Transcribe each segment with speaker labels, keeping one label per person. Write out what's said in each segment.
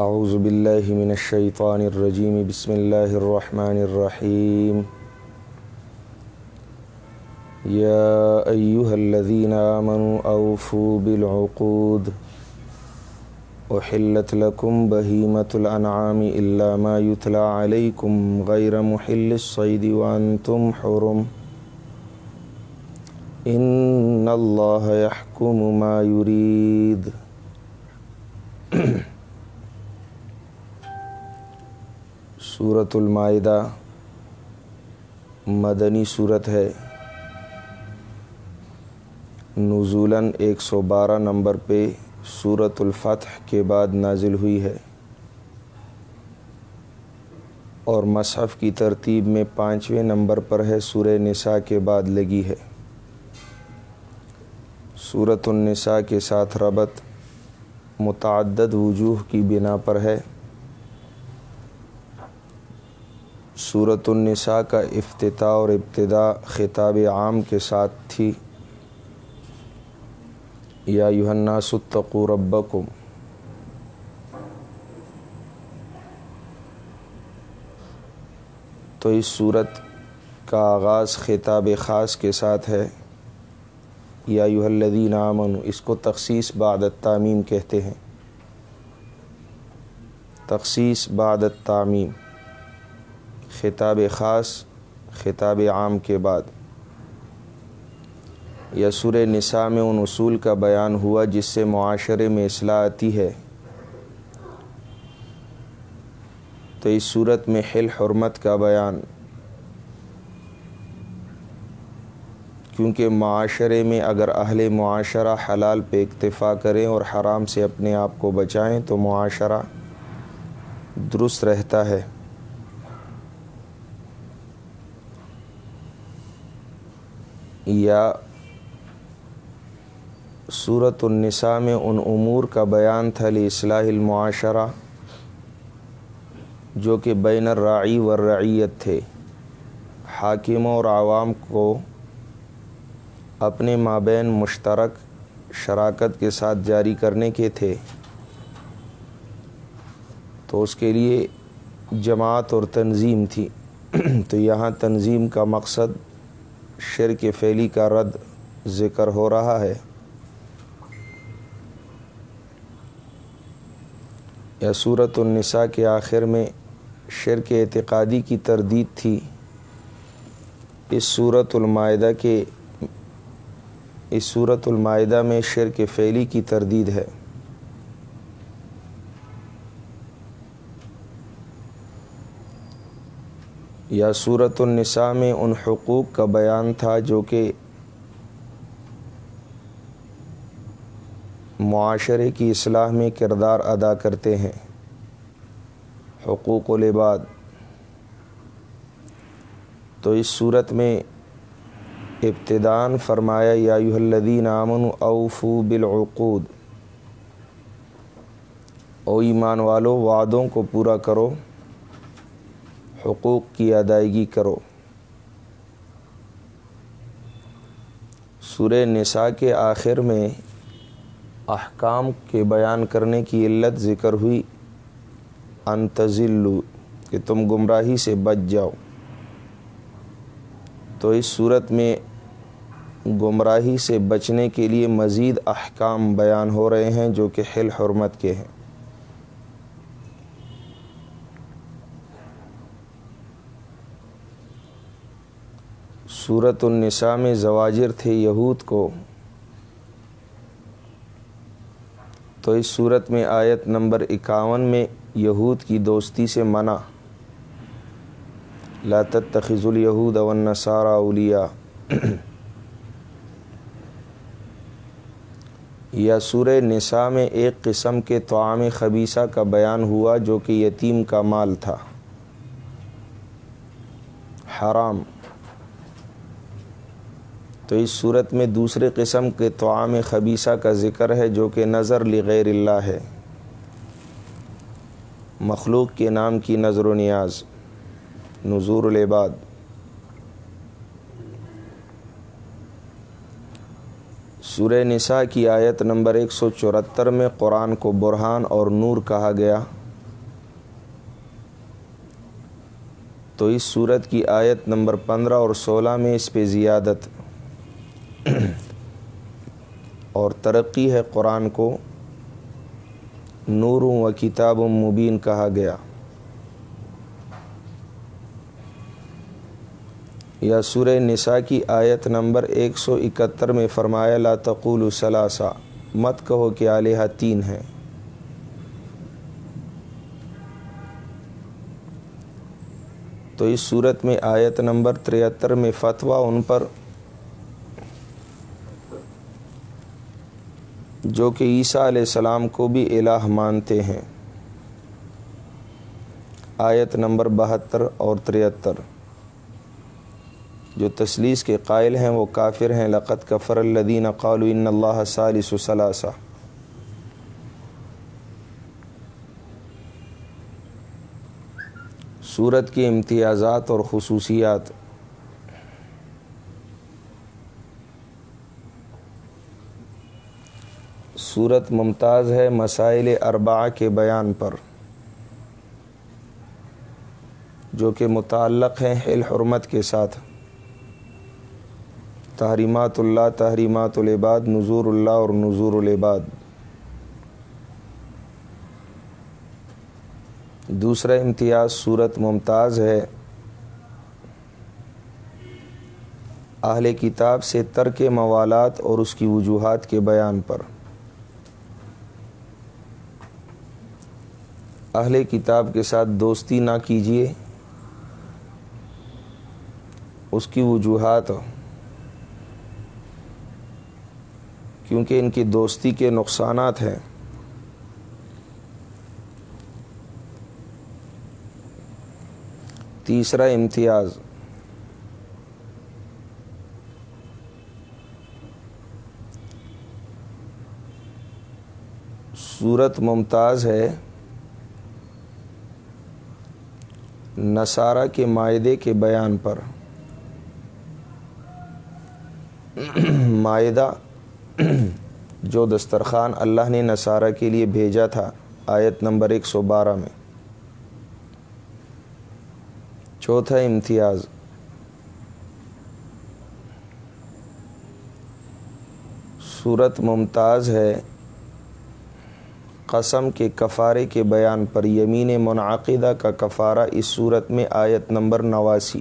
Speaker 1: اعوذ باللہ من الشیطان الرجیم بسم اللہ الرحمن الرحیم یا ایہا الذین آمنوا اوفوا بالعقود. احلت لکم بہیمت الانعام الا ما یتلا علیکم غیر محل الصید وانتم حرم. ان اللہ یحکم ما یرید صورت المائدہ مدنی صورت ہے۔ نزولاً ایک سو بارہ نمبر پہ صورت الفتح کے بعد نازل ہوئی ہے۔ اور مصحف کی ترتیب میں پانچویں نمبر پر ہے، سورہ نساء کے بعد لگی ہے۔ صورت النساء کے ساتھ ربط متعدد وجوہ کی بنا پر ہے۔ صورت النساء کا افتتاح اور ابتدا خطاب عام کے ساتھ تھی۔ یا یوحنا ستقو ربکم۔ تو اس صورت کا آغاز خطاب خاص کے ساتھ ہے۔ یا یوح الدین آمن اس کو تخصیص بعد تعمیم کہتے ہیں۔ تخصیص بعد تعمیم خطاب خاص، خطاب عام کے بعد۔ یا سور نساء میں ان اصول کا بیان ہوا جس سے معاشرے میں اصلاح آتی ہے۔ تو اس صورت میں حل حرمت کا بیان۔ کیونکہ معاشرے میں اگر اہل معاشرہ حلال پہ اکتفا کریں اور حرام سے اپنے آپ کو بچائیں تو معاشرہ درست رہتا ہے۔ یا صورت النساء میں ان امور کا بیان تھا اصلاح المعاشرہ، جو کہ بین الراعی و رعیت تھے۔ حاکموں اور عوام کو اپنے مابین مشترک شراکت کے ساتھ جاری کرنے کے تھے۔ تو اس کے لیے جماعت اور تنظیم تھی۔ تو یہاں تنظیم کا مقصد شرک فعلی کا رد ذکر ہو رہا ہے۔ یا صورت النساء کے آخر میں شرک اعتقادی کی تردید تھی۔ اس صورت المائدہ کے، اس صورت المائدہ میں شرک فعلی کی تردید ہے۔ یا صورت النساء میں ان حقوق کا بیان تھا جو کہ معاشرے کی اصلاح میں کردار ادا کرتے ہیں۔ حقوق و لباد۔ تو اس صورت میں ابتدان فرمایا، یا الدین امن اوفو بالعقود۔ او ایمان والو، وعدوں کو پورا کرو۔ حقوق کی ادائیگی کرو۔ سورہ نساء کے آخر میں احکام کے بیان کرنے کی علت ذکر ہوئی۔ انتظلو کہ تم گمراہی سے بچ جاؤ۔ تو اس صورت میں گمراہی سے بچنے کے لیے مزید احکام بیان ہو رہے ہیں جو کہ حل حرمت کے ہیں۔ صورت النساء میں زواجر تھے یہود کو۔ تو اس صورت میں آیت نمبر اکاون میں یہود کی دوستی سے منع۔ لا تتخذ الیہود والنصارى اولیاء یا سورہ نساء میں ایک قسم کے طعام خبیصہ کا بیان ہوا جو کہ یتیم کا مال تھا۔ حرام۔ تو اس صورت میں دوسرے قسم کے طعام خبیصہ کا ذکر ہے جو کہ نظر لغیر اللہ ہے۔ مخلوق کے نام کی نظر و نیاز۔ نظور العباد۔ سورہ نساء کی آیت نمبر ایک سو چورہتر میں قرآن کو برہان اور نور کہا گیا۔ تو اس صورت کی آیت نمبر پندرہ اور سولہ میں اس پہ زیادت۔ اور ترقی ہے قرآن کو نور و کتاب و مبین کہا گیا۔ یا سورہ نساء کی آیت نمبر ایک سو اکہتر میں فرمایا، لا تقول ثلاثہ مت کہو کہ علیہ تین ہیں۔ تو اس صورت میں آیت نمبر تریہتر میں فتویٰ ان پر جو کہ عیسیٰ علیہ السلام کو بھی الہ مانتے ہیں۔ آیت نمبر بہتر اور تریہتر۔ جو تسلیس کے قائل ہیں وہ کافر ہیں۔ لقت کفر الدین قالو ان اللہ ثالث ثلاثہ۔ صورت کی امتیازات اور خصوصیات۔ صورت ممتاز ہے مسائل اربعہ کے بیان پر، جو کہ متعلق ہیں حل حرمت کے ساتھ۔ تحریمات اللہ، تحریمات العباد نظور اللہ اور نظور العباد۔ دوسرا امتیاز صورت ممتاز ہے۔ اہل کتاب سے ترک موالات اور اس کی وجوہات کے بیان پر۔ اہل کتاب کے ساتھ دوستی نہ کیجیے اس کی وجوہات کیونکہ ان کی دوستی کے نقصانات ہیں۔ تیسرا امتیاز۔ صورت ممتاز ہے۔ نصارہ کے معاہدے کے بیان پر۔ معاہدہ جو دسترخوان اللہ نے نصارہ کے لیے بھیجا تھا، آیت نمبر ایک سو بارہ میں۔ چوتھا امتیاز۔ صورت ممتاز ہے۔ قسم کے کفارے کے بیان پر یمین منعقدہ کا کفارہ اس صورت میں آیت نمبر نواسی۔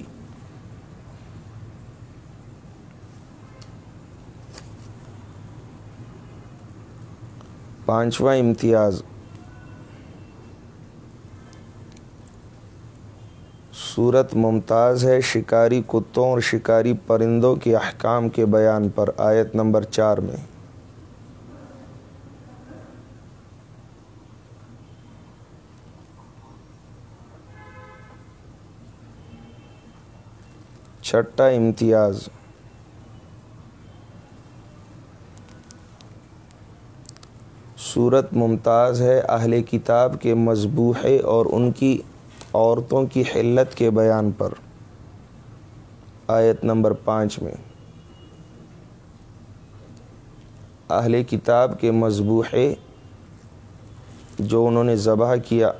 Speaker 1: پانچواں امتیاز۔ صورت ممتاز ہے شکاری کتوں اور شکاری پرندوں کے احکام کے بیان پر آیت نمبر چار میں۔ چھٹا امتیاز۔ صورت ممتاز ہے، اہل کتاب کے مضبوحے اور ان کی عورتوں کی حلت کے بیان پر۔ آیت نمبر پانچ میں۔ اہل کتاب کے مضبوحے جو انہوں نے ذبح کیا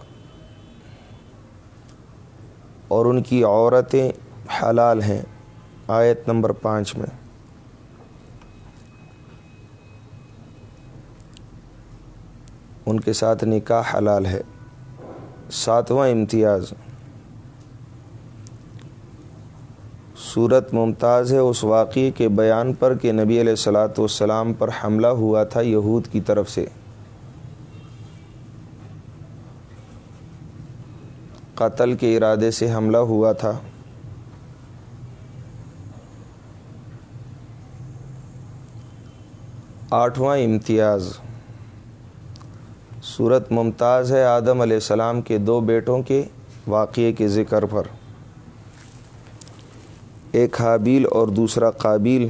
Speaker 1: اور ان کی عورتیں حلال ہیں، آیت نمبر پانچ میں۔ ان کے ساتھ نکاح حلال ہے۔ ساتواں امتیاز۔ صورت ممتاز ہے، اس واقعے کے بیان پر کہ نبی علیہ السلاۃ والسلام پر حملہ ہوا تھا یہود کی طرف سے۔ قتل کے ارادے سے حملہ ہوا تھا۔ آٹھواں امتیاز۔ صورت ممتاز ہے آدم علیہ السلام کے دو بیٹوں کے واقعے کے ذکر پر۔ ایک حابیل اور دوسرا قابیل۔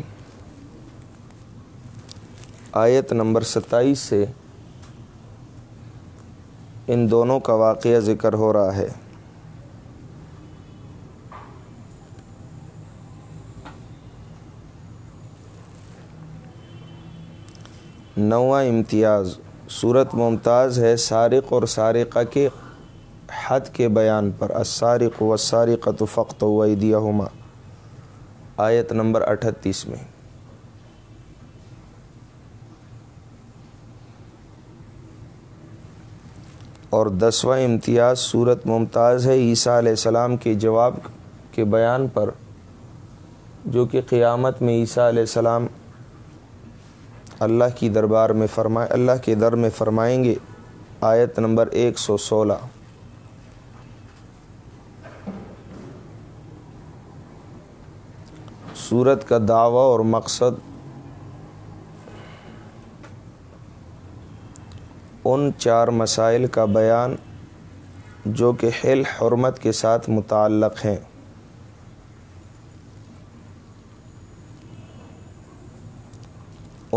Speaker 1: آیت نمبر ستائیس سے ان دونوں کا واقعہ ذکر ہو رہا ہے۔ نواں امتیاز۔ صورت ممتاز ہے سارق اور سارقہ کے حد کے بیان پر۔ اسارق و سارقت فقت ویدیہما آیت نمبر اٹھتیس میں۔ اور دسواں امتیاز صورت ممتاز ہے عیسیٰ علیہ السلام کے جواب کے بیان پر، جو کہ قیامت میں عیسیٰ علیہ السلام اللہ کی دربار میں فرمائے اللہ کے در میں فرمائیں گے۔ آیت نمبر ایک سو سولہ۔ صورت کا دعویٰ اور مقصد ان چار مسائل کا بیان جو کہ حل حرمت کے ساتھ متعلق ہیں۔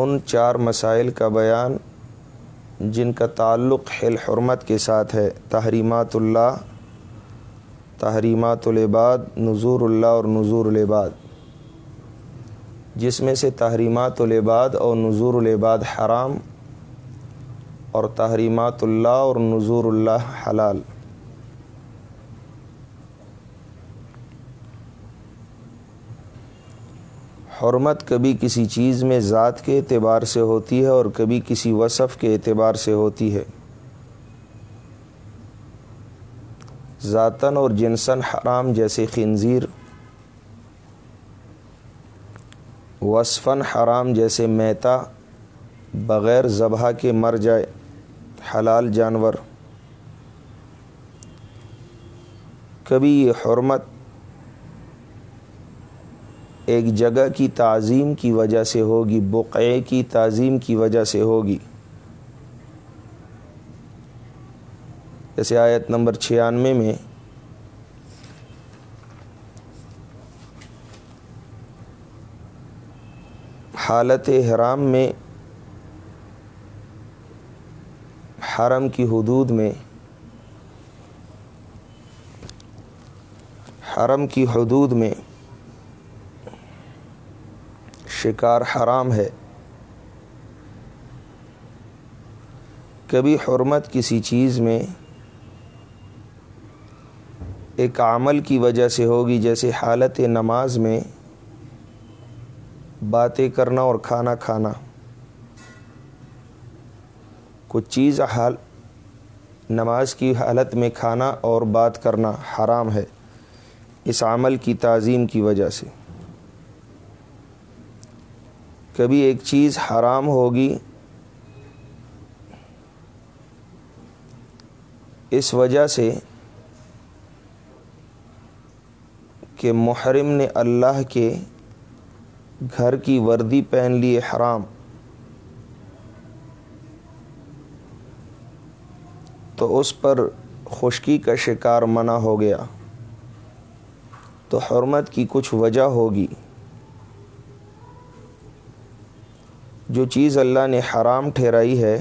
Speaker 1: ان چار مسائل کا بیان جن کا تعلق حل حرمت کے ساتھ ہے۔ تحریمات اللہ، تحریمات العباد نظور اللہ اور نظور العباد۔ جس میں سے تحریمات العباد اور نظور العباد حرام اور تحریمات اللہ اور نظور اللہ حلال۔ حرمت کبھی کسی چیز میں ذات کے اعتبار سے ہوتی ہے اور کبھی کسی وصف کے اعتبار سے ہوتی ہے۔ ذاتاً اور جنسن حرام جیسے خنزیر۔ وصفاً حرام جیسے میتا۔ بغیر ذبح کے مر جائے حلال جانور۔ کبھی یہ حرمت ایک جگہ کی تعظیم کی وجہ سے ہوگی، بقعے کی تعظیم کی وجہ سے ہوگی۔ جیسے آیت نمبر چھیانوے میں، حالت حرام میں، حرم کی حدود میں، حرم کی حدود میں شکار حرام ہے۔ کبھی حرمت کسی چیز میں ایک عمل کی وجہ سے ہوگی، جیسے حالت نماز میں باتیں کرنا اور کھانا کھانا۔ کچھ چیز حال، نماز کی حالت میں کھانا اور بات کرنا حرام ہے، اس عمل کی تعظیم کی وجہ سے۔ کبھی ایک چیز حرام ہوگی، اس وجہ سے کہ محرم نے اللہ کے گھر کی وردی پہن لی حرام۔ تو اس پر خشکی کا شکار منع ہو گیا۔ تو حرمت کی کچھ وجہ ہوگی۔ جو چیز اللہ نے حرام ٹھہرائی ہے،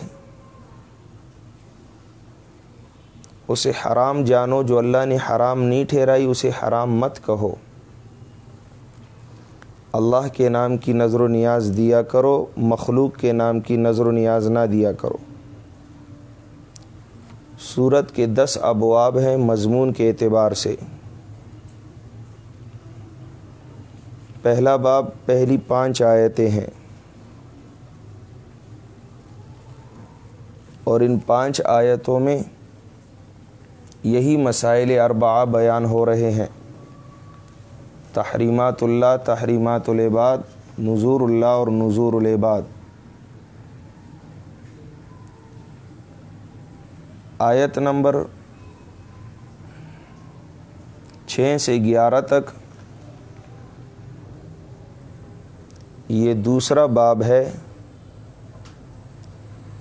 Speaker 1: اسے حرام جانو، جو اللہ نے حرام نہیں ٹھہرائی، اسے حرام مت کہو۔ اللہ کے نام کی نظر و نیاز دیا کرو، مخلوق کے نام کی نظر و نیاز نہ دیا کرو۔ صورت کے دس ابواب ہیں مضمون کے اعتبار سے۔ پہلا باب، پہلی پانچ آیتیں ہیں۔ اور ان پانچ آیتوں میں یہی مسائل اربعہ بیان ہو رہے ہیں۔ تحریمات اللہ، تحریمات العباد نظور اللہ اور نظور العباد۔ آیت نمبر چھ سے گیارہ تک یہ دوسرا باب ہے۔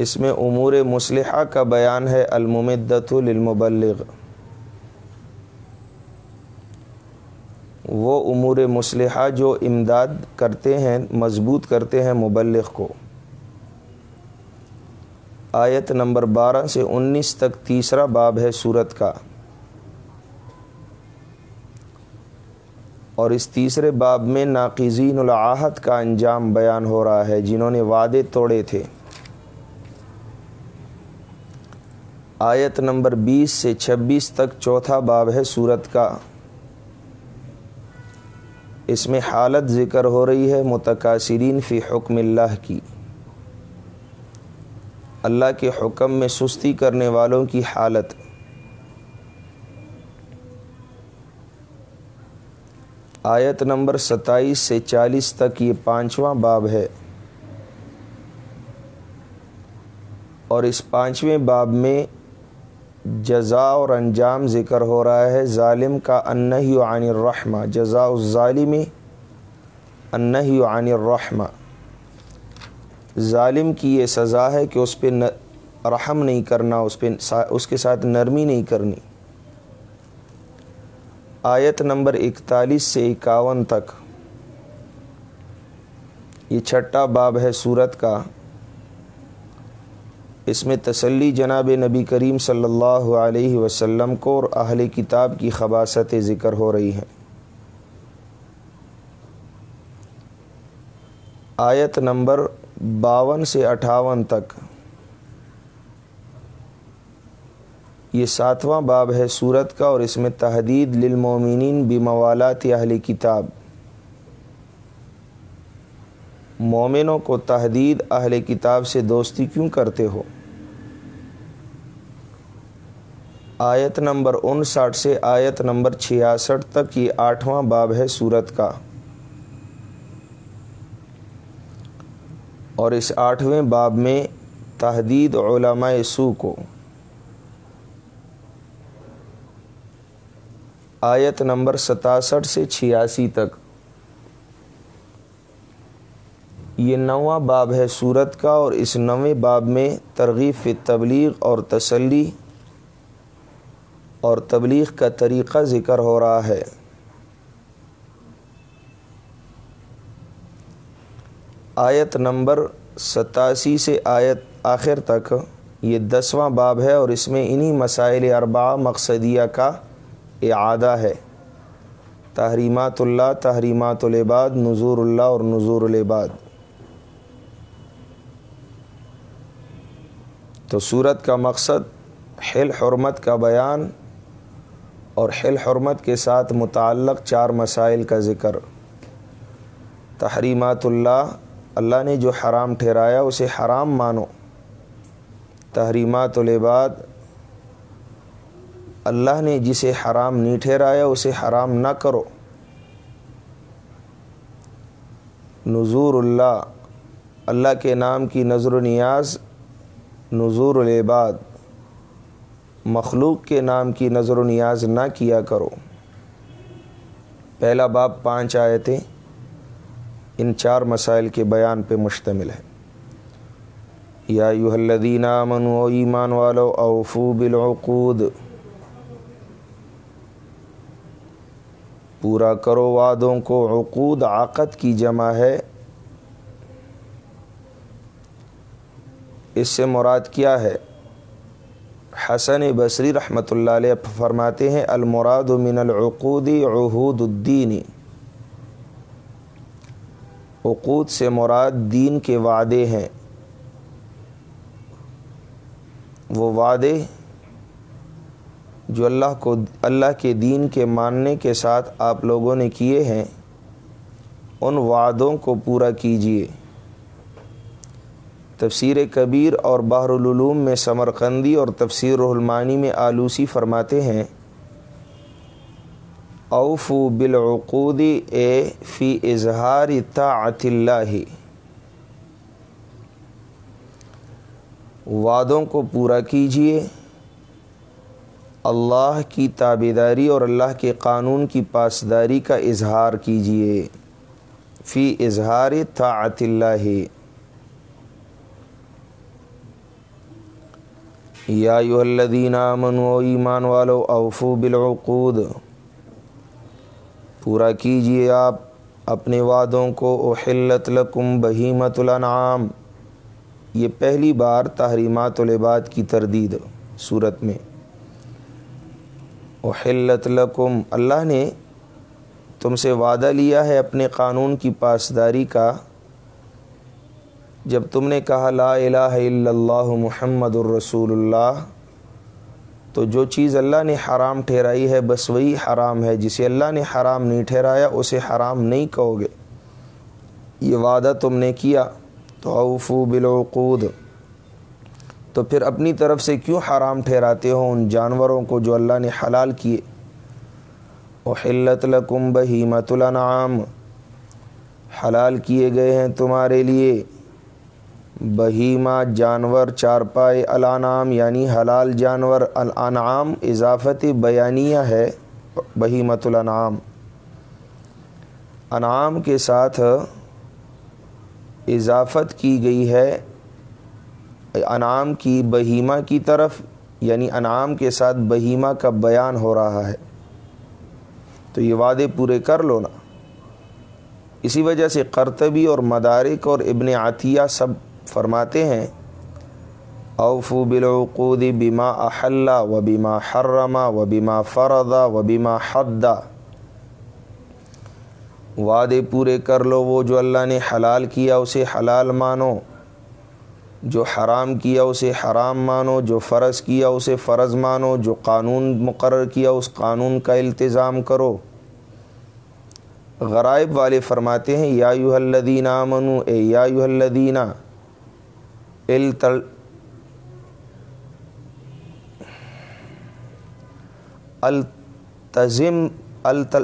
Speaker 1: اس میں امور مسلحہ کا بیان ہے الممدت للمبلغ۔ وہ امور مسلحہ جو امداد کرتے ہیں، مضبوط کرتے ہیں مبلغ کو۔ آیت نمبر بارہ سے انیس تک تیسرا باب ہے صورت کا۔ اور اس تیسرے باب میں ناقزین العاہد کا انجام بیان ہو رہا ہے، جنہوں نے وعدے توڑے تھے۔ آیت نمبر بیس سے چھبیس تک چوتھا باب ہے سورت کا۔ اس میں حالت ذکر ہو رہی ہے متقاصرین فی حکم اللہ کی۔ اللہ کے حکم میں سستی کرنے والوں کی حالت۔ آیت نمبر ستائیس سے چالیس تک یہ پانچواں باب ہے۔ اور اس پانچویں باب میں جزا اور انجام ذکر ہو رہا ہے۔ ظالم کا انہی عن الرحمہ جزا الظالم انہی عن الرحمہ۔ ظالم کی یہ سزا ہے کہ اس پہ رحم نہیں کرنا، اس پہ اس کے ساتھ نرمی نہیں کرنی۔ آیت نمبر اکتالیس سے اکاون تک۔ یہ چھٹا باب ہے سورت کا۔ اس میں تسلی جناب نبی کریم صلی اللہ علیہ وسلم کو اور اہل کتاب کی خباصت ذکر ہو رہی ہیں آیت نمبر باون سے اٹھاون تک۔ یہ ساتواں باب ہے سورت کا اور اس میں تحدید للمومنین بموالات اہل کتاب۔ مومنوں کو تحدید اہل کتاب سے دوستی کیوں کرتے ہو؟ آیت نمبر انسٹھ سے آیت نمبر چھیاسٹھ تک یہ آٹھواں باب ہے سورت کا۔ اور اس آٹھویں باب میں تحدید علماء سو کو۔ آیت نمبر ستاسٹھ سے چھیاسی تک۔ یہ نواں باب ہے سورت کا اور اس نویں باب میں ترغیب تبلیغ اور تسلی اور تبلیغ کا طریقہ ذکر ہو رہا ہے۔ آیت نمبر ستاسی سے آیت آخر تک یہ دسواں باب ہے اور اس میں انہی مسائل اربع مقصدیہ کا اعادہ ہے۔ تحریمات اللہ، تحریمات العباد نظور اللہ اور نظور العباد۔ تو صورت کا مقصد حل، حرمت کا بیان اور حل حرمت کے ساتھ متعلق چار مسائل کا ذکر۔ تحریمات اللہ اللہ نے جو حرام ٹھہرایا اسے حرام مانو۔ تحریمات العباد، اللہ نے جسے حرام نہیں ٹھہرایا اسے حرام نہ کرو۔ نظور اللہ اللہ کے نام کی نظر و نیاز نظور العباد۔ مخلوق کے نام کی نظر و نیاز نہ کیا کرو۔ پہلا باب پانچ آئے ان چار مسائل کے بیان پہ مشتمل ہے۔ یا یو الدین امن و ایمان والو اوفو بالعقود۔ پورا کرو وعدوں کو، عقود عقد کی جمع ہے۔ اس سے مراد کیا ہے؟ حسن بصری رحمۃ اللہ علیہ فرماتے ہیں، المراد من العقود عہود الدینی عقود سے مراد دین کے وعدے ہیں۔ وہ وعدے جو اللہ کو، اللہ کے دین کے ماننے کے ساتھ آپ لوگوں نے کیے ہیں، ان وعدوں کو پورا کیجیے تفسیر کبیر اور بحر العلوم میں ثمرقندی اور تفسیر رحلمانی میں آلوسی فرماتے ہیں۔ اوفو بالعقودی اے فی اظہار طاعت اللہ۔ وعدوں کو پورا کیجیے اللہ کی تابیداری اور اللہ کے قانون کی پاسداری کا اظہار کیجیے فی اظہار طاعت اللہ۔ یا الذین آمنوا ایمان والو، اوفو بالعقود۔ پورا کیجیے آپ اپنے وعدوں کو، احلت لکم بہیمت الانعام یہ پہلی بار تحریمات العباد کی تردید صورت میں۔ احلت لکم اللہ نے تم سے وعدہ لیا ہے اپنے قانون کی پاسداری کا۔ جب تم نے کہا لا الہ الا اللہ محمد الرسول اللہ، تو جو چیز اللہ نے حرام ٹھہرائی ہے بس وہی حرام ہے، جسے اللہ نے حرام نہیں ٹھہرایا اسے حرام نہیں کہو گے۔ یہ وعدہ تم نے کیا تو اوفو بالعقود۔ تو پھر اپنی طرف سے کیوں حرام ٹھہراتے ہو ان جانوروں کو جو اللہ نے حلال کیے؟ وحلت لکم بہیمت الانعام۔ حلال کیے گئے ہیں تمہارے لیے۔ بہیمہ جانور چارپائے الانعام یعنی حلال جانور الانعام اضافت بیانیہ ہے بہیمت الانعام۔ انعام کے ساتھ اضافت کی گئی ہے، انعام کی بہیمہ کی طرف یعنی انعام کے ساتھ بہیمہ کا بیان ہو رہا ہے۔ تو یہ وعدے پورے کر لو نا۔ اسی وجہ سے قرطبی اور مدارک اور ابن عطیہ سب فرماتے ہیں، اوفو بالعقود بما احلہ و بیما حرما و بیما فردا و بیما حدا وعدے پورے کر لو، وہ جو اللہ نے حلال کیا اسے حلال مانو، جو حرام کیا اسے حرام مانو، جو فرض کیا اسے فرض مانو، جو قانون مقرر کیا اس قانون کا التظام کرو۔ غرائب والے فرماتے ہیں، یا یو الدینہ منو اے یا یو الدینہ التل التظم التل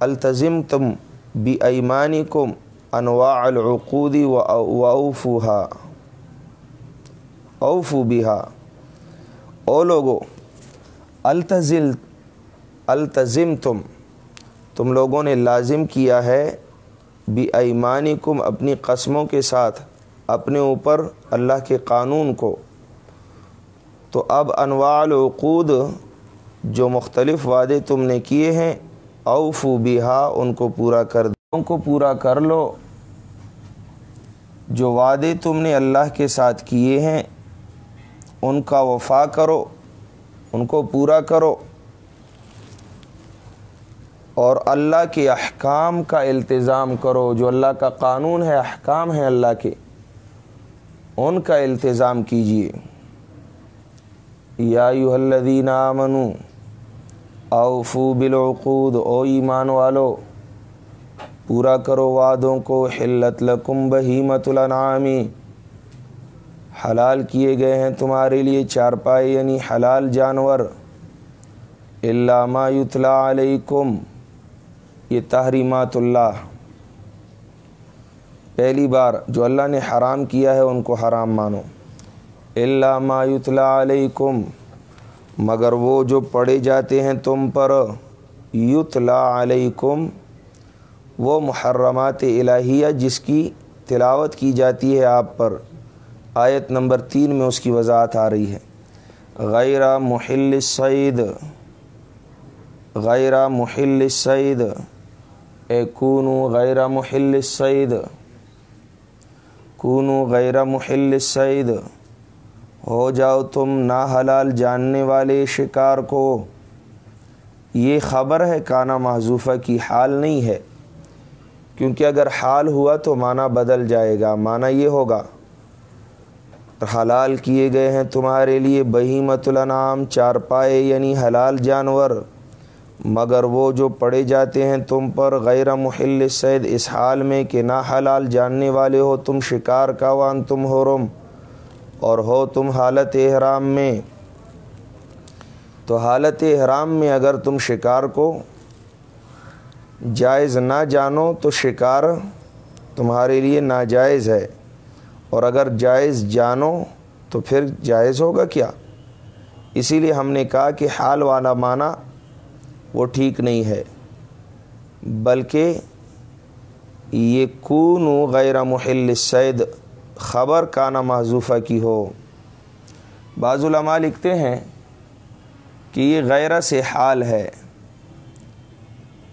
Speaker 1: التظم تم بی ایمانی کم انواع العقودی و اوفوہا اوفو بہا او لوگو التزل التظم تم تم لوگوں نے لازم کیا ہے بی ایمانی کم اپنی قسموں کے ساتھ اپنے اوپر اللہ کے قانون کو۔ تو اب انواع العقود جو مختلف وعدے تم نے کیے ہیں اوفو بہا، ان کو پورا کر دو۔ ان کو پورا کر لو۔ جو وعدے تم نے اللہ کے ساتھ کیے ہیں، ان کا وفا کرو، ان کو پورا کرو۔ اور اللہ کے احکام کا التظام کرو، جو اللہ کا قانون ہے، احکام ہے اللہ کے۔ ان کا التظام کیجیے یا الذین آمنو، اوفو بالعقود، او ایمان والو، پورا کرو وعدوں کو، حلت لکم بہیمت الانعامی حلال کیے گئے ہیں تمہارے لیے چارپائی یعنی حلال جانور۔ اللہ ما یتلا علیکم، یہ تحریمات اللہ۔ پہلی بار جو اللہ نے حرام کیا ہے ان کو حرام مانو۔ اللہ ما یتلا علیکم مگر وہ جو پڑھے جاتے ہیں تم پر یتلا علیکم وہ محرمات الہیہ جس کی تلاوت کی جاتی ہے آپ پر۔ آیت نمبر تین میں اس کی وضاحت آ رہی ہے۔ غیر محل سعید غیر محل سعید اے کونو غیر محل سعید کونو غیر محل سعید ہو جاؤ تم نا حلال جاننے والے شکار کو۔ یہ خبر ہے کانا محضوفہ کی حال نہیں ہے۔ کیونکہ اگر حال ہوا تو معنی بدل جائے گا، معنی یہ ہوگا۔ حلال کیے گئے ہیں تمہارے لیے بہیمت الانعام چار پائے یعنی حلال جانور۔ مگر وہ جو پڑے جاتے ہیں تم پر غیر محل سید اس حال میں کہ نہ حلال جاننے والے ہو تم شکار کا وان تم حرم اور ہو تم حالت احرام میں۔ تو حالت احرام میں اگر تم شکار کو جائز نہ جانو تو شکار تمہارے لیے ناجائز ہے۔ اور اگر جائز جانو تو پھر جائز ہوگا کیا؟ اسی لیے ہم نے کہا کہ حال والا معنی ٹھیک نہیں ہے۔ بلکہ یہ کون غیر محل سید خبر کانا محضوفہ کی ہو۔ بعض علماء لکھتے ہیں کہ یہ غیرہ سے حال ہے۔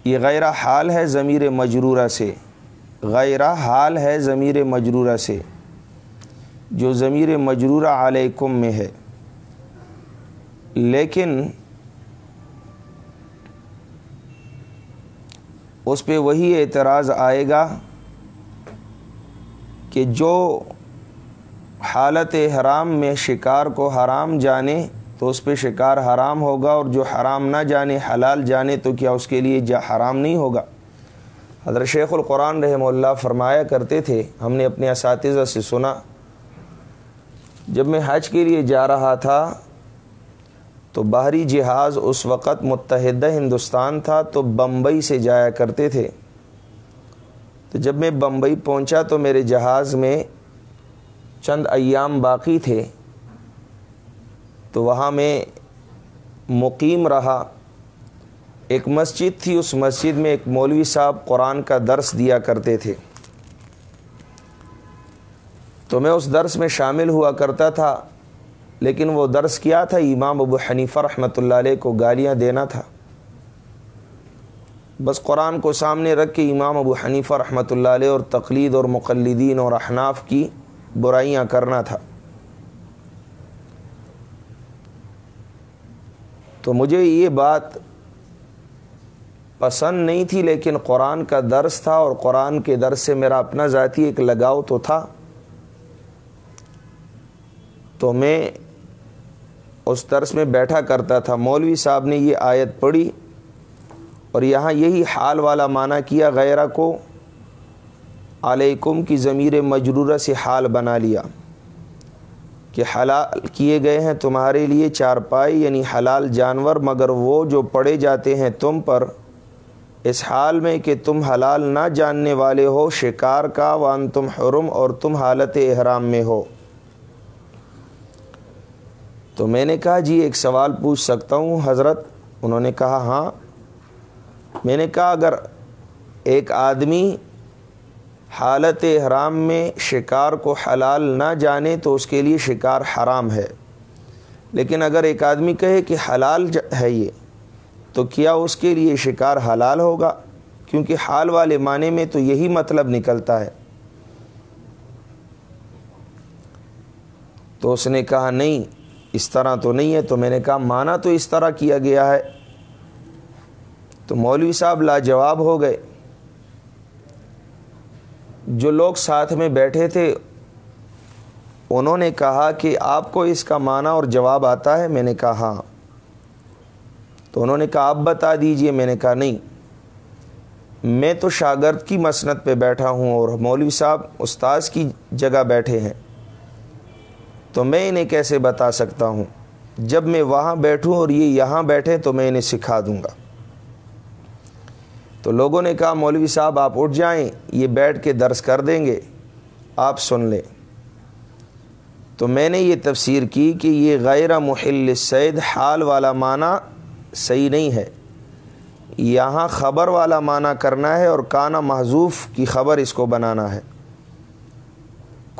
Speaker 1: یہ غیرہ حال ہے ضمیر مجرورہ سے۔ غیرہ حال ہے ضمیر مجرورہ سے۔ جو ضمیر مجرورہ علیکم میں ہے۔ لیکن اس پہ وہی اعتراض آئے گا کہ جو حالت حرام میں شکار کو حرام جانے تو اس پہ شکار حرام ہوگا اور جو حرام نہ جانے، حلال جانے تو کیا اس کے لیے جا حرام نہیں ہوگا؟ حضرت شیخ القرآن رحمہ اللہ فرمایا کرتے تھے، ہم نے اپنے اساتذہ سے سنا، جب میں حج کے لیے جا رہا تھا تو باہری جہاز اس وقت متحدہ ہندوستان تھا تو بمبئی سے جایا کرتے تھے۔ تو جب میں بمبئی پہنچا تو میرے جہاز میں چند ایام باقی تھے۔ تو وہاں میں مقیم رہا۔ ایک مسجد تھی، اس مسجد میں ایک مولوی صاحب قرآن کا درس دیا کرتے تھے۔ تو میں اس درس میں شامل ہوا کرتا تھا۔ لیکن وہ درس کیا تھا؟ امام ابو حنیفہ رحمۃ اللہ علیہ کو گالیاں دینا تھا۔ بس قرآن کو سامنے رکھ کے امام ابو حنیفہ رحمۃ اللہ علیہ اور تقلید اور مقلدین اور احناف کی برائیاں کرنا تھا۔ تو مجھے یہ بات پسند نہیں تھی، لیکن قرآن کا درس تھا اور قرآن کے درس سے میرا اپنا ذاتی ایک لگاؤ تو تھا۔ تو میں اس درس میں بیٹھا کرتا تھا۔ مولوی صاحب نے یہ آیت پڑھی اور یہاں یہی حال والا معنی کیا، غیرہ کو علیکم کی ضمیر مجرورہ سے حال بنا لیا کہ حلال کیے گئے ہیں تمہارے لیے چارپائی یعنی حلال جانور، مگر وہ جو پڑے جاتے ہیں تم پر۔ اس حال میں کہ تم حلال نہ جاننے والے ہو، شکار کا وان تم حرم اور تم حالت احرام میں ہو۔ تو میں نے کہا جی ایک سوال پوچھ سکتا ہوں۔ حضرت، انہوں نے کہا ہاں۔ میں نے کہا، اگر ایک آدمی حالت حرام میں شکار کو حلال نہ جانے تو اس کے لیے شکار حرام ہے۔ لیکن اگر ایک آدمی کہے کہ حلال ہے یہ، تو کیا اس کے لیے شکار حلال ہوگا؟ کیونکہ حال والے معنی میں تو یہی مطلب نکلتا ہے۔ تو اس نے کہا، نہیں۔ اس طرح تو نہیں ہے، تو میں نے کہا مانا تو اس طرح کیا گیا ہے۔ تو مولوی صاحب لاجواب ہو گئے۔ جو لوگ ساتھ میں بیٹھے تھے، انہوں نے کہا کہ آپ کو اس کا معنی اور جواب آتا ہے؟ میں نے کہا ہاں۔ تو انہوں نے کہا آپ بتا دیجیے؟ میں نے کہا نہیں۔ میں تو شاگرد کی مسنت پہ بیٹھا ہوں اور مولوی صاحب استاذ کی جگہ بیٹھے ہیں۔ تو میں انہیں کیسے بتا سکتا ہوں؟ جب میں وہاں بیٹھوں اور یہ یہاں بیٹھے تو میں انہیں سکھا دوں گا۔ تو لوگوں نے کہا، مولوی صاحب، آپ اٹھ جائیں، یہ بیٹھ کے درس کر دیں گے، آپ سن لیں۔ تو میں نے یہ تفسیر کی کہ یہ غیر محل سید حال والا معنی صحیح نہیں ہے۔ یہاں خبر والا معنی کرنا ہے اور کانا محضوف کی خبر اس کو بنانا ہے۔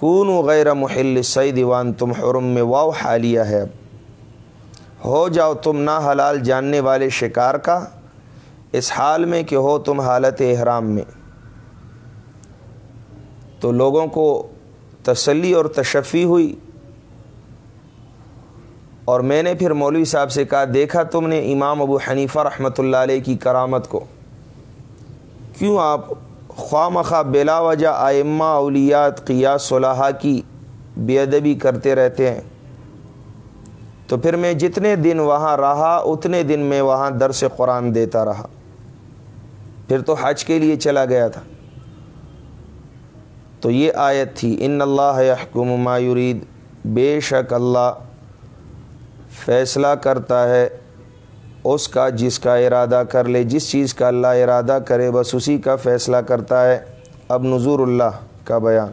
Speaker 1: کون غیر محل سعید دیوان تم حرم میں واؤ حالیہ ہے۔ اب ہو جاؤ تم نہ حلال جاننے والے شکار کا، اس حال میں کہ ہو تم حالت احرام میں۔ تو لوگوں کو تسلی اور تشفی ہوئی۔ اور میں نے پھر مولوی صاحب سے کہا، دیکھا تم نے امام ابو حنیفہ رحمۃ اللہ علیہ کی کرامت کو۔ کیوں آپ خواہ مخواہ بلا وجہ آئمہ اولیات قیاس صلاحہ کی بے ادبی کرتے رہتے ہیں۔ تو پھر میں جتنے دن وہاں رہا، اتنے دن میں وہاں درس قرآن دیتا رہا۔ پھر تو حج کے لیے چلا گیا تھا۔ تو یہ آیت تھی، ان اللہ یحکم ما یرید، بے شک اللہ فیصلہ کرتا ہے اس کا جس کا ارادہ کر لے، جس چیز کا اللہ ارادہ کرے، بس اسی کا فیصلہ کرتا ہے۔ اب نظور اللہ کا بیان۔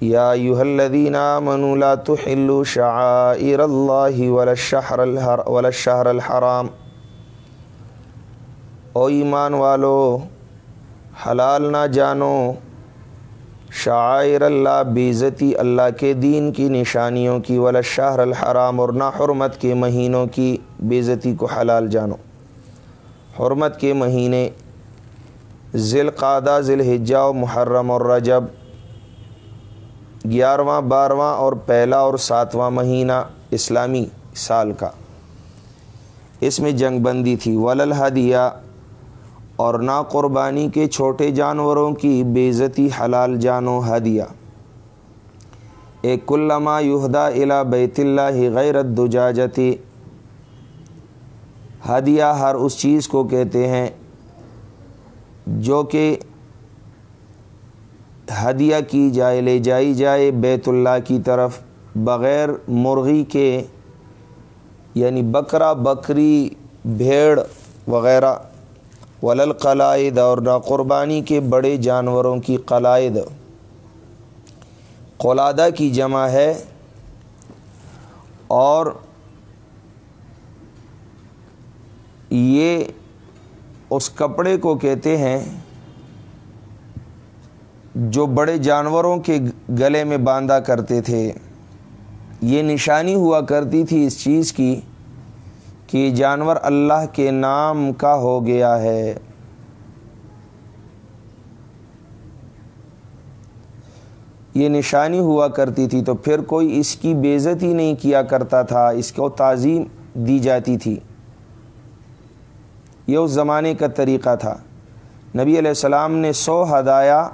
Speaker 1: یا یو الذین آمنوا لا تحلوا شعائر اللہ ولا الشہر الحرام۔ او ایمان والو، حلال نہ جانو شاعر اللہ بیزتی اللہ کے دین کی نشانیوں کی، ولا شہر الحرام اور نہ حرمت کے مہینوں کی بیزتی کو حلال جانو۔ حرمت کے مہینے ذی القعدہ ذی الحجہ و محرم اور رجب، گیارہواں، بارہواں اور پہلا اور ساتواں مہینہ اسلامی سال کا۔ اس میں جنگ بندی تھی۔ وللحدیہ اور نا قربانی کے چھوٹے جانوروں کی بےزتی حلال جانو ہدیہ ایک علامہ یہدا الا بیت اللہ غیر الدجاجتی ہدیہ ہر اس چیز کو کہتے ہیں جو کہ ہدیہ کی جائے، لے جائی جائے بیت اللہ کی طرف، بغیر مرغی کے یعنی بکرا، بکری، بھیڑ وغیرہ۔ ولل قلائد اور نہ قربانی کے بڑے جانوروں کی قلائد۔ قلادہ کی جمع ہے اور یہ اس کپڑے کو کہتے ہیں جو بڑے جانوروں کے گلے میں باندھا کرتے تھے۔ یہ نشانی ہوا کرتی تھی اس چیز کی کہ جانور اللہ کے نام کا ہو گیا ہے۔ یہ نشانی ہوا کرتی تھی تو پھر کوئی اس کی بےزتی نہیں کیا کرتا تھا، اس کو تعظیم دی جاتی تھی۔ یہ اس زمانے کا طریقہ تھا۔ نبی علیہ السلام نے سو ہدایہ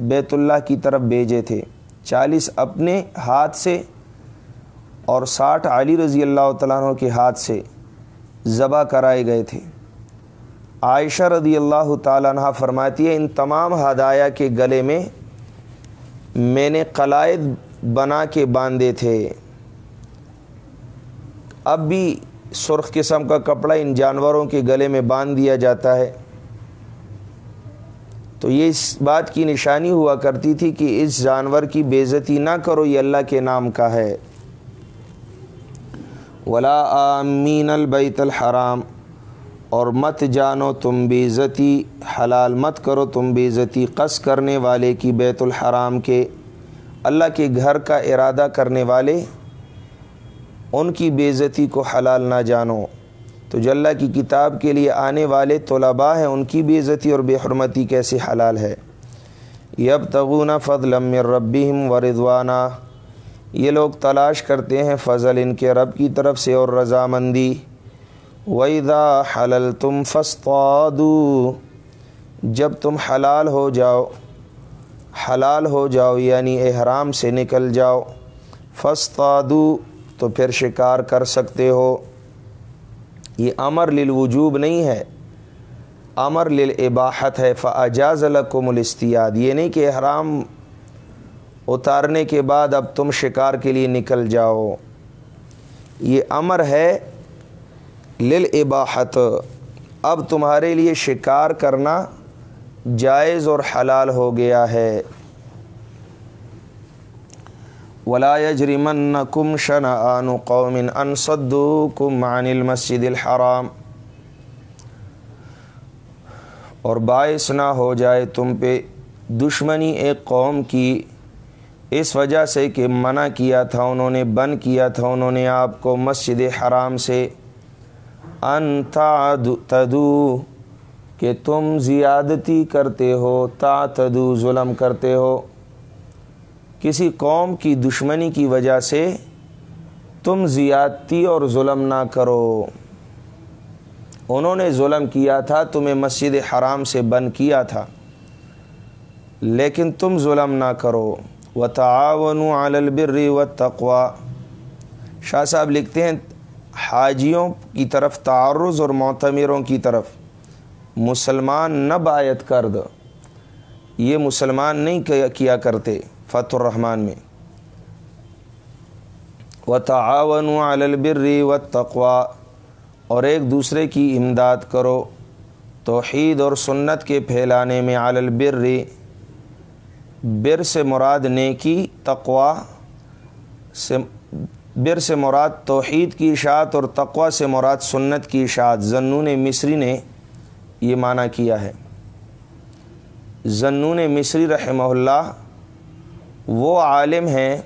Speaker 1: بیت اللہ کی طرف بھیجے تھے۔ چالیس اپنے ہاتھ سے اور ساٹھ علی رضی اللہ تعالیٰ عنہ کے ہاتھ سے۔ ذبح کرائے گئے تھے۔ عائشہ رضی اللہ تعالیٰ عنہ فرماتی ہے، ان تمام ہدایہ کے گلے میں میں نے قلائد بنا کے باندھے تھے۔ اب بھی سرخ قسم کا کپڑا ان جانوروں کے گلے میں باندھ دیا جاتا ہے۔ تو یہ اس بات کی نشانی ہوا کرتی تھی کہ اس جانور کی بےزتی نہ کرو، یہ اللہ کے نام کا ہے۔ ولا آمین البیت الحرام۔ اور مت جانو تم بےزتی حلال مت کرو تم بےزتی قص کرنے والے کی بیت الحرام کے۔ اللہ کے گھر کا ارادہ کرنے والے، ان کی بےزتی کو حلال نہ جانو۔ تو جو اللہ کی کتاب کے لیے آنے والے طلباء ہیں، ان کی بھی عزتی اور بے حرمتی کیسے حلال ہے؟ یب تغون فضل ربیم و رضوانہ یہ لوگ تلاش کرتے ہیں فضل ان کے رب کی طرف سے اور رضامندی۔ ویدا حلل تم فستادو جب تم حلال ہو جاؤ، حلال ہو جاؤ یعنی احرام سے نکل جاؤ فستادو تو پھر شکار کر سکتے ہو۔ یہ امر للوجوب نہیں ہے، امر للعباحت ہے۔ فاجاز الکم الاستیاد یہ نہیں کہ احرام اتارنے کے بعد اب تم شکار کے لیے نکل جاؤ۔ یہ امر ہے للعباحت اب تمہارے لیے شکار کرنا جائز اور حلال ہو گیا ہے۔ ولا يجرمن کم شن قوم انصدو کم عن المسجد الحرام۔ اور باعث نہ ہو جائے تم پہ دشمنی ایک قوم کی۔ اس وجہ سے کہ منع کیا تھا، انہوں نے بن کیا تھا، انہوں نے آپ کو مسجد حرام سے۔ ان تدو کہ تم زیادتی کرتے ہو تا تدو ظلم کرتے ہو۔ کسی قوم کی دشمنی کی وجہ سے تم زیادتی اور ظلم نہ کرو۔ انہوں نے ظلم کیا تھا، تمہیں مسجد حرام سے بند کیا تھا، لیکن تم ظلم نہ کرو۔ و تعاون البری و تقوا شاہ صاحب لکھتے ہیں، حاجیوں کی طرف تعارض اور معتمروں کی طرف۔ مسلمان نہ باعت کرد۔ یہ مسلمان نہیں کیا کرتے فتح الرحمن میں۔ و تعاون البری و تقوا اور ایک دوسرے کی امداد کرو۔ توحید اور سنت کے پھیلانے میں البری بر سے مراد نیکی تقوا سے، بر سے مراد توحید کی اشاعت اور تقوا سے مراد سنت کی اشاعت۔ زنون مصری نے یہ معنی کیا ہے۔ زنون مصری رحمہ اللہ وہ عالم ہیں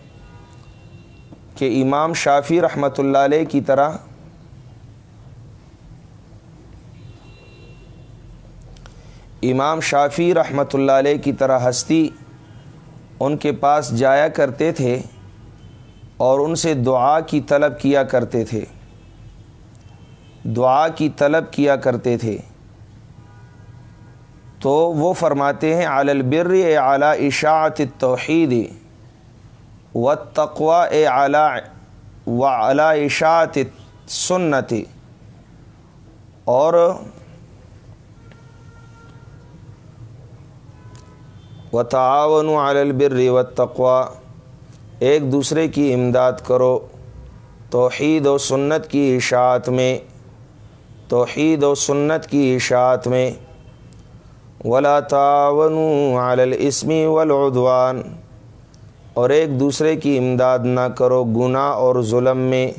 Speaker 1: کہ امام شافی رحمۃ اللہ علیہ کی طرح امام شافی رحمۃ اللہ علیہ کی طرح ہستی ان کے پاس جایا کرتے تھے اور ان سے دعا کی طلب کیا کرتے تھے۔ دعا کی طلب کیا کرتے تھے۔ تو وہ فرماتے ہیں عال البر اعلیٰ اشاعت توحید و تقوا اے و اشاعت سنتی اور و تعاون البر و تقوا ایک دوسرے کی امداد کرو، توحید و سنت کی اشاعت میں، توحید و سنت کی اشاعت میں۔ ولا تعاون الاسمی والعدوان، اور ایک دوسرے کی امداد نہ کرو گناہ اور ظلم میں۔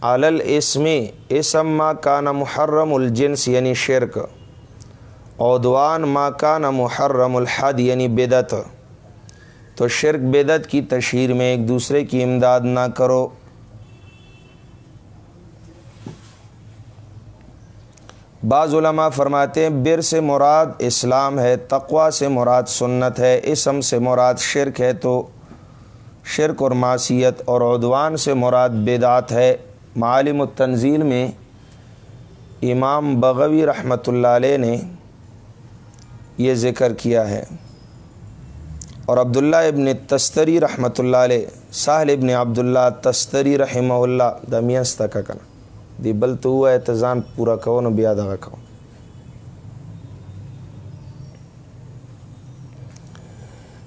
Speaker 1: الاسمی اسم ما کان محرم الجنس یعنی شرک۔ عدوان ما کان محرم الحد یعنی بدت تو شرک بدت کی تشہیر میں ایک دوسرے کی امداد نہ کرو. بعض علماء فرماتے ہیں، بر سے مراد اسلام ہے تقوا سے مراد سنت ہے، اسم سے مراد شرک ہے، تو شرک اور معصیت اور عدوان سے مراد بدعت ہے. معالم التنزیل میں امام بغوی رحمۃ اللہ علیہ نے یہ ذکر کیا ہے۔ اور عبداللہ ابن تستری رحمۃ اللہ علیہ ساحل ابن عبداللہ تستری رحمہ اللہ دمیاست کا کنا۔ دی بل تو ہوا اعتزان پورا کہو نو بیا کہو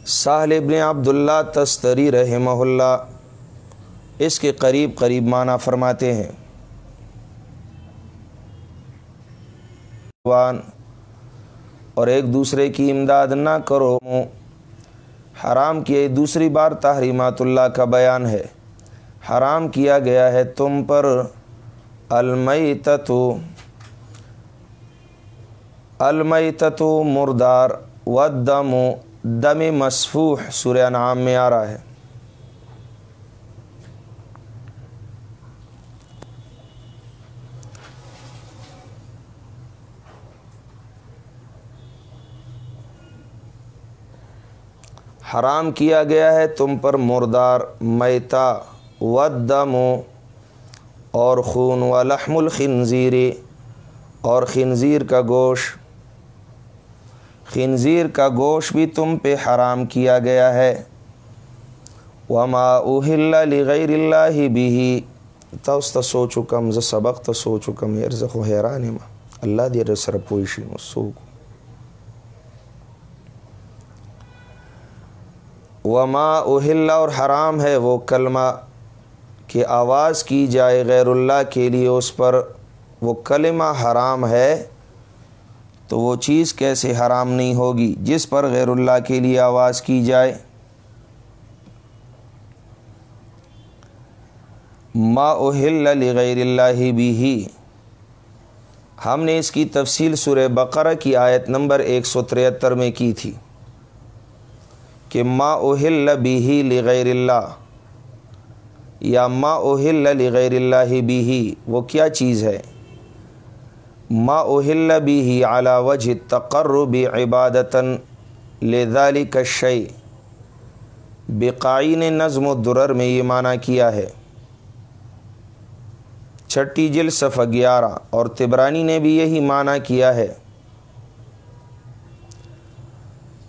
Speaker 1: ساحل ابن عبداللہ تستری رحمہ اللہ اس کے قریب قریب معنی فرماتے ہیں۔ اور ایک دوسرے کی امداد نہ کرو۔ حرام کیے دوسری بار تحریمات اللہ کا بیان ہے۔ حرام کیا گیا ہے تم پر۔ المیتتو۔ المیتتو مردار۔ و دم دم مصفوح سورہ نام میں آ رہا ہے۔ حرام کیا گیا ہے، تم پر مردار میتا و دم اور خون و لحم الخنزیر اور خنزیر کا گوشت۔ خنزیر کا گوشت بھی تم پہ حرام کیا گیا ہے۔ وما اوہل غیر اللہ بھی توست سو چکم ز سبق تو سو چکم ارز و حیران اللہ دی رسر پوشی سوکو۔ وما اہل اور حرام ہے وہ کلمہ کہ آواز کی جائے غیر اللہ کے لیے اس پر وہ کلمہ حرام ہے تو وہ چیز کیسے حرام نہیں ہوگی جس پر غیر اللہ کے لیے آواز کی جائے؟ ما اہل غیر اللہ بھی ہی ہم نے اس کی تفصیل سورہ بقرہ کی آیت نمبر ایک سو تریہتر میں کی تھی۔ کہ ما اہل بھی لغیر اللہ، یا ما اہل لغیر اللہ بھی وہ کیا چیز ہے؟ ما اہل بھی اعلیٰ وجہ تقرب عبادتاً لذالک کشی بقائن نظم و درر میں یہ معنی کیا ہے۔ چھٹی جل صف گیارہ اور تبرانی نے بھی یہی معنی کیا ہے۔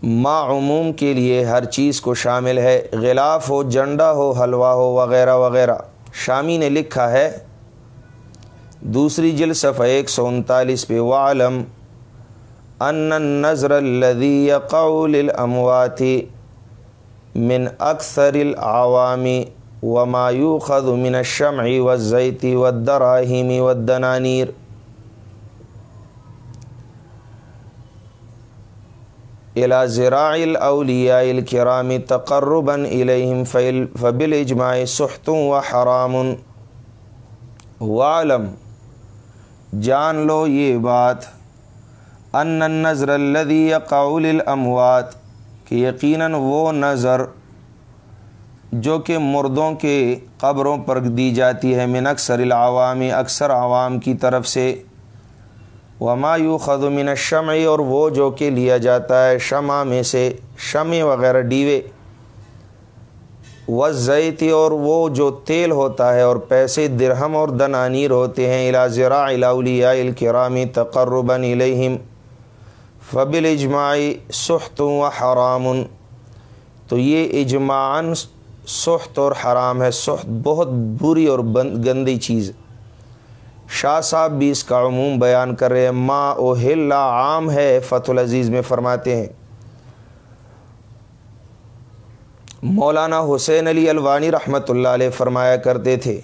Speaker 1: ما عموم کے لیے ہر چیز کو شامل ہے، غلاف ہو، جنڈا ہو، حلوہ ہو، وغیرہ وغیرہ۔ شامی نے لکھا ہے، دوسری جل صفحہ ایک سو انتالیس پہ وعلم ان النظر الذي يقع للاموات من اکثر العوامی وما يؤخذ من الشمع والزيت والدراهم والدنانير۔ الى ذراع الاولیاء الکرام تقربا الیہم فبل اجماع سحت و حرام وعلم جان لو یہ بات ان النظر الذي يقع للاموات کہ یقیناً وہ نظر جو کہ مردوں کے قبروں پر دی جاتی ہے من اکثر العوامی اکثر عوام کی طرف سے وما یو من الشمع، اور وہ جو کہ لیا جاتا ہے شمع میں سے، شمع وغیرہ ڈیوے۔ و زیتی اور وہ جو تیل ہوتا ہے، اور پیسے درہم اور دنانیر ہوتے ہیں الا ذرا الاولیاء الکرامی تقربا الیہم فبل اجماعی سحت و حرام تو یہ اجمان سخت اور حرام ہے۔ سخت بہت بری اور گندی چیز۔ شاہ صاحب بھی اس کا عموم بیان کر رہے ہیں۔ ما او عام ہے فت العزیز میں فرماتے ہیں۔ مولانا حسین علی الوانی رحمۃ اللہ علیہ فرمایا کرتے تھے،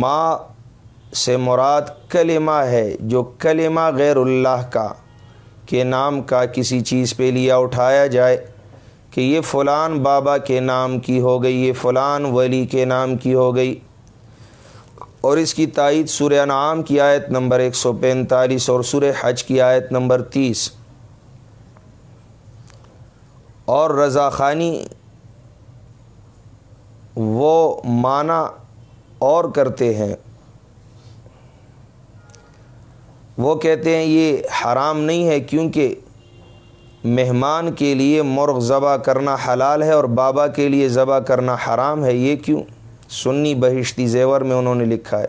Speaker 1: ماں سے مراد کلمہ ہے، جو کلمہ غیر اللہ کا، کے نام کا کسی چیز پہ لیا اٹھایا جائے کہ یہ فلان بابا کے نام کی ہو گئی، یہ فلان ولی کے نام کی ہو گئی۔ اور اس کی تائید سورہ انعام کی آیت نمبر ایک سو پینتالیس اور سورہ حج کی آیت نمبر تیس۔ اور رضا خانی وہ معنی اور کرتے ہیں۔ وہ کہتے ہیں یہ حرام نہیں ہے کیونکہ مہمان کے لیے مرغ ذبح کرنا حلال ہے اور بابا کے لیے ذبح کرنا حرام ہے۔ یہ کیوں؟ سنی بہشتی زیور میں انہوں نے لکھا ہے۔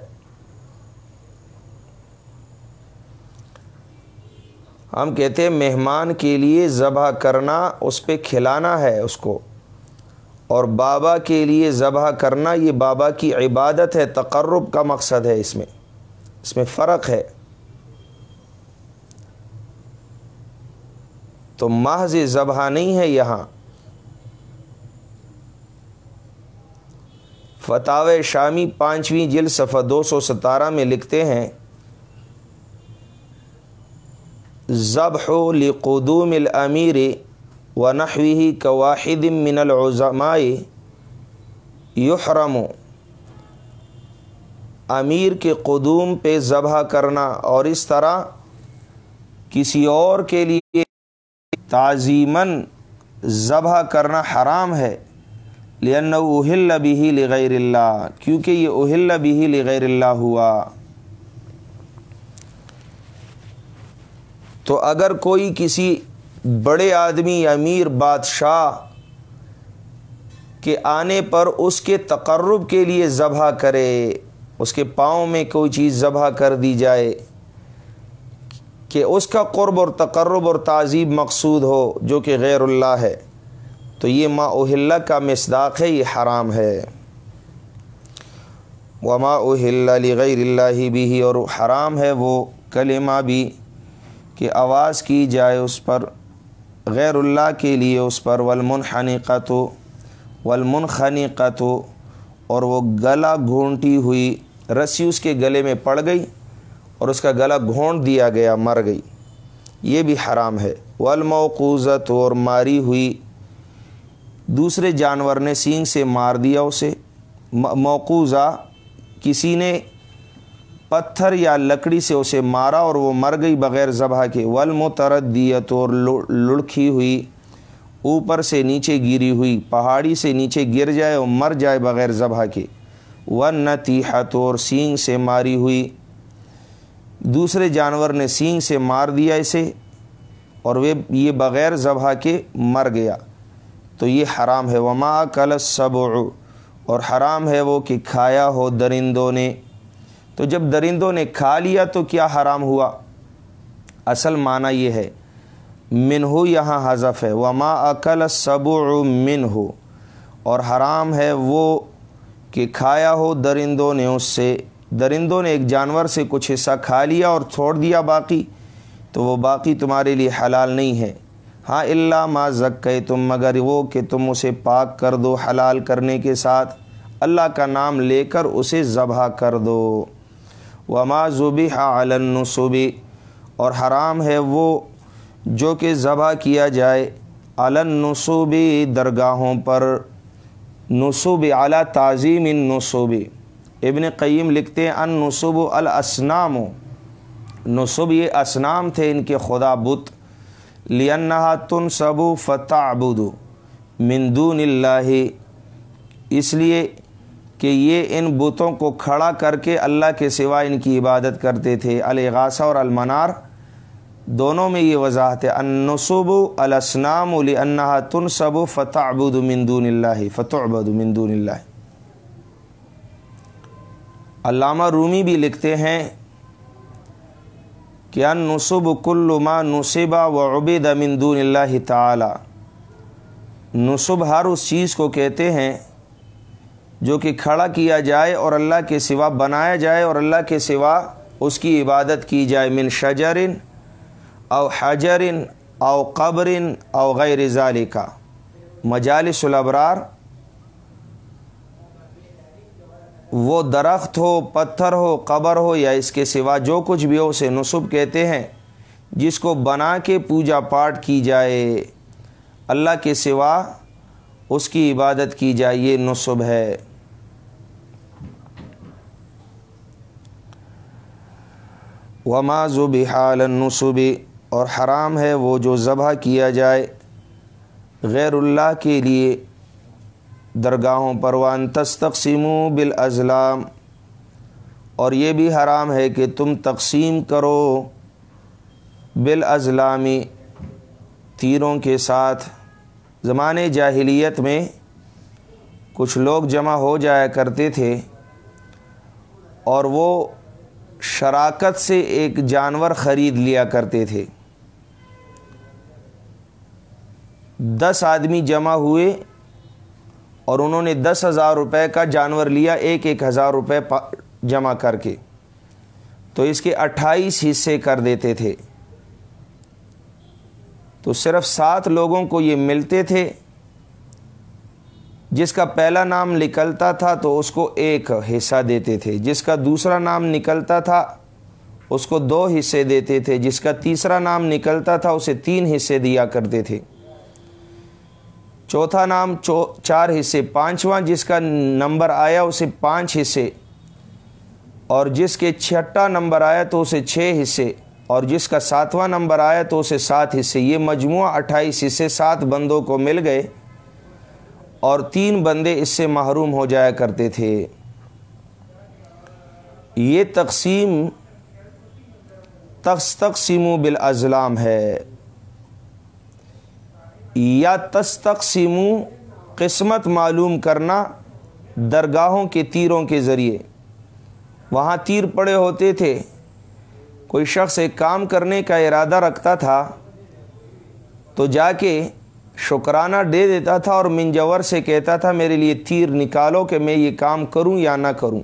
Speaker 1: ہم کہتے ہیں مہمان کے لیے ذبح کرنا، اس پہ کھلانا ہے اس کو۔ اور بابا کے لیے ذبح کرنا، یہ بابا کی عبادت ہے، تقرب کا مقصد ہے اس میں۔ اس میں فرق ہے۔ تو محض ذبح نہیں ہے یہاں۔ فتح شامی پانچویں جل صفحہ دو سو ستارہ میں لکھتے ہیں، ذبح لقدوم الامیر و نحوی کواحد من العظماء یحرم۔ امیر کے قدوم پہ ذبح کرنا اور اس طرح کسی اور کے لیے تعظیمن ذبح کرنا حرام ہے۔ لن اہل بھی لغیر اللہ کیونکہ یہ اہل بھی لغیر اللہ ہوا۔ تو اگر کوئی کسی بڑے آدمی امیر بادشاہ کے آنے پر اس کے تقرب کے لیے ذبح کرے، اس کے پاؤں میں کوئی چیز ذبح کر دی جائے، کہ اس کا قرب اور تقرب اور تعذیب مقصود ہو، جو کہ غیر اللہ ہے۔ تو یہ ما اہل کا مصداق ہے، یہ حرام ہے۔ وما اہل غیر اللہ بھی اور حرام ہے وہ کلمہ بھی کہ آواز کی جائے اس پر، غیر اللہ کے لیے اس پر ولمنخنی قطو ولمن خنی اور وہ گلا گھونٹی ہوئی رسی اس کے گلے میں پڑ گئی اور اس کا گلا گھونٹ دیا گیا، مر گئی۔ یہ بھی حرام ہے۔ ولموقوزت اور ماری ہوئی دوسرے جانور نے سینگ سے مار دیا اسے۔ موقوزہ کسی نے پتھر یا لکڑی سے اسے مارا اور وہ مر گئی بغیر ذبح کے۔ ولمتردیت اور لڑکھی ہوئی۔ اوپر سے نیچے گری ہوئی۔ پہاڑی سے نیچے گر جائے اور مر جائے بغیر ذبح کے۔ ون نتیحت اور سینگ سے ماری ہوئی۔ دوسرے جانور نے سینگ سے مار دیا اسے اور وہ یہ بغیر ذبح کے مر گیا۔ تو یہ حرام ہے۔ وما کل سب اور حرام ہے وہ کہ کھایا ہو درندوں نے۔ تو جب درندوں نے کھا لیا تو کیا حرام ہوا؟ اصل معنی یہ ہے من ہو یہاں حذف ہے۔ وما عقل صب من ہو اور حرام ہے وہ کہ کھایا ہو درندوں نے اس سے۔ درندوں نے ایک جانور سے کچھ حصہ کھا لیا اور چھوڑ دیا باقی، تو وہ باقی تمہارے لیے حلال نہیں ہے۔ ہاں اللہ ما زک تم مگر وہ کہ تم اسے پاک کر دو حلال کرنے کے ساتھ۔ اللہ کا نام لے کر اسے ذبح کر دو۔ وما ذبی علنصوبی اور حرام ہے وہ جو کہ ذبح کیا جائے۔ علنصوبی درگاہوں پر۔ نصوب اعلیٰ تعظیم ان نصوبی ابن قیم لکھتے ہیں ان نصب الاسنام۔ نصب یہ اسنام تھے ان کے خدا بت۔ لنحا تن صبو فتح ابود مندون اللہ اس لیے کہ یہ ان بتوں کو کھڑا کر کے اللہ کے سوا ان کی عبادت کرتے تھے۔ الغاثہ اور المنار، دونوں میں یہ وضاحت ہے۔ انصب الاسنام النحا تنصب فتح ابود مندون اللہ فتح ابود مندون اللہ علامہ رومی بھی لکھتے ہیں کہ ان نصب کل ما نصبہ و عبید مندون اللہ تعالی۔ نصب ہر اس چیز کو کہتے ہیں جو کہ کھڑا کیا جائے اور اللہ کے سوا بنایا جائے اور اللہ کے سوا اس کی عبادت کی جائے، من شجرن او حجرن او قبرن او غیر ذالکا۔ مجالس الابرار وہ درخت ہو، پتھر ہو، قبر ہو یا اس کے سوا جو کچھ بھی ہو، اسے نصب کہتے ہیں، جس کو بنا کے پوجا پاٹ کی جائے۔ اللہ کے سوا اس کی عبادت کی جائے، یہ نصب ہے۔ وما ذبحال النصب۔ اور حرام ہے وہ جو ذبح کیا جائے غیر اللہ کے لیے۔ درگاہوں پر وان تستقسیم بالازلام اور یہ بھی حرام ہے کہ تم تقسیم کرو بالازلامی تیروں کے ساتھ۔ زمانے جاہلیت میں کچھ لوگ جمع ہو جایا کرتے تھے اور وہ شراکت سے ایک جانور خرید لیا کرتے تھے۔ دس آدمی جمع ہوئے اور انہوں نے دس ہزار روپے کا جانور لیا، ایک ایک ہزار روپے جمع کر کے۔ تو اس کے اٹھائیس حصے کر دیتے تھے۔ تو صرف سات لوگوں کو یہ ملتے تھے۔ جس کا پہلا نام نکلتا تھا تو اس کو ایک حصہ دیتے تھے۔ جس کا دوسرا نام نکلتا تھا، اس کو دو حصے دیتے تھے۔ جس کا تیسرا نام نکلتا تھا، اسے تین حصے دیا کرتے تھے۔ چوتھا نام چو چار حصے، پانچواں جس کا نمبر آیا اسے پانچ حصے، اور جس کے چھٹا نمبر آیا تو اسے چھ حصے، اور جس کا ساتواں نمبر آیا تو اسے سات حصے۔ یہ مجموعہ اٹھائیس حصے، سات بندوں کو مل گئے، اور تین بندے اس سے محروم ہو جایا کرتے تھے۔ یہ تقسیم تخ تقسیم بالازلام ہے۔ یا تس تقسیم قسمت معلوم کرنا درگاہوں کے تیروں کے ذریعے۔ وہاں تیر پڑے ہوتے تھے۔ کوئی شخص ایک کام کرنے کا ارادہ رکھتا تھا تو جا کے شکرانہ دے دیتا تھا اور منجور سے کہتا تھا، میرے لیے تیر نکالو کہ میں یہ کام کروں یا نہ کروں۔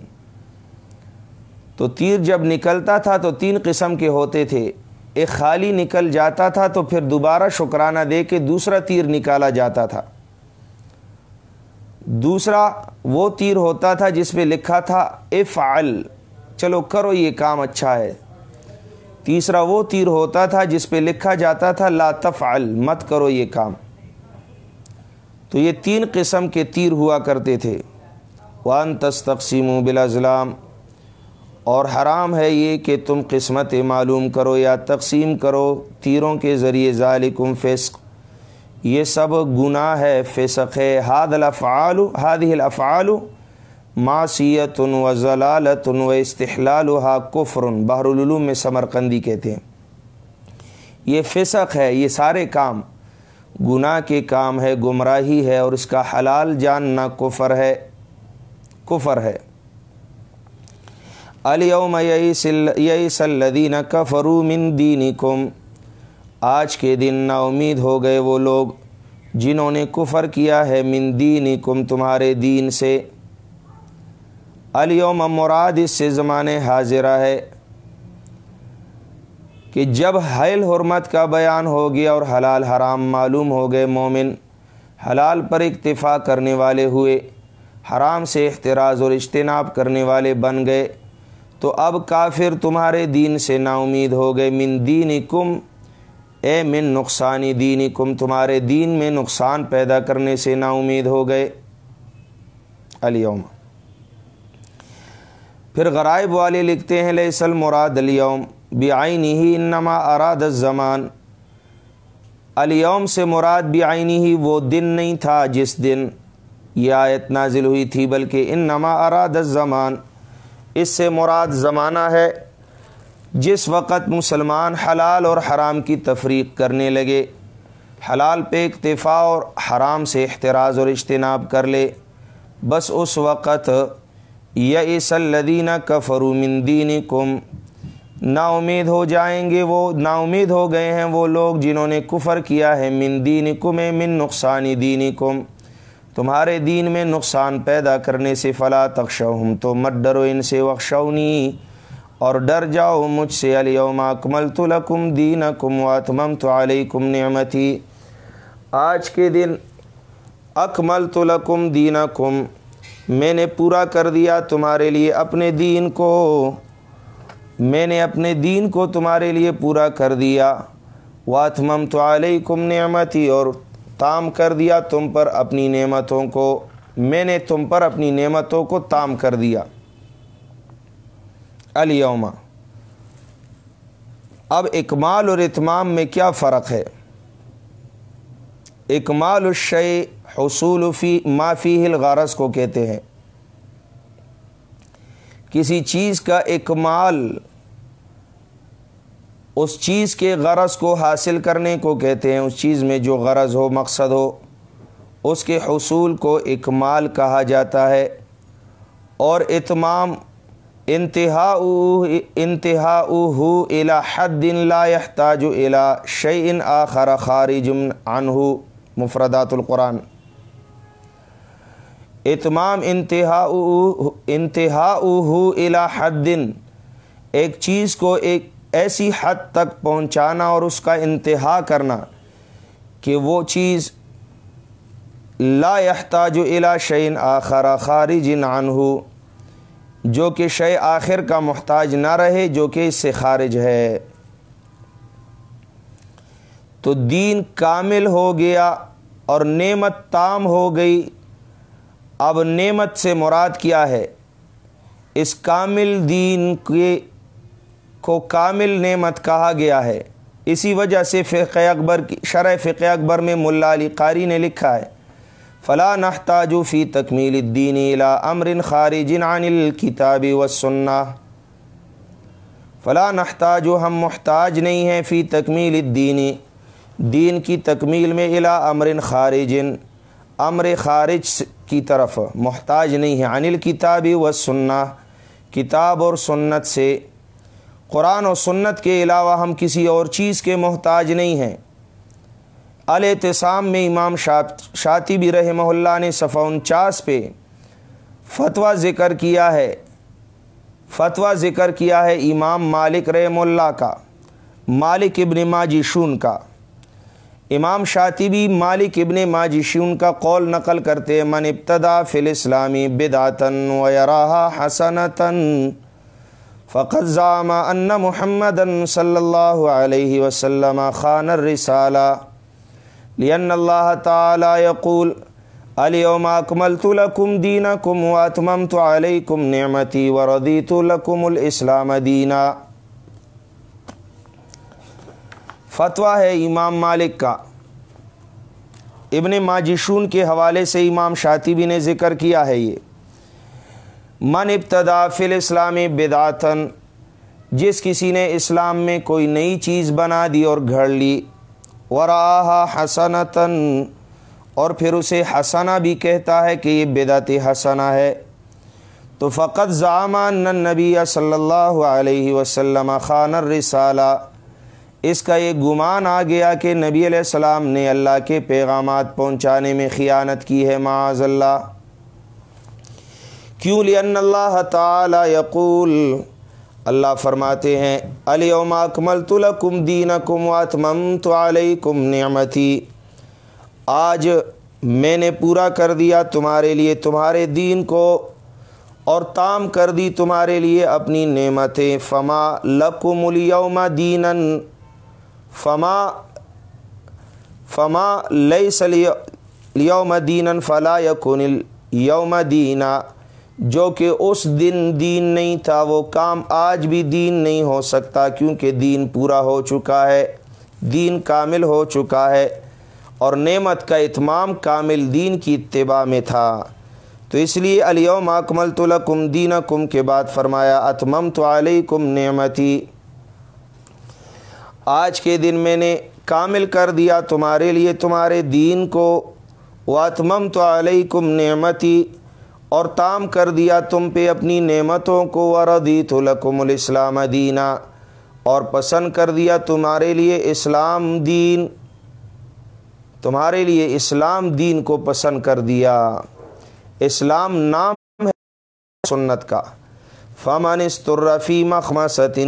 Speaker 1: تو تیر جب نکلتا تھا تو تین قسم کے ہوتے تھے۔ ایک خالی نکل جاتا تھا تو پھر دوبارہ شکرانہ دے کے دوسرا تیر نکالا جاتا تھا۔ دوسرا وہ تیر ہوتا تھا جس پہ لکھا تھا، افعل۔ چلو کرو یہ کام اچھا ہے۔ تیسرا وہ تیر ہوتا تھا جس پہ لکھا جاتا تھا، لا تفعل۔ مت کرو یہ کام۔ تو یہ تین قسم کے تیر ہوا کرتے تھے۔ وان تستقسیم بلاضلام اور حرام ہے یہ کہ تم قسمت معلوم کرو یا تقسیم کرو تیروں کے ذریعے ذالکم فسق۔ یہ سب گناہ ہے، فسق ہے۔ ہاد الافعال ہاد الافعال معصیت و ضلالت و استحلال و کفر۔ بحر العلوم میں ثمرقندی کہتے ہیں۔ یہ فسق ہے، یہ سارے کام۔ گناہ کے کام ہے، گمراہی ہے اور اس کا حلال جاننا کفر ہے کفر ہے۔ الیوم یئیس الذین کفروا من دینکم آج کے دن نا امید ہو گئے وہ لوگ جنہوں نے کفر کیا ہے من دینکم تمہارے دین سے. الیوم مراد اس سے زمانے حاضرہ ہے کہ جب حیل حرمت کا بیان ہو گیا اور حلال حرام معلوم ہو گئے مومن، حلال پر اکتفا کرنے والے ہوئے، حرام سے احتراز اور اجتناب کرنے والے بن گئے تو اب کافر تمہارے دین سے نا امید ہو گئے۔ من دینی کم اے من نقصانی دینی کم تمہارے دین میں نقصان پیدا کرنے سے نا امید ہو گئے۔ علیوم پھر غرائب والے لکھتے ہیں لسل مراد الیوم۔ بعینی ہی انما اراد الزمان۔ الیوم سے مراد بعینی ہی وہ دن نہیں تھا جس دن یہ آیت نازل ہوئی تھی، بلکہ انما اراد الزمان۔ اس سے مراد زمانہ ہے جس وقت مسلمان حلال اور حرام کی تفریق کرنے لگے۔ حلال پہ اکتفا اور حرام سے احتراز اور اجتناب کر لے۔ بس اس وقت یس الدینہ کفر من دین کم نا امید ہو جائیں گے وہ، نا امید ہو گئے ہیں وہ لوگ جنہوں نے کفر کیا ہے، من دین کم من نقصانی دینی کم تمہارے دین میں نقصان پیدا کرنے سے فلا تخشوہم، تو مت ڈرو، ان سے وخشونی، اور ڈر جاؤ مجھ سے، الیوم اکملت لکم دینکم واتممت علیکم نعمتی۔ آج کے دن اکملت لکم دینکم، میں نے پورا کر دیا تمہارے لیے اپنے دین کو۔ میں نے اپنے دین کو تمہارے لیے پورا کر دیا۔ واتممت علیکم نعمتی، اور تام کر دیا، تم پر اپنی نعمتوں کو، میں نے تم پر اپنی نعمتوں کو تام کر دیا۔ الیوم۔ اب اکمال اور اتمام میں کیا فرق ہے؟ اکمال الشع حصول فی معافی الغارض کو کہتے ہیں۔ کسی چیز کا اکمال اس چیز کے غرض کو حاصل کرنے کو کہتے ہیں، اس چیز میں جو غرض ہو، مقصد ہو، اس کے حصول کو اکمال کہا جاتا ہے۔ اور اتمام انتہا انتہا ہو الا حد لا يحتاج الا شعین آخر خارج عنہ۔ مفردات القرآن۔ اتمام انتہا انتہا ہو الا حد، ایک چیز کو ایک ایسی حد تک پہنچانا اور اس کا انتہا کرنا کہ وہ چیز لا يحتاج الى شعین آخر، خارج عنہ، جو کہ شے آخر کا محتاج نہ رہے، جو کہ اس سے خارج ہے۔ تو دین کامل ہو گیا اور نعمت تام ہو گئی۔ اب نعمت سے مراد کیا ہے؟ اس کامل دین کے کو کامل نعمت کہا گیا ہے۔ اسی وجہ سے فقہ اکبر کی شرح فقہ اکبر میں ملا علی قاری نے لکھا ہے فلاں نحتاج فی تکمیل الدین الى امر خارج عن الکتاب والسنہ۔ فلاں نحتاج، ہم محتاج نہیں ہیں فی تکمیل الدین۔ دین کی تکمیل میں الا امر خارج امر خارج کی طرف۔ محتاج نہیں ہے۔ عن الکتاب والسنہ، کتاب اور سنت سے۔ قرآن و سنت کے علاوہ ہم کسی اور چیز کے محتاج نہیں ہیں۔ الاعتصام میں امام شاطی بھی رحمہ اللہ نے صفحہ انچاس پہ فتویٰ ذکر کیا ہے۔ فتویٰ ذکر کیا ہے امام مالک رحم اللہ کا، مالک ابن ماجشون کا۔ امام شاطی بھی مالک ابن ماجی شون کا قول نقل کرتے من ابتدا فی الاسلامی بدعتن و یراہا حسنتن فقط زام ان محمد صلی اللہ علیہ وسلم خان الرسالہ لأن اللہ تعالی یقول اليوم اکملت لکم دینکم واتممت علیکم نعمتی وردیت لکم الاسلام دینا۔ فتویٰ ہے امام مالک کا۔ ابن ماجشون کے حوالے سے امام شاطبی نے ذکر کیا ہے یہ۔ من ابتدا فی الاسلام بدعتن جس کسی نے اسلام میں کوئی نئی چیز بنا دی اور گھڑ لی وراہ حسنتاً اور پھر اسے حسنا بھی کہتا ہے کہ یہ بدعت حسنا ہے۔ تو فقط زامان نبی صلی اللہ علیہ وسلم خان الرسالہ۔ اس کا یہ گمان آ گیا کہ نبی علیہ السلام نے اللہ کے پیغامات پہنچانے میں خیانت کی ہے، معاذ اللہ۔ کیوں لن اللہ تعالی یقول اللہ فرماتے ہیں الیوم اکملت لکم دینکم واتممت علیکم نعمتی آج میں نے پورا کر دیا تمہارے لیے تمہارے دین کو اور تام کر دی تمہارے لیے اپنی نعمتیں۔ فما لکم الیوم دینا فما فما لیس الیوم دینا فلا یکن الیوم دینا جو کہ اس دن دین نہیں تھا، وہ کام آج بھی دین نہیں ہو سکتا کیونکہ دین پورا ہو چکا ہے، دین کامل ہو چکا ہے اور نعمت کا اتمام کامل دین کی اتباع میں تھا۔ تو اس لیے الیوم اکمل تو لکم دین کم کے بعد فرمایا اتمم تو علیکم نعمتی۔ آج کے دن میں نے کامل کر دیا تمہارے لیے تمہارے دین کو واتمم تو علیکم نعمتی۔ اور تام کر دیا تم پہ اپنی نعمتوں کو وردی تو لکم الاسلام دینا اور پسند کر دیا تمہارے لیے اسلام دین۔ تمہارے لیے اسلام دین کو پسند کر دیا۔ اسلام نام ہے سنت کا۔ فمن استرفی مخم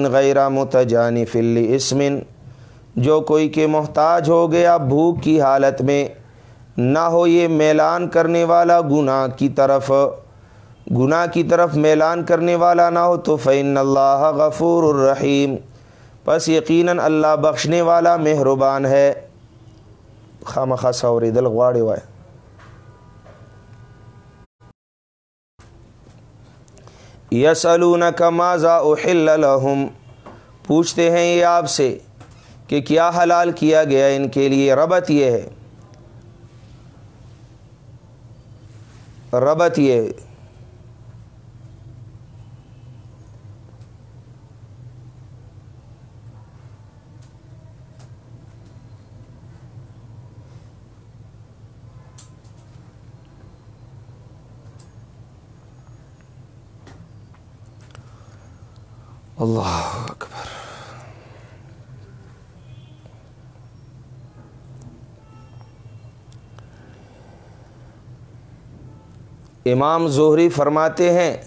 Speaker 1: غیر متجانی فل اسمن جو کوئی کہ محتاج ہو گیا بھوک کی حالت میں نہ ہو یہ میلان کرنے والا گناہ کی طرف، گناہ کی طرف میلان کرنے والا نہ ہو تو فعن اللہ غفور الرحیم بس یقیناً اللہ بخشنے والا مہربان ہے۔ خام خاصا اور دل غواڑے وائے۔ یس کا ماضا احل لہم؟ پوچھتے ہیں یہ آپ سے کہ کیا حلال کیا گیا ان کے لیے؟ ربط یہ ہے۔ ربط یہ اللہ اکبر۔ امام زہری فرماتے ہیں،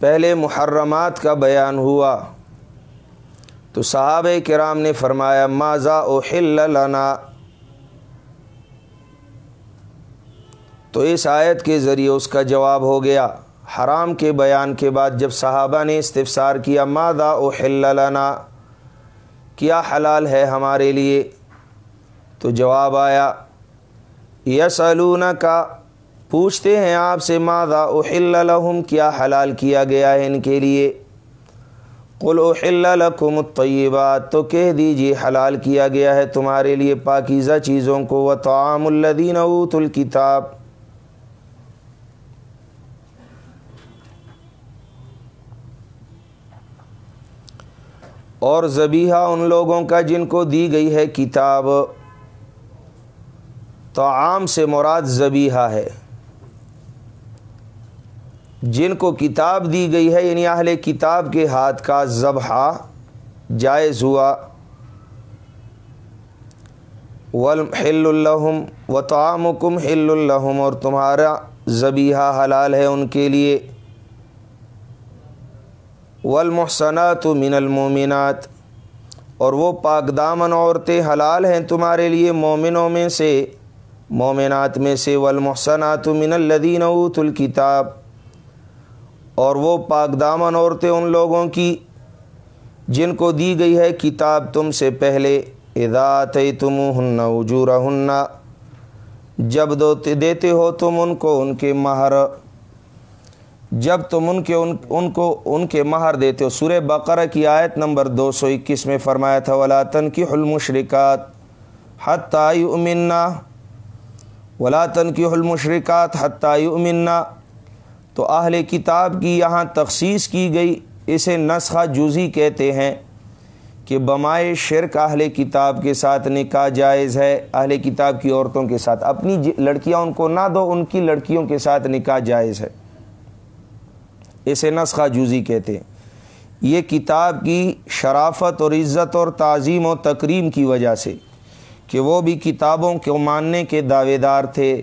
Speaker 1: پہلے محرمات کا بیان ہوا۔ تو صحابہ کرام نے فرمایا ماضا او لنا. تو اس آیت کے ذریعے اس کا جواب ہو گیا۔ حرام کے بیان کے بعد جب صحابہ نے استفسار کیا مادا او لنا کیا حلال ہے ہمارے لیے؟ تو جواب آیا یس کا پوچھتے ہیں آپ سے مادا احل لہم، کیا حلال کیا گیا ہے ان کے لیے؟ قل احل لکم الطیبات، تو کہہ دیجیے حلال کیا گیا ہے تمہارے لیے پاکیزہ چیزوں کو و تعام الدین اوت الکتاب۔ اور زبیحہ ان لوگوں کا جن کو دی گئی ہے کتاب۔ تو عام سے مراد زبیحہ ہے۔ جن کو کتاب دی گئی ہے یعنی اہل کتاب کے ہاتھ کا ذبحہ جائز ہوا۔ ہل الحم و تعامکم ہل الحم اور تمہارا زبیحہ حلال ہے ان کے لیے۔ والمحسنات من المومنات اور وہ پاک دامن عورتیں حلال ہیں تمہارے لیے، مومنوں میں سے۔ مومنات میں سے والمحسنات من الدین اوت الکتاب اور وہ پاک دامن عورتیں ان لوگوں کی جن کو دی گئی ہے کتاب تم سے پہلے۔ ادات تم ہن اجور جب دو دیتے ہو تم ان کو ان کے مہر۔ جب تم ان کے ان ان کو ان کے مہر دیتے ہو۔ سورہ بقرہ کی آیت نمبر دو سو اکیس میں فرمایا تھا ولاطن کی حلم شرکات حتائی امنا ولاطن کی المشرکات حتائی امنا تو اہل کتاب کی یہاں تخصیص کی گئی، اسے نسخہ جوزی کہتے ہیں کہ بمائے شرک اہل کتاب کے ساتھ نکاح جائز ہے، اہل کتاب کی عورتوں کے ساتھ۔ اپنی لڑکیاں ان کو نہ دو، ان کی لڑکیوں کے ساتھ نکاح جائز ہے۔ اسے نسخہ جوزی کہتے ہیں۔ یہ کتاب کی شرافت اور عزت اور تعظیم و تکریم کی وجہ سے۔ کہ وہ بھی کتابوں کو ماننے کے دعوے دار تھے،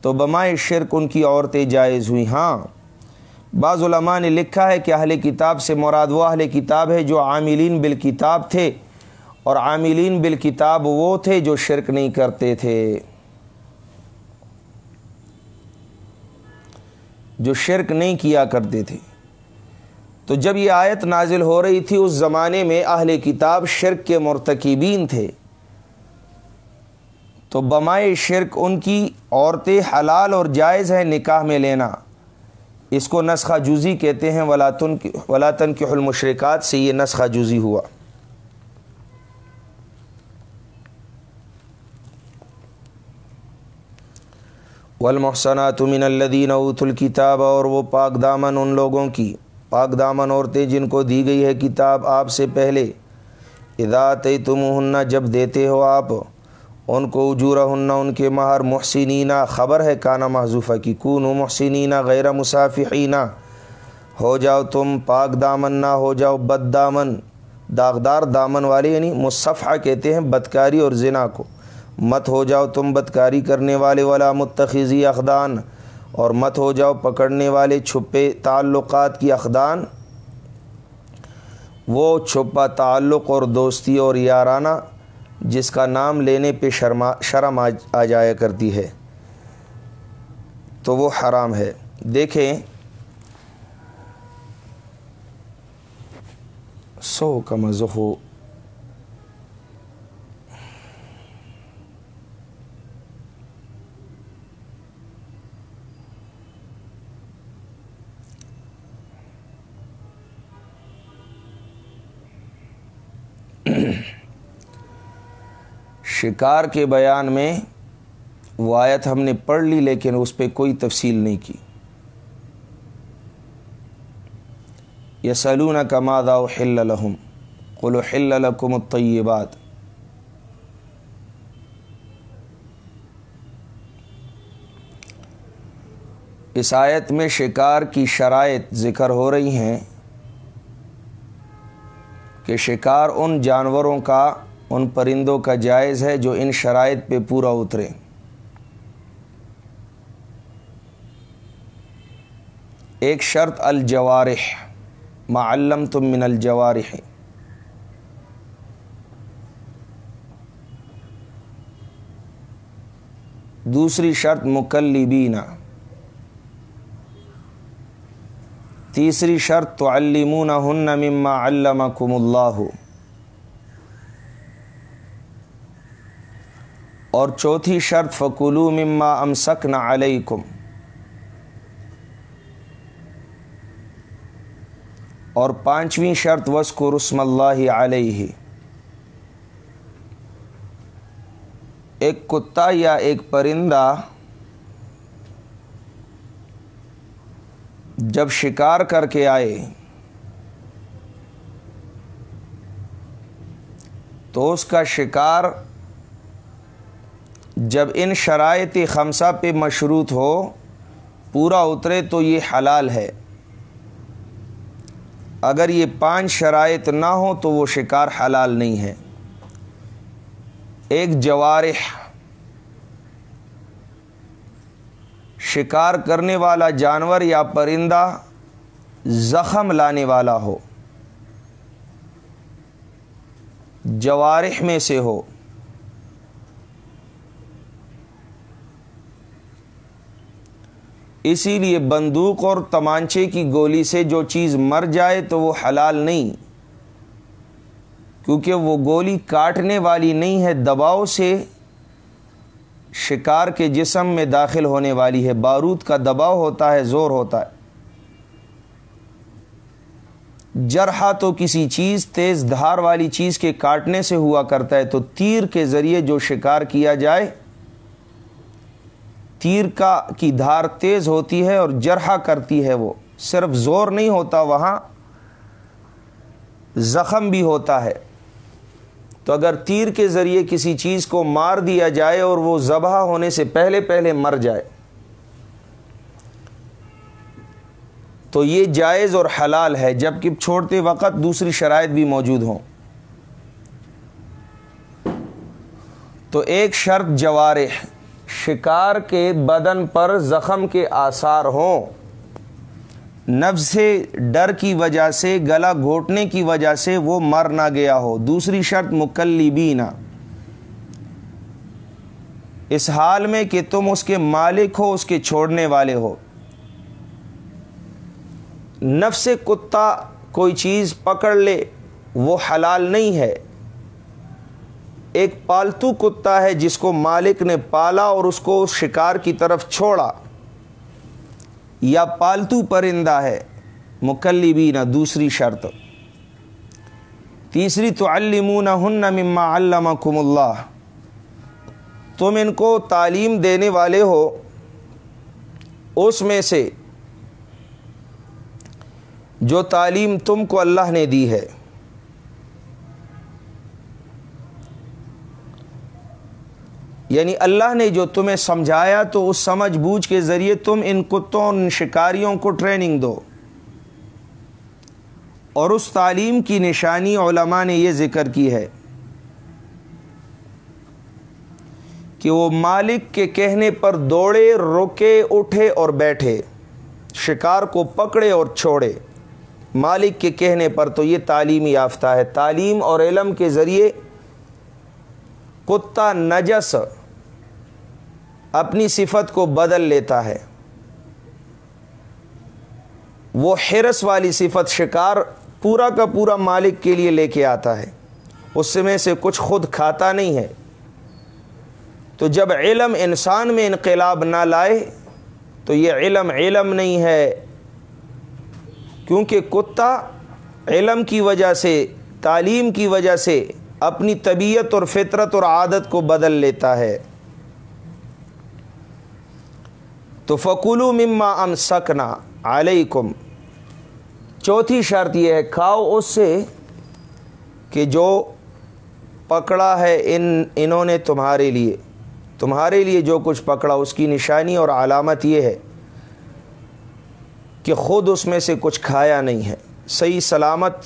Speaker 1: تو بمائے شرک ان کی عورتیں جائز ہوئی ہاں بعض علماء نے لکھا ہے کہ اہل کتاب سے مراد وہ اہل کتاب ہے جو عاملین بالکتاب تھے، اور عاملین بالکتاب وہ تھے جو شرک نہیں کرتے تھے۔ جو شرک نہیں کیا کرتے تھے۔ تو جب یہ آیت نازل ہو رہی تھی، اس زمانے میں اہل کتاب شرک کے مرتکبین تھے۔ تو بمائے شرک ان کی عورتیں حلال اور جائز ہے نکاح میں لینا۔ اس کو نسخہ جوزی کہتے ہیں ولاطن کی ولاطن کے حلمشرکات سے یہ نسخہ جوزی ہوا۔ والمحسنات من الدین اوت الکتاب اور وہ پاک دامن ان لوگوں کی۔ پاک دامن عورتیں جن کو دی گئی ہے کتاب آپ سے پہلے۔ ادات تم جب دیتے ہو آپ ان کو اجورا ہن ان کے مہر محسنینہ خبر ہے کانا محضوفہ کی کون و محسنینہ غیر مسافینہ ہو جاؤ تم پاک دامن، نہ ہو جاؤ بد دامن۔ داغدار دامن والے یعنی مصفحہ کہتے ہیں بدکاری اور زنا کو۔ مت ہو جاؤ تم بدکاری کرنے والے والا متخذی اخدان۔ اور مت ہو جاؤ پکڑنے والے، چھپے تعلقات کی اخدان۔ وہ چھپا تعلق اور دوستی اور یارانہ۔ جس کا نام لینے پہ شرما شرم آ جایا کرتی ہے۔ تو وہ حرام ہے۔ دیکھیں۔ سو کا مزہ شکار کے بیان میں وہ آیت ہم نے پڑھ لی لیکن اس پہ کوئی تفصیل نہیں کی۔ یہ سلون کماد حل الحم قل حل الکم الطیبات۔ اس آیت میں شکار کی شرائط ذکر ہو رہی ہیں کہ شکار ان جانوروں کا ان پرندوں کا جائز ہے جو ان شرائط پہ پورا اترے۔ ایک شرط الجوارح معلم تم من الجوارح۔ دوسری شرط مکلبینہ تیسری شرط تو ہن مما علمکم اللہ۔ اور چوتھی شرط، فکلو مما ام سکن علیکم۔ اور پانچویں شرط وس کو رسم اللہ علیہ۔ ایک کتا یا ایک پرندہ جب شکار کر کے آئے تو اس کا شکار جب ان شرائط خمسہ پہ مشروط ہو، پورا اترے تو یہ حلال ہے۔ اگر یہ پانچ شرائط نہ ہو تو وہ شکار حلال نہیں ہے۔ ایک جوارح۔ شکار کرنے والا جانور یا پرندہ زخم لانے والا ہو۔ جوارح میں سے ہو۔ اسی لیے بندوق اور تمانچے کی گولی سے جو چیز مر جائے تو وہ حلال نہیں، کیونکہ وہ گولی کاٹنے والی نہیں ہے، دباؤ سے شکار کے جسم میں داخل ہونے والی ہے۔ بارود کا دباؤ ہوتا ہے، زور ہوتا ہے۔ جرحا تو کسی چیز، تیز دھار والی چیز کے کاٹنے سے ہوا کرتا ہے، تو تیر کے ذریعے جو شکار کیا جائے تیر کا کی دھار تیز ہوتی ہے اور جرحا کرتی ہے وہ۔ صرف زور نہیں ہوتا، وہاں زخم بھی ہوتا ہے۔ تو اگر تیر کے ذریعے کسی چیز کو مار دیا جائے اور وہ ذبح ہونے سے پہلے پہلے مر جائے، تو یہ جائز اور حلال ہے جبکہ چھوڑتے وقت دوسری شرائط بھی موجود ہوں۔ تو ایک شرط جوارح۔ شکار کے بدن پر زخم کے آثار ہوں۔ نب سے ڈر کی وجہ سے، گلا گھوٹنے کی وجہ سے وہ مر نہ گیا ہو۔ دوسری شرط مکلبینہ اس حال میں کہ تم اس کے مالک ہو، اس کے چھوڑنے والے ہو۔ نفس کتا کوئی چیز پکڑ لے، وہ حلال نہیں ہے۔ ایک پالتو کتا ہے جس کو مالک نے پالا اور اس کو شکار کی طرف چھوڑا۔ یا پالتو پرندہ ہے مکلبینہ دوسری شرط۔ تیسری تو المون ہن مما علمکم اللہ۔ تم ان کو تعلیم دینے والے ہو۔ اس میں سے جو تعلیم تم کو اللہ نے دی ہے۔ یعنی اللہ نے جو تمہیں سمجھایا تو اس سمجھ بوجھ کے ذریعے تم ان کتوں ان شکاریوں کو ٹریننگ دو۔ اور اس تعلیم کی نشانی علماء نے یہ ذکر کی ہے کہ وہ مالک کے کہنے پر دوڑے روکے اٹھے اور بیٹھے، شکار کو پکڑے اور چھوڑے۔ مالک کے کہنے پر تو یہ تعلیم یافتہ ہے۔ تعلیم اور علم کے ذریعے کتا نجس اپنی صفت کو بدل لیتا ہے۔ وہ حرس والی صفت شکار پورا کا پورا مالک کے لیے لے کے آتا ہے۔ اس میں سے کچھ خود کھاتا نہیں ہے۔ تو جب علم انسان میں انقلاب نہ لائے، تو یہ علم علم نہیں ہے۔ کیونکہ کتا علم کی وجہ سے، تعلیم کی وجہ سے اپنی طبیعت اور فطرت اور عادت کو بدل لیتا ہے۔ تو فکولو مما ام سکنا علیکم۔ چوتھی شرط یہ ہے، کھاؤ اس سے کہ جو پکڑا ہے ان، انہوں نے تمہارے لیے۔ تمہارے لیے جو کچھ پکڑا، اس کی نشانی اور علامت یہ ہے کہ خود اس میں سے کچھ کھایا نہیں ہے۔ صحیح سلامت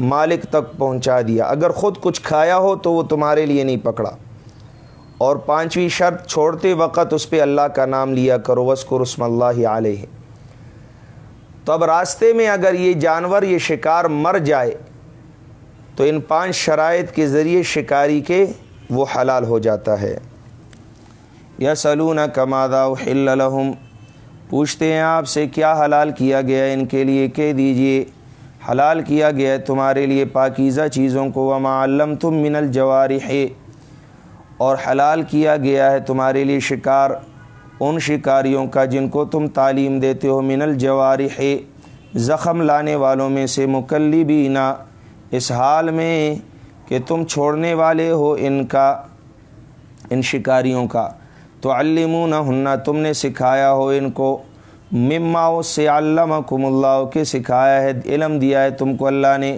Speaker 1: مالک تک پہنچا دیا۔ اگر خود کچھ کھایا ہو تو وہ تمہارے لیے نہیں پکڑا۔ اور پانچویں شرط، چھوڑتے وقت اس پہ اللہ کا نام لیا کرو وسکر رسم اللہ علیہ۔ تو اب راستے میں اگر یہ جانور، یہ شکار مر جائے، تو ان پانچ شرائط کے ذریعے شکاری کے وہ حلال ہو جاتا ہے۔ یا سلون کمادا الحم پوچھتے ہیں آپ سے کیا حلال کیا گیا ان کے لیے؟ کہہ دیجیے حلال کیا گیا ہے، تمہارے لیے پاکیزہ چیزوں کو، وما علم تم من الجوارح۔ اور حلال کیا گیا ہے تمہارے لیے شکار، ان شکاریوں کا جن کو تم تعلیم دیتے ہو۔ من الجوارح۔ زخم لانے والوں میں سے مکلی بھی اس حال میں کہ تم چھوڑنے والے ہو ان کا، ان شکاریوں کا۔ تو علمون تم نے سکھایا ہو ان کو۔ مما سے علمکم اللہ کے سکھایا ہے، علم دیا ہے تم کو اللہ نے۔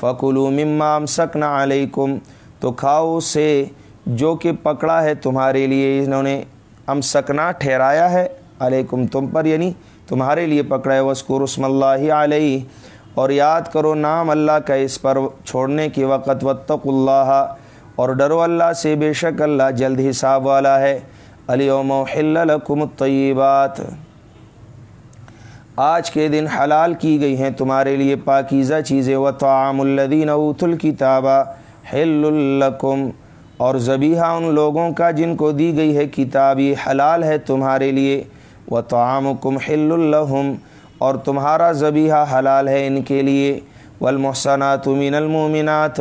Speaker 1: فکلو مما امسکنا علیکم، تو کھاؤ سے جو کہ پکڑا ہے تمہارے لیے۔ انہوں نے امسکنا ٹھہرایا ہے علیکم تم پر یعنی تمہارے لیے پکڑا ہے۔ وسکر رسم اللہ علیہ۔ اور یاد کرو، نام اللہ کا اس پر چھوڑنے کے وقت وطق اللہ۔ اور ڈرو اللہ سے، بے شک اللہ جلد حساب والا ہے۔ علیوم لکم الطیبات۔ آج کے دن حلال کی گئی ہیں تمہارے لیے پاکیزہ چیزیں۔ و تعام الدین اوت الکتابہ حل الکم اور ذبیحہ ان لوگوں کا جن کو دی گئی ہے کتاب، یہ حلال ہے تمہارے لیے۔ و تعام کم حل الحم اور تمہارا ذبیحہ حلال ہے ان کے لیے۔ والمحسنات من المومنات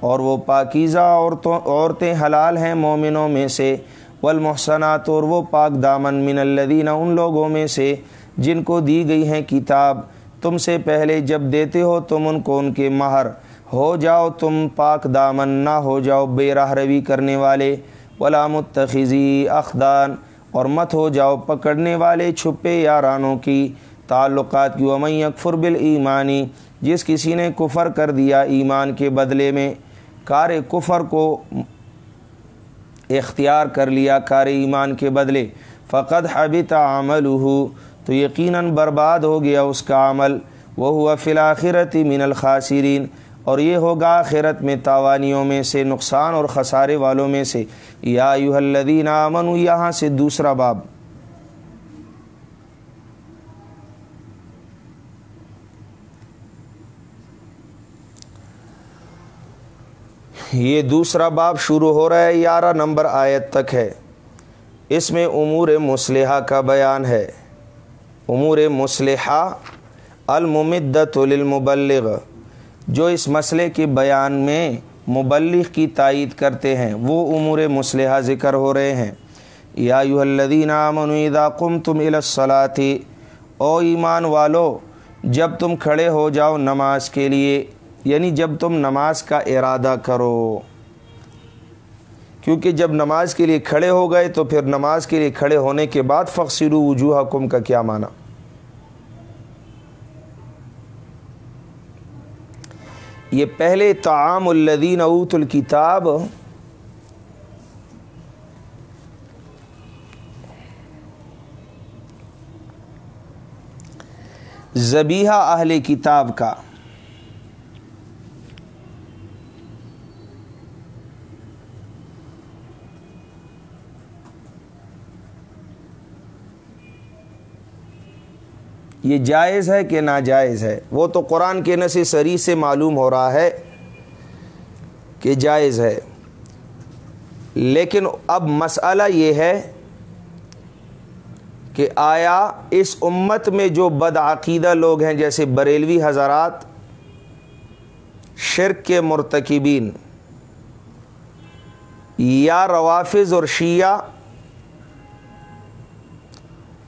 Speaker 1: اور وہ پاکیزہ عورتوں، عورتیں حلال ہیں مومنوں میں سے۔ والمحسنات اور وہ پاک دامن۔ من الدین ان لوگوں میں سے۔ جن کو دی گئی ہیں کتاب، تم سے پہلے جب دیتے ہو تم ان کو ان کے مہر۔ ہو جاؤ تم پاک دامن، نہ ہو جاؤ بے راہ روی کرنے والے۔ ولا متخذی اخدان اور مت ہو جاؤ پکڑنے والے چھپے یارانوں کی۔ تعلقات کی ومئی اکفر بال ایمانی جس کسی نے کفر کر دیا ایمان کے بدلے میں۔ کار کفر کو اختیار کر لیا کار ایمان کے بدلے۔ فقط حبت عمل ہو تو یقیناً برباد ہو گیا اس کا عمل۔ وہ ہوا فلاخرت من الخاسرین۔ اور یہ ہوگا آخرت میں تاوانیوں میں سے، نقصان اور خسارے والوں میں سے۔ یا یو الدین امن یہاں سے دوسرا باب۔ یہ دوسرا باب شروع ہو رہا ہے، یارہ نمبر آیت تک ہے۔ اس میں امور مسلحہ کا بیان ہے۔ امور مسلحہ الممدت للمبلغ، جو اس مسئلے کے بیان میں مبلغ کی تائید کرتے ہیں، وہ امور مسلحہ ذکر ہو رہے ہیں۔ یا یو الدین امن اذا قم تم الصلاطی او ایمان والو، جب تم کھڑے ہو جاؤ نماز کے لیے یعنی جب تم نماز کا ارادہ کرو۔ کیونکہ جب نماز کے لیے کھڑے ہو گئے، تو پھر نماز کے لیے کھڑے ہونے کے بعد فخر وجوہ کم کا کیا معنی؟ یہ پہلے تعام الدین اوت الکتاب زبیحہ اہل کتاب کا یہ جائز ہے کہ ناجائز ہے؟ وہ تو قرآن کے نس سری سے معلوم ہو رہا ہے کہ جائز ہے۔ لیکن اب مسئلہ یہ ہے کہ آیا اس امت میں جو بدعقیدہ لوگ ہیں، جیسے بریلوی حضرات، شرک کے مرتکبین، یا روافظ اور شیعہ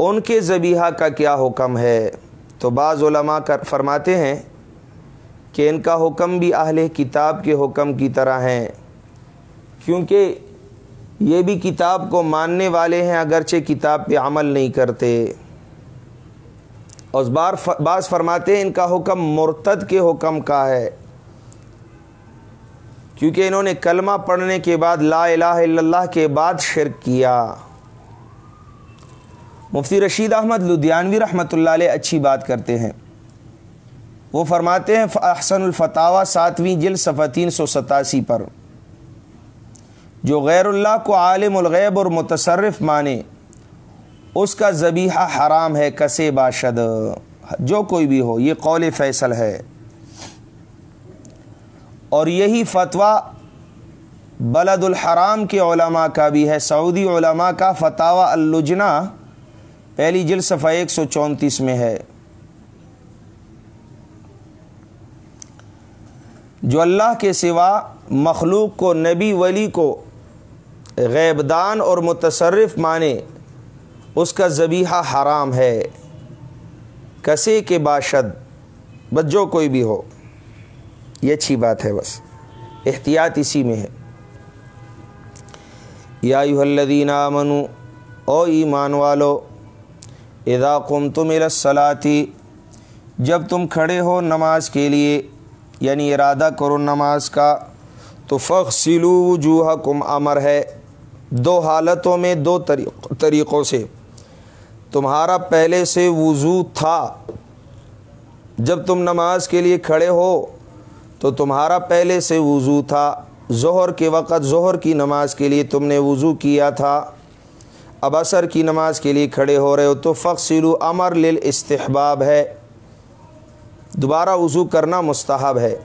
Speaker 1: ان کے ذبیحہ کا کیا حکم ہے؟ تو بعض علماء کر فرماتے ہیں کہ ان کا حکم بھی اہل کتاب کے حکم کی طرح ہیں کیونکہ یہ بھی کتاب کو ماننے والے ہیں اگرچہ کتاب پہ عمل نہیں کرتے۔ اور بار بعض فرماتے ہیں ان کا حکم مرتد کے حکم کا ہے۔ کیونکہ انہوں نے کلمہ پڑھنے کے بعد لا الہ الا اللہ کے بعد شرک کیا۔ مفتی رشید احمد لدھیانوی رحمۃ اللہ علیہ اچھی بات کرتے ہیں۔ وہ فرماتے ہیں، احسن الفتاوہ ساتویں جل صفحہ تین سو ستاسی پر۔ جو غیر اللہ کو عالم الغیب اور متصرف مانے، اس کا ذبیحہ حرام ہے، کسے باشد۔ جو کوئی بھی ہو، یہ قول فیصل ہے۔ اور یہی فتویٰ بلد الحرام کے علماء کا بھی ہے۔ سعودی علماء کا فتح اللجنا پہلی جل صفحہ ایک سو چونتیس میں ہے۔ جو اللہ کے سوا مخلوق کو، نبی، ولی کو غیبدان اور متصرف مانے، اس کا ذبیحہ حرام ہے۔ کسے کے باشد بس جو کوئی بھی ہو۔ یہ اچھی بات ہے بس۔ احتیاط اسی میں ہے۔ یا الذین آمنو او ایمان والو اذا قمتم الى الصلاتی جب تم کھڑے ہو نماز کے لیے یعنی ارادہ کرو نماز کا، تو فخ سلو وجوہ کم امر ہے دو حالتوں میں، دو طریقوں سے۔ تمہارا پہلے سے وضو تھا۔ جب تم نماز کے لیے کھڑے ہو، تو تمہارا پہلے سے وضو تھا۔ ظہر کے وقت، ظہر کی نماز کے لیے تم نے وضو کیا تھا۔ اب عصر کی نماز کے لیے کھڑے ہو رہے ہو تو فخصلو امر لل استحباب ہے۔ دوبارہ وضو کرنا مستحب ہے۔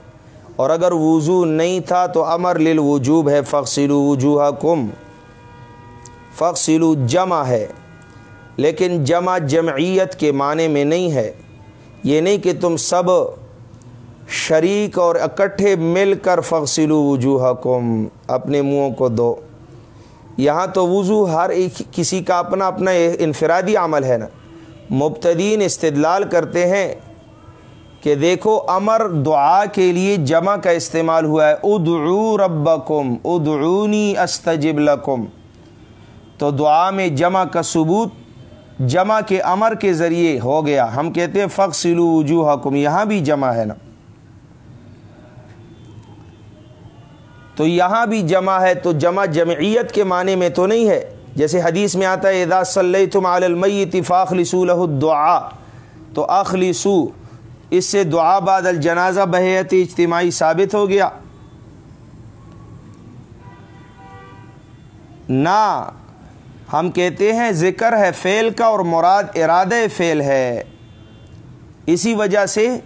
Speaker 1: اور اگر وضو نہیں تھا تو امر لل وجوب ہے۔ فخصلو وجوہ کم فخصلو جمع ہے۔ لیکن جمع جمعیت کے معنی میں نہیں ہے۔ یہ نہیں کہ تم سب شریک اور اکٹھے مل کر فخصلو وجوہ کم اپنے منہوں کو دو۔ یہاں تو وضو ہر ایک کسی کا اپنا اپنا انفرادی عمل ہے نا۔ مبتدین استدلال کرتے ہیں کہ دیکھو امر دعا کے لیے جمع کا استعمال ہوا ہے۔ ادعو ربکم، ادعونی استجب لکم۔ تو دعا میں جمع کا ثبوت، جمع کے امر کے ذریعے ہو گیا۔ ہم کہتے ہیں فخ سلو وجوہ یہاں بھی جمع ہے نا۔ تو یہاں بھی جمع ہے، تو جمع جمعیت کے معنی میں تو نہیں ہے۔ جیسے حدیث میں آتا ہے ادا صلی تم عالمیت فاخلسو لہ دعا تو اخلصو، اس سے دعا بعد الجنازہ بحیت اجتماعی ثابت ہو گیا۔ نہ ہم کہتے ہیں ذکر ہے، فعل کا اور مراد ارادہ فعل ہے۔ اسی وجہ سے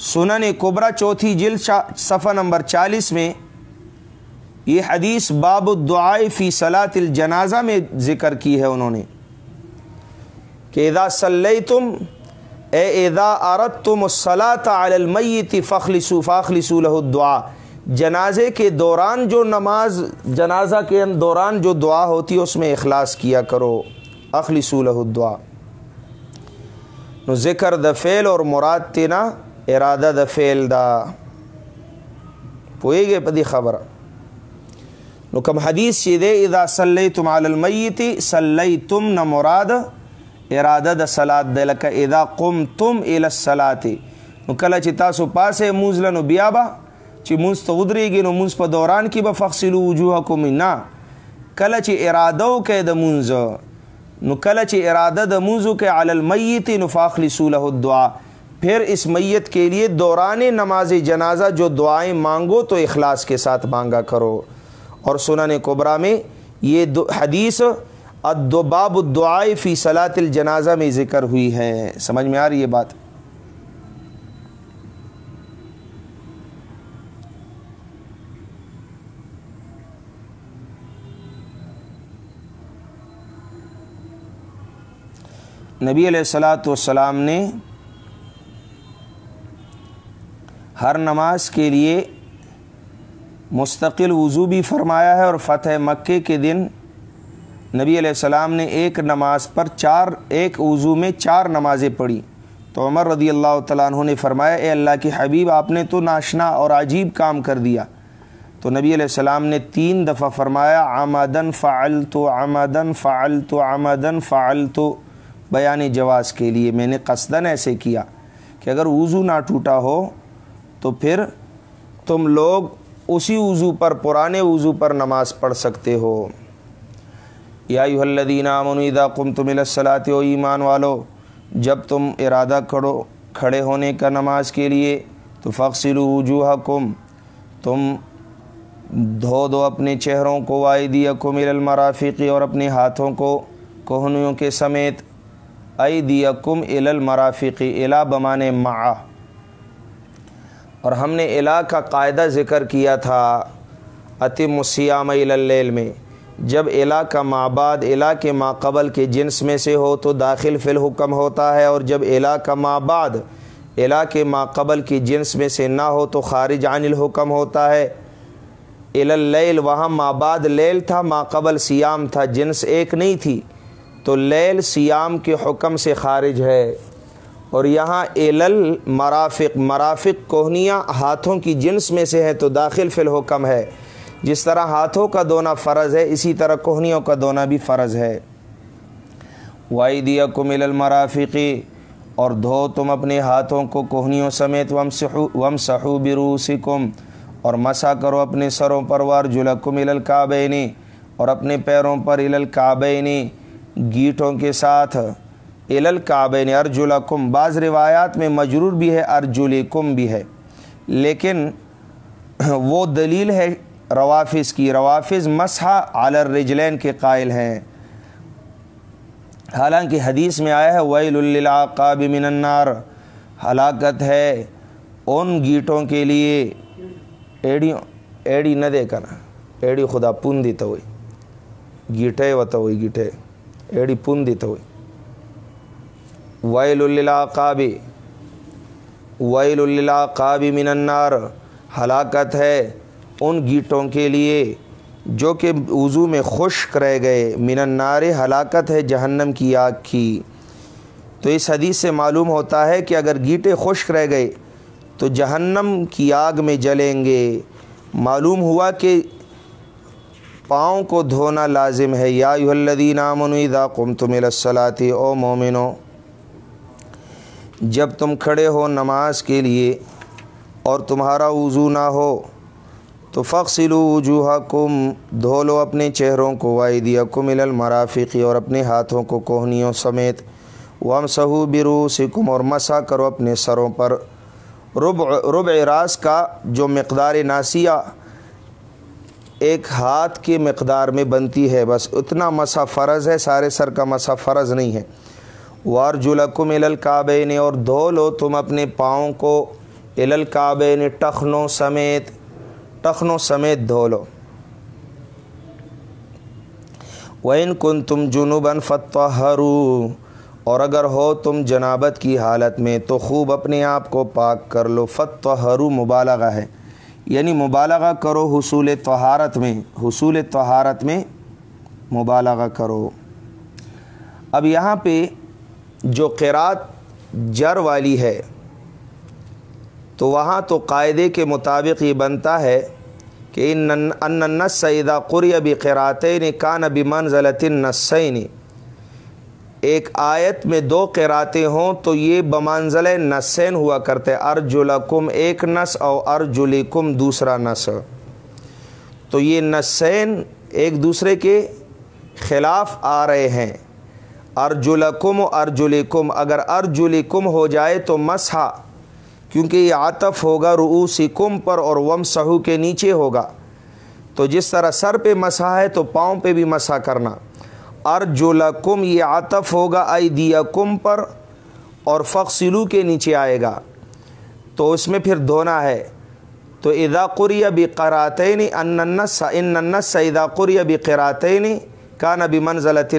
Speaker 1: سنن قبرا چوتھی جل صفحہ نمبر چالیس میں یہ حدیث باب الدعائے فی صلاۃ الجنازہ میں ذکر کی ہے انہوں نے کہ ادا صلی تم اے ادا عرت تم صلاۃ المیت فخلصو فاخلصو لہ الدعا جنازے کے دوران جو نماز، جنازہ کے دوران جو دعا ہوتی ہے، اس میں اخلاص کیا کرو۔ اخلصو لہ الدعا نو ذکر دفیل اور مراد تینا ارادہ د فعل دا پوئے پدی خبر نو کم حدیث چې دی، اذا صلیتم علی المیت، صلیتم نہ مراد اراده د صلات د لکه اذا قمتم الى الصلاه نو کله چې تاسو پاسه موز لنو بیا با چې موز ته ودرېږي نو موز په دوران کې به فغسلوا وجوهکم. نه. کله چې اراده وکړه د مونځ، نو کله چې اراده د مونځ وکړه علی المیت، نو فاخلصوا له الدعاء. پھر اس میت کے لیے دوران نماز جنازہ جو دعائیں مانگو تو اخلاص کے ساتھ مانگا کرو۔ اور سنن قبرا میں یہ حدیث ادباب الدعائے فی صلاۃ الجنازہ میں ذکر ہوئی ہے۔ سمجھ میں آ رہی ہے بات؟ نبی علیہ السلاۃ والسلام نے ہر نماز کے لیے مستقل وضو بھی فرمایا ہے اور فتح مکے کے دن نبی علیہ السلام نے ایک نماز پر چار، ایک وضو میں چار نمازیں پڑھی۔ تو عمر رضی اللہ تعالیٰ عنہ نے فرمایا، اے اللہ کے حبیب، آپ نے تو ناشنا اور عجیب کام کر دیا۔ تو نبی علیہ السلام نے تین دفعہ فرمایا آمدن فعل تو آمدن فعل تو آمدن فعل تو بیان جواز کے لیے۔ میں نے قصدن ایسے کیا کہ اگر وضو نہ ٹوٹا ہو تو پھر تم لوگ اسی وضو پر، پرانے وضو پر نماز پڑھ سکتے ہو۔ یا الدین منیدا کم تم الصلاۃ و ایمان والو، جب تم ارادہ کرو کھڑے ہونے کا نماز کے لیے، تو فخصل وجوہ کم تم دھو دو اپنے چہروں کو وائدیا کم المرافقی اور اپنے ہاتھوں کو کوہنیوں کے سمیت دیا کم ال المرافقی الا بمان معا اور ہم نے الا کا قاعدہ ذکر کیا تھا عتم السیام اللیل میں۔ جب الا کا مابعد الا کے ماقبل کے جنس میں سے ہو تو داخل فی الحکم ہوتا ہے، اور جب الا کا مابعد الا کے ماقبل کی جنس میں سے نہ ہو تو خارج عن الحکم ہوتا ہے۔ اللیل وہاں مابعد لیل تھا ماقبل سیام تھا، جنس ایک نہیں تھی۔ تو لیل سیام کے حکم سے خارج ہے۔ اور یہاں ایلل، مرافق مرافق کوہنیاں ہاتھوں کی جنس میں سے ہے تو داخل فی الحکم ہے۔ جس طرح ہاتھوں کا دونا فرض ہے، اسی طرح کوہنیوں کا دونا بھی فرض ہے۔ واحدیا کم المرافقی اور دھو تم اپنے ہاتھوں کو کوہنیوں سمیت وم سہو وم سہو بروسکم اور مسا کرو اپنے سروں پر وار جلکم الکعبینی اور اپنے پیروں پر الکعبینی گیٹوں کے ساتھ۔ الکعبین ارجلکم بعض روایات میں مجرور بھی ہے ارجلکم بھی ہے۔ لیکن وہ دلیل ہے روافظ کی۔ روافظ مسح علی الرجلین کے قائل ہیں۔ حالانکہ حدیث میں آیا ہے، ویل العقاب من النار۔ ہلاکت ہے ان گیٹوں کے لیے۔ ایڑی ایڑی نہ دے کر۔ ایڑی خدا پن دیتا ہوئی۔ گیٹے وتا ہوئی، گیٹے۔ ایڑی پن دیتا ہوئی۔ ویل العقاب ویل العقاب من النار۔ ہلاکت ہے ان گیٹوں کے لیے جو کہ وضو میں خشک رہ گئے۔ من النار ہلاکت ہے جہنم کی آگ کی۔ تو اس حدیث سے معلوم ہوتا ہے کہ اگر گیٹے خشک رہ گئے تو جہنم کی آگ میں جلیں گے۔ معلوم ہوا کہ پاؤں کو دھونا لازم ہے۔ یا الدین امن اذا قمتم الى الصلاۃ او مومنو جب تم کھڑے ہو نماز کے لیے اور تمہارا وضو نہ ہو، تو فخصلو وجوہ کم دھو لو اپنے چہروں کو وائدیا کم المرافقی اور اپنے ہاتھوں کو کوہنیوں سمیت وم سہو برو سکم اور مسا کرو اپنے سروں پر۔ رب رب راس کا جو مقدار ناسیہ ایک ہاتھ کی مقدار میں بنتی ہے، بس اتنا مسا فرض ہے، سارے سر کا مسا فرض نہیں ہے۔ وار جلکم الکعبین اور دھو لو تم اپنے پاؤں کو الکعبین ٹخنوں سمیت ٹخنوں سمیت دھو لو۔ وین کن تم جنوباً فتح اور اگر ہو تم جنابت کی حالت میں تو خوب اپنے آپ کو پاک کر لو۔ فتح مبالغہ ہے۔ یعنی مبالغہ کرو حصول تہارت میں، حصول تہارت میں مبالغہ کرو۔ اب یہاں پہ جو قرات جر والی ہے، تو وہاں تو قاعدے کے مطابق یہ بنتا ہے کہ ان نس سیدہ قری ابی قراتین کان ابی منزلت نسین ایک آیت میں دو قراتیں ہوں تو یہ بمانزل نسین ہوا کرتے ارجلکم ایک نس اور ارجلکم دوسرا نس۔ تو یہ نسین ایک دوسرے کے خلاف آ رہے ہیں۔ ارجلکم ارجلکم، اگر ارجلکم ہو جائے تو مسحا، کیونکہ یہ عطف ہوگا رؤوسی کم پر اور وم سہو کے نیچے ہوگا۔ تو جس طرح سر پہ مسا ہے تو پاؤں پہ بھی مسا کرنا۔ ارجلکم، یہ عطف ہوگا ایدیکم پر اور فخصلو کے نیچے آئے گا۔ تو اس میں پھر دھونا ہے۔ تو ادا قریہ بھی قراتین انس انس ادا قریہ بھی کا نبی منزلت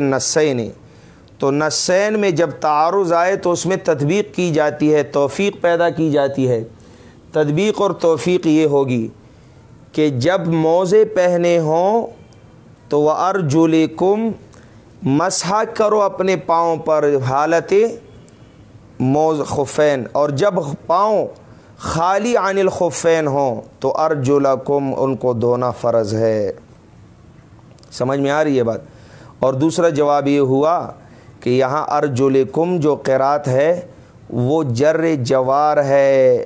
Speaker 1: تو نسین میں جب تعارض آئے تو اس میں تدبیق کی جاتی ہے، توفیق پیدا کی جاتی ہے۔ تدبیق اور توفیق یہ ہوگی کہ جب موزے پہنے ہوں تو وہ ارجول کم مسح کرو اپنے پاؤں پر حالت موز خفین۔ اور جب پاؤں خالی عن الخفین ہوں تو ارجلکم ان کو دھونا فرض ہے۔ سمجھ میں آ رہی ہے بات؟ اور دوسرا جواب یہ ہوا کہ یہاں ارجلکم جو قرات ہے، وہ جر جوار ہے۔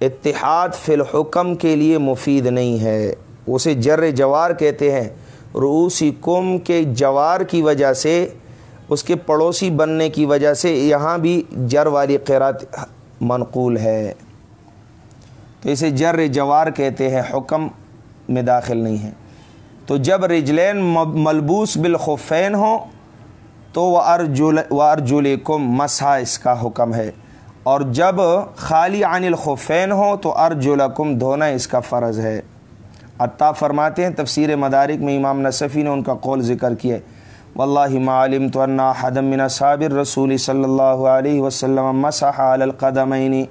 Speaker 1: اتحاد فی الحکم کے لیے مفید نہیں ہے۔ اسے جر جوار کہتے ہیں۔ روسی کم کے جوار کی وجہ سے، اس کے پڑوسی بننے کی وجہ سے یہاں بھی جر والی قیرات منقول ہے۔ تو اسے جر جوار کہتے ہیں، حکم میں داخل نہیں ہے۔ تو جب رجلین ملبوس بالخفین ہوں تو وہ ارجول و ارجول کم مسا اس کا حکم ہے۔ اور جب خالی عن الخفین ہو تو ارجلکم دھونا اس کا فرض ہے۔ عطا فرماتے ہیں تفسیر مدارک میں امام نصفی نے ان کا قول ذکر کیا واللہ معلم تو انا حدم من صابر رسول صلی اللہ علیہ وسلم مسح علی القدمین۔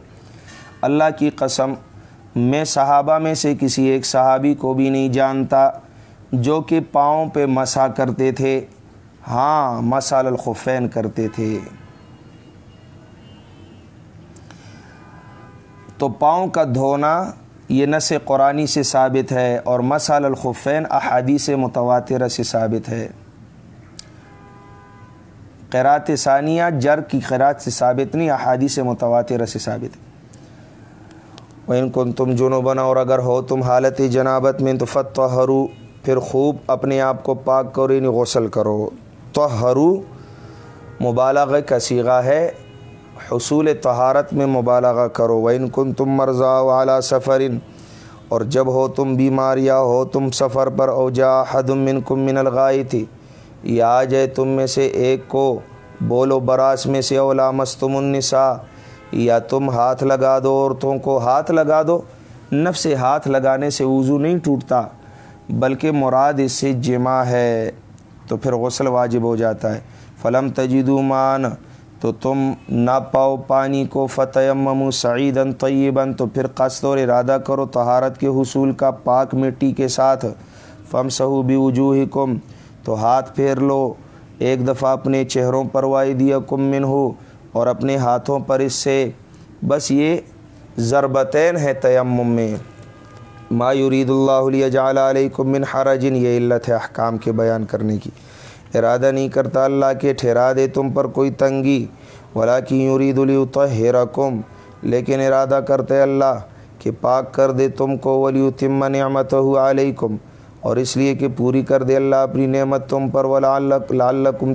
Speaker 1: اللہ کی قسم، میں صحابہ میں سے کسی ایک صحابی کو بھی نہیں جانتا جو کہ پاؤں پہ مسا کرتے تھے۔ ہاں مسال الخفین کرتے تھے۔ تو پاؤں کا دھونا یہ نس قرآنی سے ثابت ہے اور مسال الخفین احادیث متواتر سے ثابت ہے۔ قرات ثانیہ جر کی قرات سے ثابت نہیں، احادیث متواتر سے ثابت۔ ہے ان کن تم جنو بنا اور اگر ہو تم حالت جنابت میں، تو فتح پھر خوب اپنے آپ کو پاک کرو یعنی غسل کرو۔ تو hrو مبالغ کا سیغہ ہے۔ حصول طہارت میں مبالغہ کرو۔ وَإِن کن تم مرضا والا سفرن اور جب ہو تم بیمار یا ہو تم سفر پر، او جا حدم من کم من الغائی تھی یا آ جائے تم میں سے ایک کو۔ بولو براس میں سے اولا مستم النساء، یا تم ہاتھ لگا دو عورتوں کو۔ ہاتھ لگا دو۔ نفس سے ہاتھ لگانے سے وضو نہیں ٹوٹتا، بلکہ مراد اس سے جمع ہے۔ تو پھر غسل واجب ہو جاتا ہے۔ فلم تجدو مان تو تم نہ پاؤ پانی کو فتح ممو سعیدن طیباً، تو پھر قصد اور ارادہ کرو طہارت کے حصول کا پاک مٹی کے ساتھ۔ فم سہو بھی وجوہ کم تو ہاتھ پھیر لو۔ ایک دفعہ اپنے چہروں پر وائی دیا کم من ہو اور اپنے ہاتھوں پر اس سے۔ بس یہ ضربتین ہے تیمم میں۔ ما یرید اللہ علیہ جعل علیکم من حرجن یہ علت ہے احکام کے بیان کرنے کی۔ ارادہ نہیں کرتا اللہ کے، ٹھہرا دے تم پر کوئی تنگی۔ ولا کی یرید الطحرکم لیکن ارادہ کرتے اللہ کہ پاک کر دے تم کو ولی تم نعمت علیکم اور اس لیے کہ پوری کر دے اللہ اپنی نعمت تم پر۔ ولا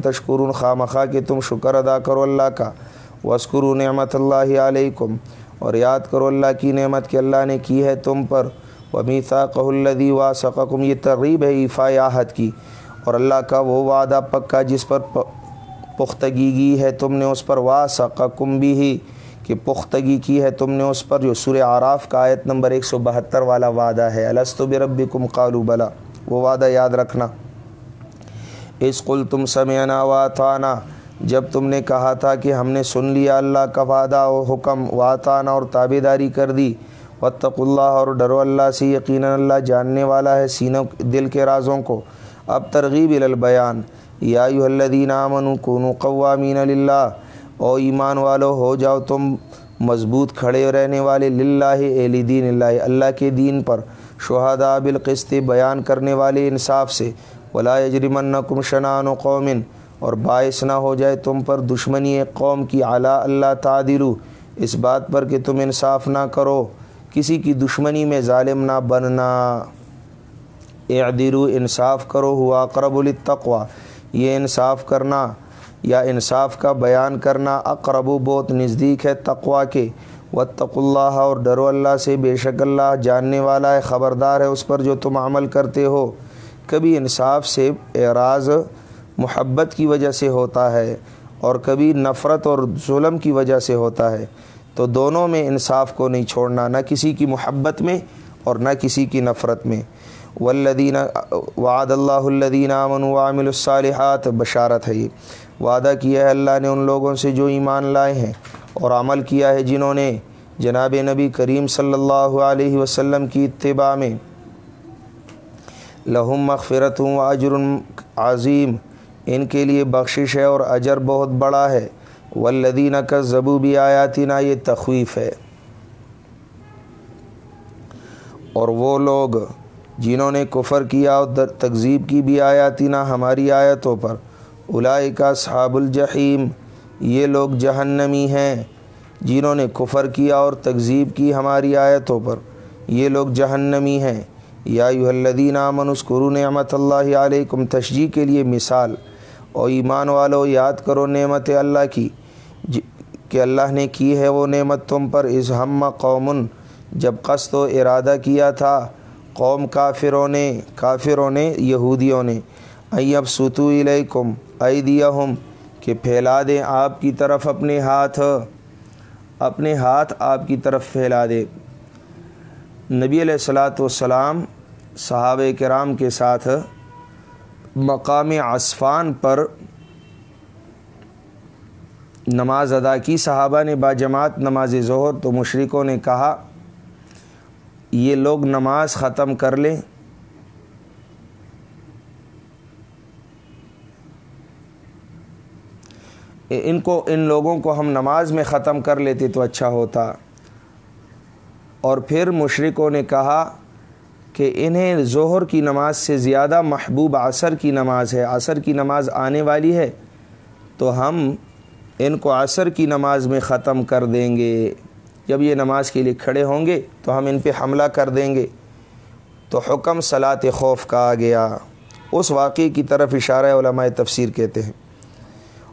Speaker 1: تشکرون۔ خامخواہ کہ تم شکر ادا کرو اللہ کا۔ وسکر نعمت اللہ علیکم اور یاد کرو اللہ کی نعمت کہ اللہ نے کی ہے تم پر۔ ومیثا کہ الدی وا سقم یہ ترغیب ہے ایفا آحت کی اور اللہ کا وہ وعدہ پکا جس پر پختگی ہے تم نے اس پر وا سقم بھی ہی کہ پختگی کی ہے تم نے اس پر جو سر آراف کا آیت نمبر ایک سو بہتر والا وعدہ ہے۔ السط برب کم قالو بلا وہ وعدہ یاد رکھنا۔ اس قل تم سمعنا واتانا جب تم نے کہا تھا کہ ہم نے سن لیا اللہ کا وعدہ و حکم واتانا اور تابے داری کر دی وطق اللہ اور ڈرو اللہ سے یقیناً اللہ جاننے والا ہے سینوں دل کے رازوں کو۔ اب ترغیب البیان۔ یا الدین امن کون قوامین اللہ او ایمان والو، ہو جاؤ تم مضبوط کھڑے رہنے والے للہ اہل دین اللہ اللہ کے دین پر۔ شہدا بالقسط، بیان کرنے والے انصاف سے۔ ولا یجرمن کم شنان و قومن اور باعث نہ ہو جائے تم پر دشمنی قوم کی اعلیٰ اللہ تعدلو اس بات پر کہ تم انصاف نہ کرو۔ کسی کی دشمنی میں ظالم نہ بننا۔ اعدلو انصاف کرو، ہوا اقرب التقوا یہ انصاف کرنا یا انصاف کا بیان کرنا اقرب و بہت نزدیک ہے تقوا کے۔ وطق اللہ اور ڈرو اللہ سے، بے شک اللہ جاننے والا ہے، خبردار ہے اس پر جو تم عمل کرتے ہو۔ کبھی انصاف سے اعراض محبت کی وجہ سے ہوتا ہے اور کبھی نفرت اور ظلم کی وجہ سے ہوتا ہے۔ تو دونوں میں انصاف کو نہیں چھوڑنا، نہ کسی کی محبت میں اور نہ کسی کی نفرت میں۔ والذین وعد اللہ الدین امن وعمل الصالحات، بشارت ہے یہ۔ وعدہ کیا ہے اللہ نے ان لوگوں سے جو ایمان لائے ہیں اور عمل کیا ہے جنہوں نے جناب نبی کریم صلی اللہ علیہ وسلم کی اتباع میں۔ لہم مغفرت ہوں اجر عظیم ان کے لیے بخشش ہے اور اجر بہت بڑا ہے۔ والذین کا زبو بھی آیاتنا یہ تخویف ہے۔ اور وہ لوگ جنہوں نے کفر کیا اور تقزیب کی بھی آیاتینہ ہماری آیتوں پر الائے کا صحاب الجحیم، یہ لوگ جہنمی ہیں۔ جنہوں نے کفر کیا اور تقزیب کی ہماری آیتوں پر، یہ لوگ جہنمی ہیں۔ یا الدین امن اسکرو نعمت اللہ علیکم تشجیح کے لیے مثال اور ایمان والو، یاد کرو نعمت اللہ کی۔ جی، کہ اللہ نے کی ہے وہ نعمت تم پر از ہم قومن، جب قصد و ارادہ کیا تھا قوم کافروں نے کافروں نے، یہودیوں نے ایب ستو علیکم اے دیا ہم کہ پھیلا دیں آپ کی طرف اپنے ہاتھ اپنے ہاتھ آپ کی طرف پھیلا دے۔ نبی علیہ السلاۃ والسلام صحابہ کرام کے ساتھ مقام عصفان پر نماز ادا کی۔ صحابہ نے با جماعت نماز ظہر تو مشرقوں نے کہا، یہ لوگ نماز ختم کر لیں۔ ان کو، ان لوگوں کو ہم نماز میں ختم کر لیتے تو اچھا ہوتا۔ اور پھر مشرقوں نے کہا کہ انہیں ظہر کی نماز سے زیادہ محبوب عصر کی نماز ہے۔ عصر کی نماز آنے والی ہے تو ہم ان کو عصر کی نماز میں ختم کر دیں گے۔ جب یہ نماز کے لیے کھڑے ہوں گے تو ہم ان پہ حملہ کر دیں گے۔ تو حکم صلاۃ خوف کا آ گیا۔ اس واقعے کی طرف اشارہ علماء تفسیر کہتے ہیں۔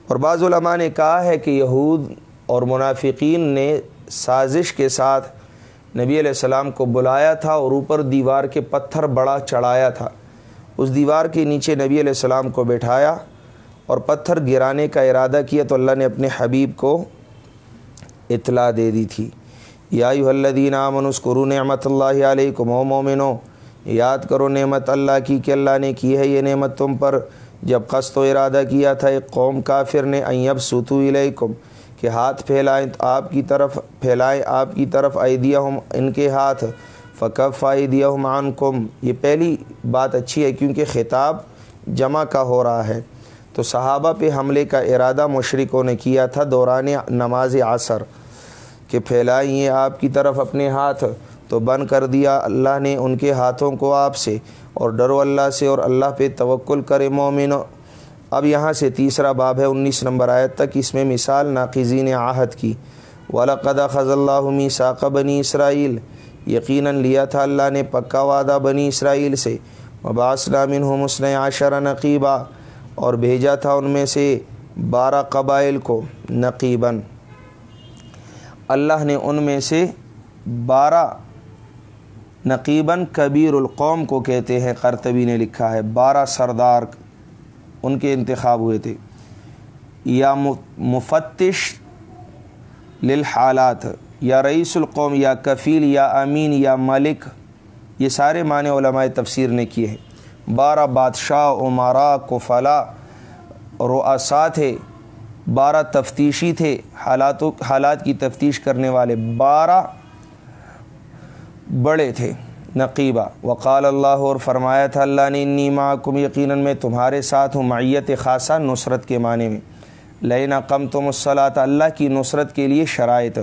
Speaker 1: اور بعض علماء نے کہا ہے کہ یہود اور منافقین نے سازش کے ساتھ نبی علیہ السلام کو بلایا تھا اور اوپر دیوار کے پتھر بڑا چڑھایا تھا۔ اس دیوار کے نیچے نبی علیہ السلام کو بیٹھایا۔ اور پتھر گرانے کا ارادہ کیا تو اللہ نے اپنے حبیب کو اطلاع دے دی تھی۔ یا الدین منسکر نعمت اللہ علیہ کو مومنو، یاد کرو نعمت اللہ کی کہ اللہ نے کی ہے یہ نعمت تم پر۔ جب قصد و ارادہ کیا تھا، ایک قوم کافر نے ایب ستو علیکم، کہ ہاتھ پھیلائیں آپ کی طرف، پھیلائیں آپ کی طرف ایدیا ہم ان کے ہاتھ۔ فقف آئیدیا مان کم یہ پہلی بات اچھی ہے کیونکہ خطاب جمع کا ہو رہا ہے۔ تو صحابہ پہ حملے کا ارادہ مشرقوں نے کیا تھا، دوران نماز عصر کہ پھیلائیں آپ کی طرف اپنے ہاتھ۔ تو بند کر دیا، اللہ نے ان کے ہاتھوں کو آپ سے۔ اور ڈرو اللہ سے اور اللہ پہ توکل کرے مومن اب یہاں سے تیسرا باب ہے، انیس نمبر آیت تک۔ اس میں مثال ناقزین آہد کی۔ ولاقدہ خض اللہ ساق بنی اسرائیل یقیناً لیا تھا اللہ نے پکا وعدہ بنی اسرائیل سے۔ مباس نامن ہو مسن عاشر نقیبہ اور بھیجا تھا ان میں سے بارہ قبائل کو نقیباً۔ اللہ نے ان میں سے بارہ نقیباً کبیر القوم کو کہتے ہیں، قرطبی نے لکھا ہے۔ بارہ سردار ان کے انتخاب ہوئے تھے۔ یا مفتش للحالات، یا رئیس القوم، یا کفیل، یا امین، یا ملک، یہ سارے معنی علماء تفسیر نے کیے ہیں۔ بارہ بادشاہ عمارا کفلا، رؤسا تھے، بارہ تفتیشی تھے حالاتوں حالات کی تفتیش کرنے والے بارہ بڑے تھے، نقیبہ۔ وقال اللہ اور فرمایا تھا، اللہ نے انی کم یقیناً میں تمہارے ساتھ ہوں، معیت خاصہ نصرت کے معنی میں۔ لینا کم تم الصلاۃ، اللہ کی نصرت کے لیے شرائط۔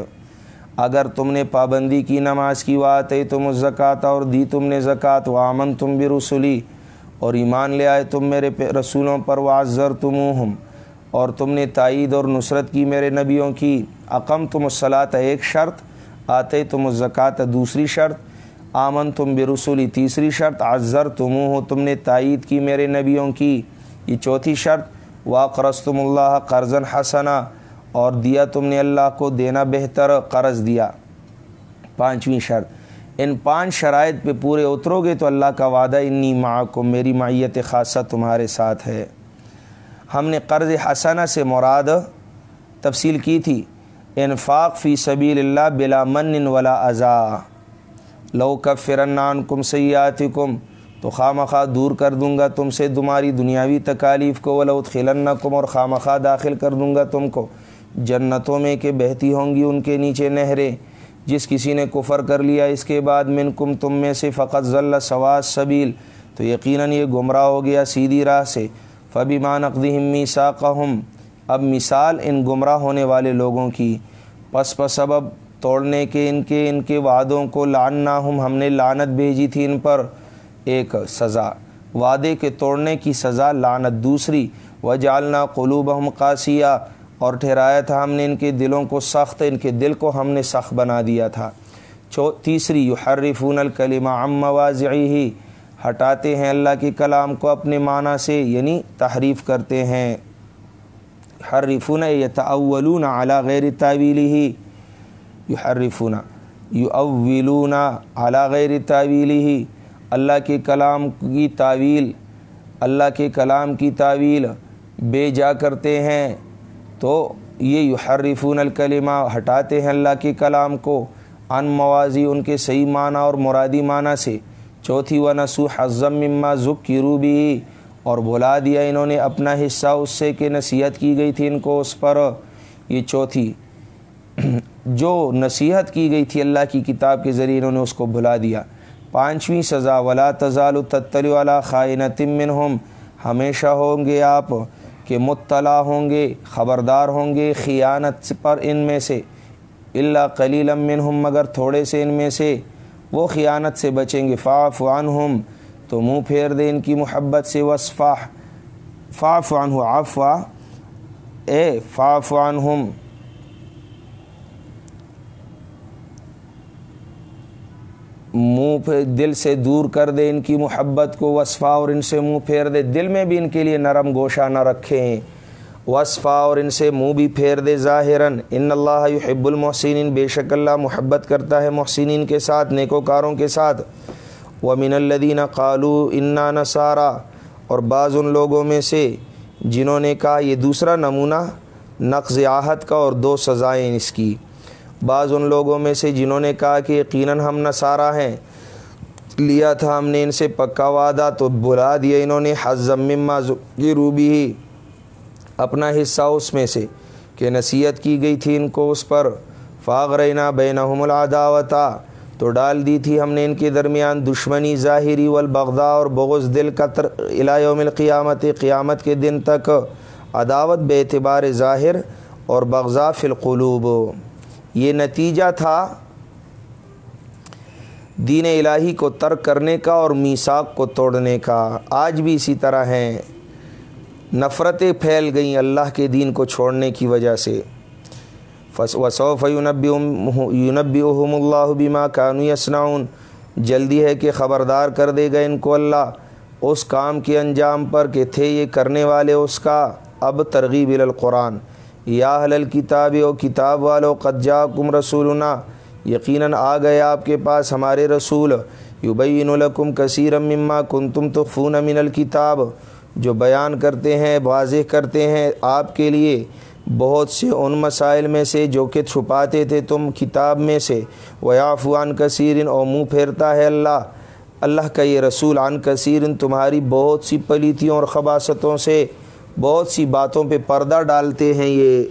Speaker 1: اگر تم نے پابندی کی نماز کی بات ہے تم زکوٰۃ اور دی تم نے زکوٰۃ و امن تم بھی رسولی اور ایمان لے آئے تم میرے رسولوں پر واضر تم اور تم نے تائید اور نصرت کی میرے نبیوں کی۔ عقم تم الصلاۃ، ایک شرط آتے تم الزکوٰۃ دوسری شرط۔ آمن تم بے رسولی تیسری شرط عذر تم ہو تم نے تائید کی میرے نبیوں کی۔ یہ چوتھی شرط واقرض تم اللہ قرضن حسنا اور دیا تم نے اللہ کو دینا بہتر قرض دیا۔ پانچویں شرط ان پانچ شرائط پہ پورے اترو گے تو اللہ کا وعدہ انی ماں کو میری معیت خاصہ تمہارے ساتھ ہے۔ ہم نے قرض حسنہ سے مراد تفصیل کی تھی، انفاق فی سبیل اللہ بلا من ولا ازا لو کفرنان کم سیات کم تو خواہ دور کر دوں گا تم سے تمہاری دنیاوی تکالیف کو ولوت خلن کم اور خواہ مخواہ داخل کر دوں گا تم کو۔ جنتوں میں کہ بہتی ہوں گی ان کے نیچے نہریں۔ جس کسی نے کفر کر لیا، اس کے بعد من کم تم میں سے فقط ذل سواز سبیل۔ تو یقیناً یہ گمراہ ہو گیا سیدھی راہ سے۔ فبی مان اقدی ساقہم اب مثال ان گمراہ ہونے والے لوگوں کی۔ پس پس سبب توڑنے کے ان کے ان کے وعدوں کو لاننا ہم ہم نے لانت بھیجی تھی ان پر ایک سزا۔ وعدے کے توڑنے کی سزا لانت دوسری۔ و جالنا قلوب ہم قاسیہ۔ اور ٹھہرایا تھا ہم نے ان کے دلوں کو سخت، ان کے دل کو ہم نے سخت بنا دیا تھا۔ چو، تیسری یو حرفون الکلمہ ام واضعی ہی ہٹاتے ہیں اللہ کے کلام کو اپنے معنی سے یعنی تحریف کرتے ہیں۔ حرفون یتاولون علی غیر تعویلی ہی یو حرفون یو اولون علی غیر تعویلی ہی اللہ کے کلام کی تعویل اللہ کے کلام کی تعویل بے جا کرتے ہیں۔ تو یہ یحرفون الکلمہ ہٹاتے ہیں اللہ کے کلام کو ان موازی ان کے صحیح معنی اور مرادی معنی سے۔ چوتھی و نسو حضم مما ذک کی روبی اور بھلا دیا انہوں نے اپنا حصہ اس سے کہ نصیحت کی گئی تھی ان کو اس پر۔ یہ چوتھی۔ جو نصیحت کی گئی تھی اللہ کی کتاب کے ذریعے انہوں نے اس کو بھلا دیا۔ پانچویں سزا، ولا تزال تتل والا خائن تمن ہمیشہ ہوں گے آپ۔ کہ مطلع ہوں گے، خبردار ہوں گے خیانت پر ان میں سے۔ اللہ کلیل منہم، مگر تھوڑے سے ان میں سے۔ وہ خیانت سے بچیں گے۔ فاف عنہم، تو منہ پھیر دے ان کی محبت سے۔ وصفاح فاف عنہ عفوا اے فاف عنہم۔ منہ پہ دل سے دور کر دے ان کی محبت کو وصفا اور ان سے منہ پھیر دے۔ دل میں بھی ان کے لیے نرم گوشہ نہ رکھیں۔ وصفا اور ان سے منہ بھی پھیر دے ظاہراً۔ ان اللہ یحب المحسنین، بے شک اللہ محبت کرتا ہے محسنین کے ساتھ، نیکوکاروں کے ساتھ۔ ومن الدین قالو انا نصارہ اور بعض ان لوگوں میں سے جنہوں نے کہا یہ دوسرا نمونہ نقض آہت کا اور دو سزائیں اس کی۔ بعض ان لوگوں میں سے جنہوں نے کہا کہ یقیناً ہم نصارہ ہیں، لیا تھا ہم نے ان سے پکا وعدہ تو بلا دیا انہوں نے حضم مما کی روبی ہی اپنا حصہ اس میں سے کہ نصیحت کی گئی تھی ان کو اس پر۔ فاغ رینا بینہم العداوتا تو ڈال دی تھی ہم نے ان کے درمیان دشمنی ظاہری والبغضاء اور بغض دل قطر یوم القیامت، قیامت کے دن تک۔ عداوت بے اعتبار ظاہر اور بغضا فی القلوب۔ یہ نتیجہ تھا دین الہی کو ترک کرنے کا اور میساک کو توڑنے کا۔ آج بھی اسی طرح ہیں۔ نفرتیں پھیل گئیں اللہ کے دین کو چھوڑنے کی وجہ سے۔ وصوف یونب یونب اللہ بما کانو یسناؤن جلدی ہے کہ خبردار کر دے گا ان کو اللہ۔ اس کام کے انجام پر کہ تھے یہ کرنے والے اس کا۔ اب ترغیب القرآن۔ یا حل کتاب و کتاب والو قجا کم رسولنا۔ یقیناً آ گئے آپ کے پاس ہمارے رسول۔ یبین الکم کثیر مما کن تم تو فون من الکتاب۔ جو بیان کرتے ہیں، واضح کرتے ہیں آپ کے لیے۔ بہت سے ان مسائل میں سے جو کہ چھپاتے تھے تم کتاب میں سے۔ ویافوان کثیر اور منہ پھیرتا ہے اللہ۔ اللہ کا یہ رسول عن کثیر تمہاری بہت سی پلیتیوں اور خباستوں سے۔ بہت سی باتوں پہ پردہ ڈالتے ہیں یہ۔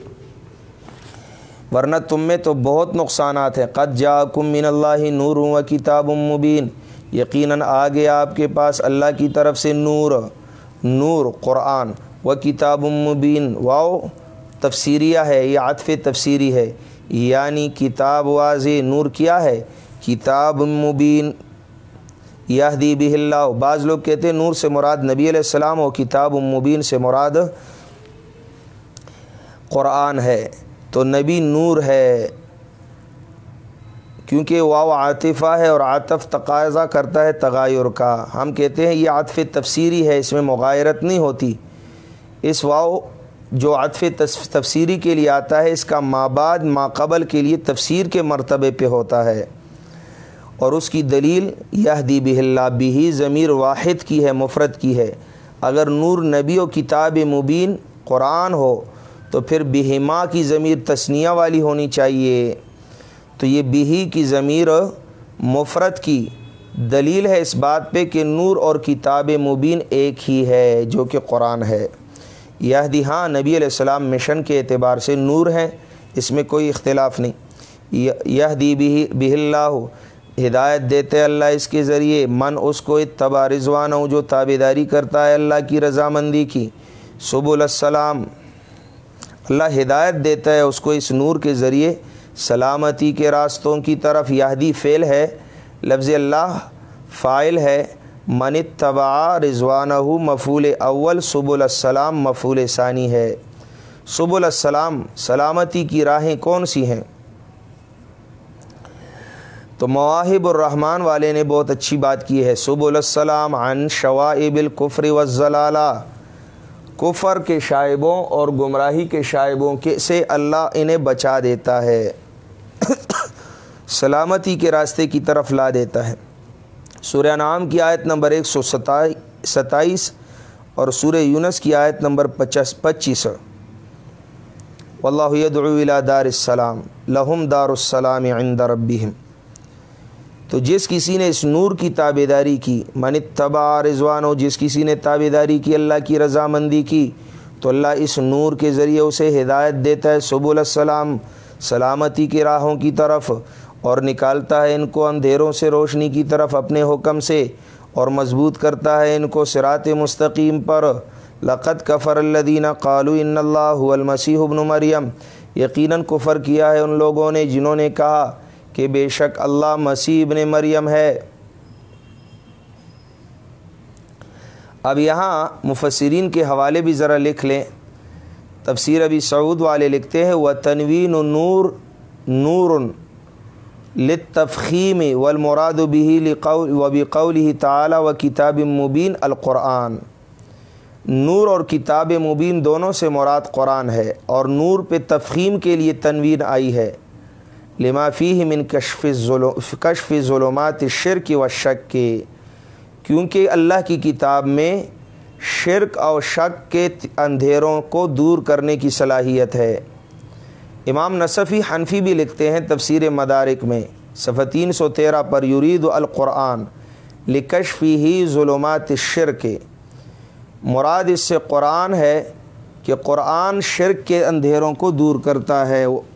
Speaker 1: ورنہ تم میں تو بہت نقصانات ہیں۔ قد جا کم من اللہ نور و کتاب مبین یقیناً آگے آپ کے پاس اللہ کی طرف سے نور نور، قرآن و کتاب مبین۔ واؤ تفسیریہ ہے، یہ عطف تفسیری ہے۔ یعنی کتاب واضح، نور کیا ہے؟ کتاب مبین۔ یہدی بھی اللہ۔ بعض لوگ کہتے ہیں نور سے مراد نبی علیہ السلام و کتاب مبین سے مراد قرآن ہے۔ تو نبی نور ہے۔ کیونکہ واو عاطفہ ہے اور عاطف تقاضا کرتا ہے تغیر کا۔ ہم کہتے ہیں یہ عاطف تفسیری ہے، اس میں مغایرت نہیں ہوتی۔ اس واؤ جو عاطف تفسیری کے لیے آتا ہے، اس کا ماں بعد ماں قبل کے لیے تفسیر کے مرتبے پہ ہوتا ہے۔ اور اس کی دلیل یہ دی بہ اللہ بھی ضمیر واحد کی ہے مفرت کی ہے۔ اگر نور نبی و کتاب مبین قرآن ہو، تو پھر بہما کی ضمیر تسنیہ والی ہونی چاہیے۔ تو یہ بہی کی ضمیر مفرت کی دلیل ہے اس بات پہ کہ نور اور کتاب مبین ایک ہی ہے، جو کہ قرآن ہے۔ یہ ہاں نبی علیہ السلام مشن کے اعتبار سے نور ہیں، اس میں کوئی اختلاف نہیں۔ یہ دی بھی بہ اللہ ہدایت دیتے اللہ اس کے ذریعے۔ من اس کو اتبا رضوان ہوں جو تابے داری کرتا ہے اللہ کی رضامندی کی۔ سب السلام۔ اللہ ہدایت دیتا ہے اس کو اس نور کے ذریعے۔ سلامتی کے راستوں کی طرف یہدی فعل ہے۔ لفظ اللہ فائل ہے۔ من اتبا رضوان مفول اول سب السلام مفول ثانی ہے۔ سب السلام، سلامتی کی راہیں کون سی ہیں؟ تو مواہب الرحمن والے نے بہت اچھی بات کی ہے۔ سب السلام عن شوائب الکفر وزلالہ کفر کے شائبوں اور گمراہی کے شائبوں کے سے اللہ انہیں بچا دیتا ہے۔ سلامتی کے راستے کی طرف لا دیتا ہے۔ سورہ نام کی آیت نمبر ایک سو ستائیس اور سورہ یونس کی آیت نمبر پچاس، پچیس۔ واللہ یدعو الى دار السلام، لہم دار السلام عند ربهم تو جس کسی نے اس نور کی تابے داری کی، من تبا رضوان ہو جس کسی نے تابے داری کی، اللہ کی رضامندی کی، تو اللہ اس نور کے ذریعے اسے ہدایت دیتا ہے سب السلام، سلامتی کی راہوں کی طرف، اور نکالتا ہے ان کو اندھیروں سے روشنی کی طرف اپنے حکم سے، اور مضبوط کرتا ہے ان کو سرات مستقیم پر۔ لقت کفر الدینہ قالو ان اللہ المسیح ابن مریم۔ یقیناً کفر کیا ہے ان لوگوں نے جنہوں نے کہا کہ بے شک اللہ مسیح ابن مریم ہے۔ اب یہاں مفسرین کے حوالے بھی ذرا لکھ لیں۔ تفسیر ابھی سعود والے لکھتے ہیں وہ تنوین نور نور لطفخیم و المراد بھی وبی قول ہی تعلیٰ و کتاب مبین القرآن۔ نور اور کتاب مبین دونوں سے مراد قرآن ہے اور نور پہ تفخیم کے لیے تنوین آئی ہے۔ لما فیہ من کشف کشف ظلمات شرک و شک۔ کے کیونکہ اللہ کی کتاب میں شرک اور شک کے اندھیروں کو دور کرنے کی صلاحیت ہے۔ امام نصفی حنفی بھی لکھتے ہیں تفسیر مدارک میں۔ صفحہ تین سو تیرہ پر یرید القرآن لکشفی ہی ظلمات شرک مراد اس سے قرآن ہے کہ قرآن شرک کے اندھیروں کو دور کرتا ہے۔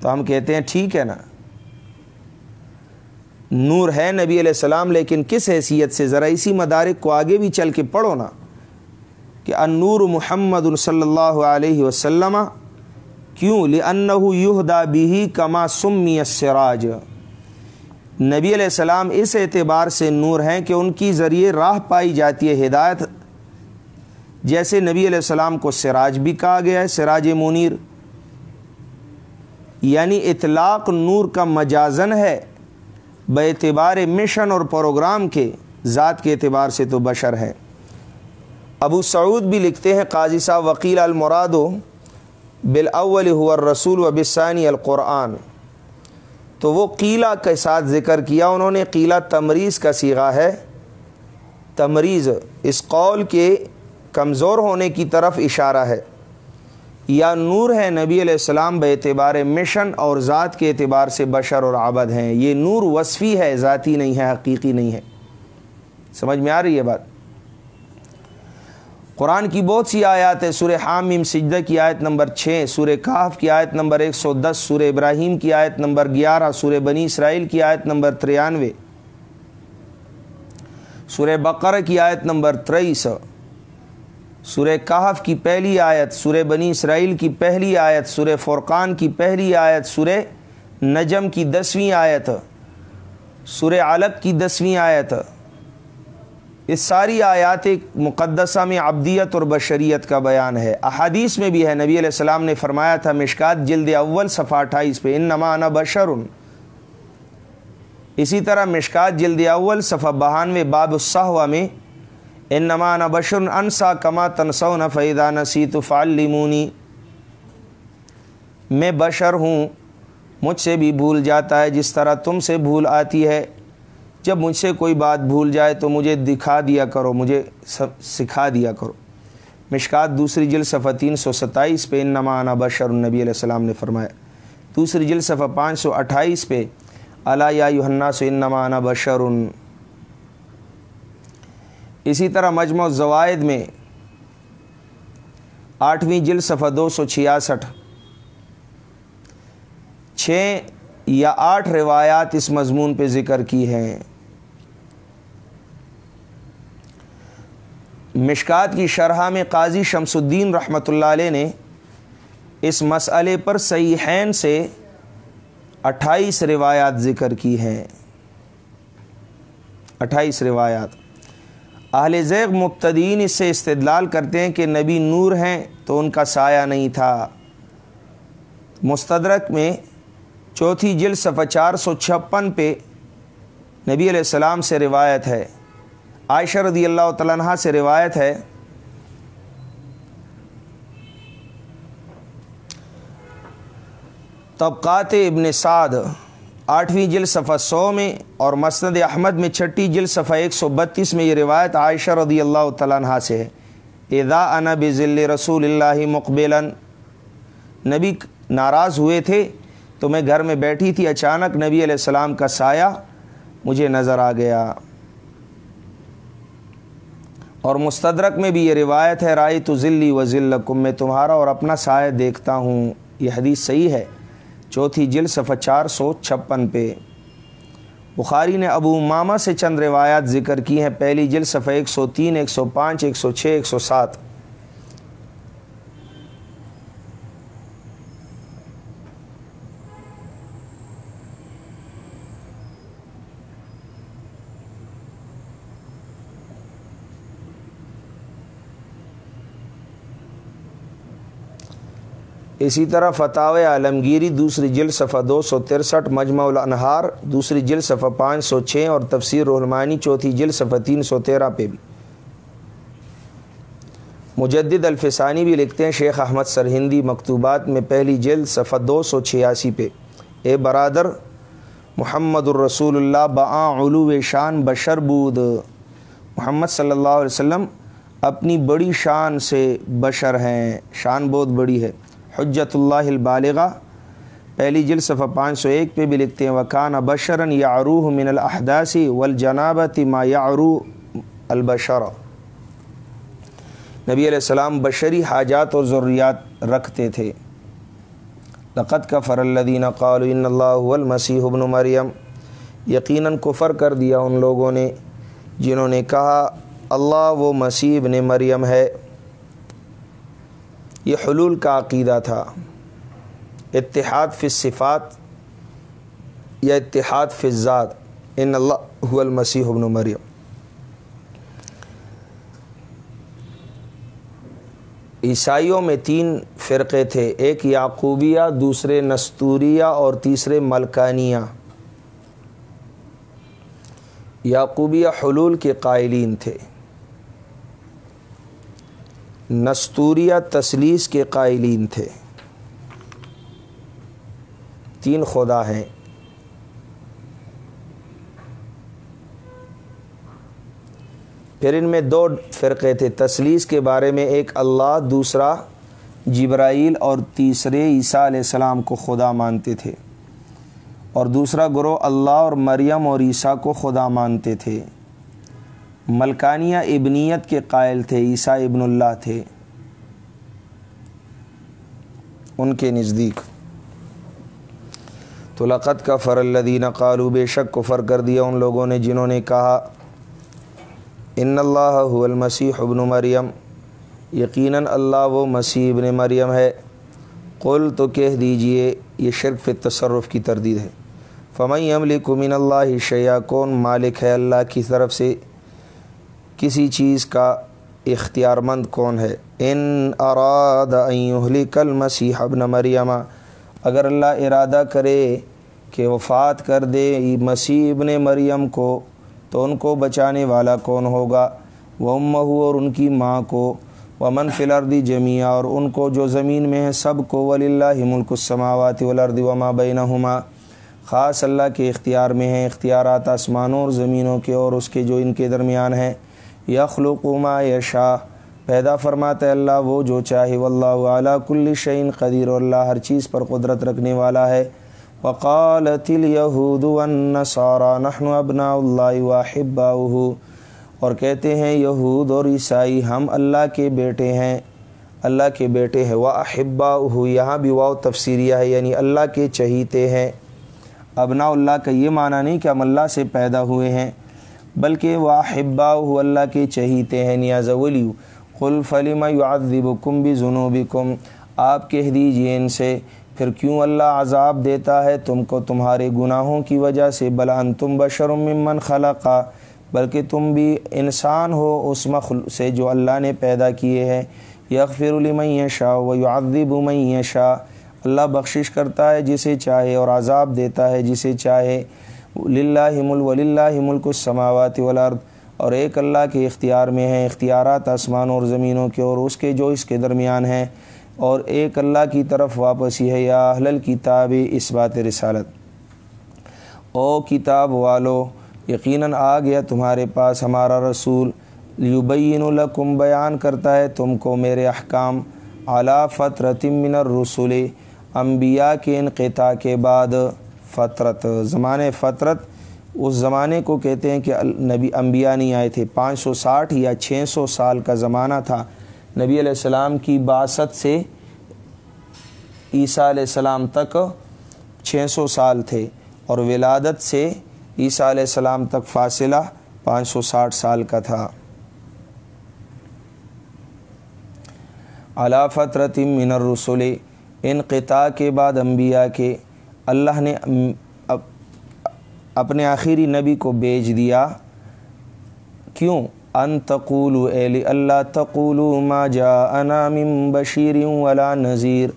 Speaker 1: تو ہم کہتے ہیں ٹھیک ہے نا۔ نور ہے نبی علیہ السلام، لیکن کس حیثیت سے؟ ذرا اسی مدارک کو آگے بھی چل کے پڑھو نا کہ انور محمد صلی اللہ علیہ وسلم کیوں؟ لہدا بھی کما سمی سراج نبی علیہ السلام اس اعتبار سے نور ہیں کہ ان کی ذریعے راہ پائی جاتی ہے ہدایت، جیسے نبی علیہ السلام کو سراج بھی کہا گیا ہے، سراج منیر۔ یعنی اطلاق نور کا مجازن ہے بے اعتبار مشن اور پروگرام کے، ذات کے اعتبار سے تو بشر ہے۔ ابو سعود بھی لکھتے ہیں، قاضی صاحب وکیل المراد بالاول هو رسول و بسانی القرآن۔ تو وہ قیلہ کے ساتھ ذکر کیا، انہوں نے قیلہ تمریز کا سیغا ہے۔ تمریز اس قول کے کمزور ہونے کی طرف اشارہ ہے۔ یا نور ہے نبی علیہ السلام بے اعتبار مشن اور ذات کے اعتبار سے بشر اور عابد ہیں۔ یہ نور وصفی ہے، ذاتی نہیں ہے، حقیقی نہیں ہے۔ سمجھ میں آ رہی ہے بات؟ قرآن کی بہت سی آیات ہے سورہ حامیم سجدہ کی آیت نمبر چھ، سورہ کاف کی آیت نمبر ایک سو دس، سورہ ابراہیم کی آیت نمبر گیارہ، سورہ بنی اسرائیل کی آیت نمبر تریانوے سورہ بقرہ کی آیت نمبر تریس سورہ کہف کی پہلی آیت، سورہ بنی اسرائیل کی پہلی آیت، سورہ فرقان کی پہلی آیت، سورہ نجم کی دسویں آیت، سورہ علق کی دسویں آیت۔ اس ساری آیات مقدسہ میں ابدیت اور بشریت کا بیان ہے۔ احادیث میں بھی ہے، نبی علیہ السلام نے فرمایا تھا مشکات جلد اول صفحہ اٹھائیس پہ ان نمانا بشر اسی طرح مشکات جلد اول صفحہ بہانوے باب الصحوہ میں ان نمانا بشر انسا کما تنسون فیدہ نسیت فعلمونی۔ میں بشر ہوں، مجھ سے بھی بھول جاتا ہے جس طرح تم سے بھول آتی ہے۔ جب مجھ سے کوئی بات بھول جائے تو مجھے دکھا دیا کرو، مجھے سکھا دیا کرو۔ مشکات دوسری جل صفحہ تین سو ستائیس پہ ان نمانا بشر النبی علیہ السلام نے فرمایا۔ دوسری جل صفحہ پانچ سو اٹھائیس پہ اللہ یا یوحنا سو ان نمانا بشر اسی طرح مجموع زوائد میں آٹھویں جل صفحہ دو سو چھیاسٹھ۔ چھ یا آٹھ روایات اس مضمون پہ ذکر کی ہیں۔ مشکات کی شرح میں قاضی شمس الدین رحمۃ اللہ علیہ نے اس مسئلے پر صحیحین سے اٹھائیس روایات ذکر کی ہیں۔ اٹھائیس روایات۔ اہل ذیغ مبتدین اس سے استدلال کرتے ہیں کہ نبی نور ہیں تو ان کا سایہ نہیں تھا۔ مستدرک میں چوتھی جل صفحہ چار سو چھپن پہ نبی علیہ السلام سے روایت ہے۔ عائشہ رضی اللہ تعالیٰ سے روایت ہے۔ طبقات ابن سعد آٹھویں جل صفحہ سو میں اور مسند احمد میں چھٹی جل صفحہ ایک سو بتیس میں یہ روایت عائشہ رضی اللہ تعالیٰ سے ہے۔ ادا انا بزل رسول اللہ مقبل نبی ناراض ہوئے تھے تو میں گھر میں بیٹھی تھی، اچانک نبی علیہ السلام کا سایہ مجھے نظر آ گیا۔ اور مستدرک میں بھی یہ روایت ہے رائے تو ذلی و ذلکم میں تمہارا اور اپنا سایہ دیکھتا ہوں۔ یہ حدیث صحیح ہے۔ چوتھی جل صفحہ چار سو چھپن پہ۔ بخاری نے ابو ماما سے چند روایات ذکر کی ہیں۔ پہلی جل صفحہ ایک سو تین، ایک سو پانچ، ایک سو چھ، ایک سو سات۔ اسی طرح فتح عالمگیری دوسری جل صفحہ دو سو ترسٹھ، مجمع الانہار دوسری جل صفحہ پانچ سو چھ اور تفسیر رحمانی چوتھی جل صفحہ تین سو تیرہ پہ بھی۔ مجدد الفسانی بھی لکھتے ہیں، شیخ احمد سرہندی مکتوبات میں پہلی جل صفحہ دو سو چھیاسی پہ۔ اے برادر، محمد الرسول اللہ بعآ علو شان بشر بود۔ محمد صلی اللہ علیہ وسلم اپنی بڑی شان سے بشر ہیں، شان بہت بڑی ہے۔ حجت اللہ البالغہ، پہلی جل صفحہ پانچ سو ایک پہ بھی لکھتے ہیں، وکان بشرن یعروح من الاحداثی والجنابت ما یعرو البشر۔ نبی علیہ السلام بشری حاجات اور ضروریات رکھتے تھے۔ لقت کا فر الدین قال اللہ المسیح ابن مریم یقیناً کفر کر دیا ان لوگوں نے، جنہوں نے کہا، اللہ وہ مسیح ابن مریم ہے۔ یہ حلول کا عقیدہ تھا۔ اتحاد فی صفات یا اتحاد فی ذات ان اللہ المسیح ابن مریم۔ عیسائیوں میں تین فرقے تھے، ایک یعقوبیہ، دوسرے نستوریہ اور تیسرے ملکانیہ۔ یعقوبیہ حلول کے قائلین تھے۔ نستوریہ تسلیس کے قائلین تھے۔ تین خدا ہیں۔ پھر ان میں دو فرقے تھے۔ تسلیس کے بارے میں ایک اللہ، دوسرا جبرائیل اور تیسرے عیسیٰ علیہ السلام کو خدا مانتے تھے۔ اور دوسرا گروہ اللہ اور مریم اور عیسیٰ کو خدا مانتے تھے۔ ملکانیہ ابنیت کے قائل تھے، عیسیٰ ابن اللہ تھے۔ ان کے نزدیک۔ تو لقت کا فر الدین قالو بے شک کفر کر دیا ان لوگوں نے جنہوں نے کہا، ان اللہ المسیح ابن مریم۔ یقیناً اللہ وہ مسیح ابن مریم ہے۔ قل تو کہہ دیجیے، یہ شرف تصرف کی تردید ہے۔ فمئی عمل کمن اللہ شیا کون مالک ہے اللہ کی طرف سے؟ کسی چیز کا اختیار مند کون ہے؟ ان اراد کل مسیح ابن مریم۔ اگر اللہ ارادہ کرے کہ وفات کر دے مسیح ابن مریم کو، تو ان کو بچانے والا کون ہوگا؟ وہ امہو اور ان کی ماں کو۔ وہ فلردی جمیہ اور ان کو جو زمین میں ہے سب کو۔ ولی اللہ ملک السماوات والارض وما بینہما۔ خاص اللہ کے اختیار میں ہیں، اختیارات آسمانوں اور زمینوں کے اور اس کے جو ان کے درمیان ہیں۔ یخلق ما یشا پیدا فرماتا ہے اللہ وہ جو چاہے۔ واللہ علی کل شعین قدیر۔ اللہ ہر چیز پر قدرت رکھنے والا ہے۔ وقالت الیہود والنصارى نحن ابناء اللہ واحباؤہ اور کہتے ہیں یہود اور عیسائی، ہم اللہ کے بیٹے ہیں۔ اللہ کے بیٹے ہیں۔ وہ یہاں بھی واؤ تفسیریہ ہے۔ یعنی اللہ کے چہیتے ہیں۔ ابنا اللہ کا یہ معنی نہیں کہ ہم اللہ سے پیدا ہوئے ہیں۔ بلکہ وہ احبا اللہ کے چہیتے ہیں نیاز ولیو قل فلم یعذبکم بذنوبکم آپ کہہ دیجیے ان سے، پھر کیوں اللہ عذاب دیتا ہے تم کو تمہارے گناہوں کی وجہ سے؟ بلا تم بشر ممن خلقا، بلکہ تم بھی انسان ہو اس مخل سے جو اللہ نے پیدا کیے ہیں۔ یغفر لمن شاہ و یعذب من شاہ اللہ بخشش کرتا ہے جسے چاہے اور عذاب دیتا ہے جسے چاہے۔ للہ مل وللہ ملک السماوات والارض۔ اور ایک اللہ کے اختیار میں ہیں، اختیارات آسمان اور زمینوں کے اور اس کے جو اس کے درمیان ہیں۔ اور ایک اللہ کی طرف واپس ہی ہے، یا اہل کتاب اس بات رسالت۔ او کتاب والو، یقیناً آ گیا تمہارے پاس ہمارا رسول۔ یبین الکم بیان کرتا ہے تم کو میرے احکام۔ اعلیٰ فطرت من الرسول انبیاء کے انقطاع کے بعد۔ فطرت زمانے فطرت اس زمانے کو کہتے ہیں کہ نبی انبیاء نہیں آئے تھے، پانچ سو ساٹھ یا چھ سو سال کا زمانہ تھا۔ نبی علیہ السلام کی باست سے عیسیٰ علیہ السلام تک چھ سو سال تھے اور ولادت سے عیسیٰ علیہ السلام تک فاصلہ پانچ سو ساٹھ سال کا تھا۔ علا فطرت من الرسول انقطاع کے بعد انبیاء کے اللہ نے اپنے آخری نبی کو بیچ دیا۔ کیوں؟ ان تقول اللہ تقول ما جا انا من بشیر ولا نذیر۔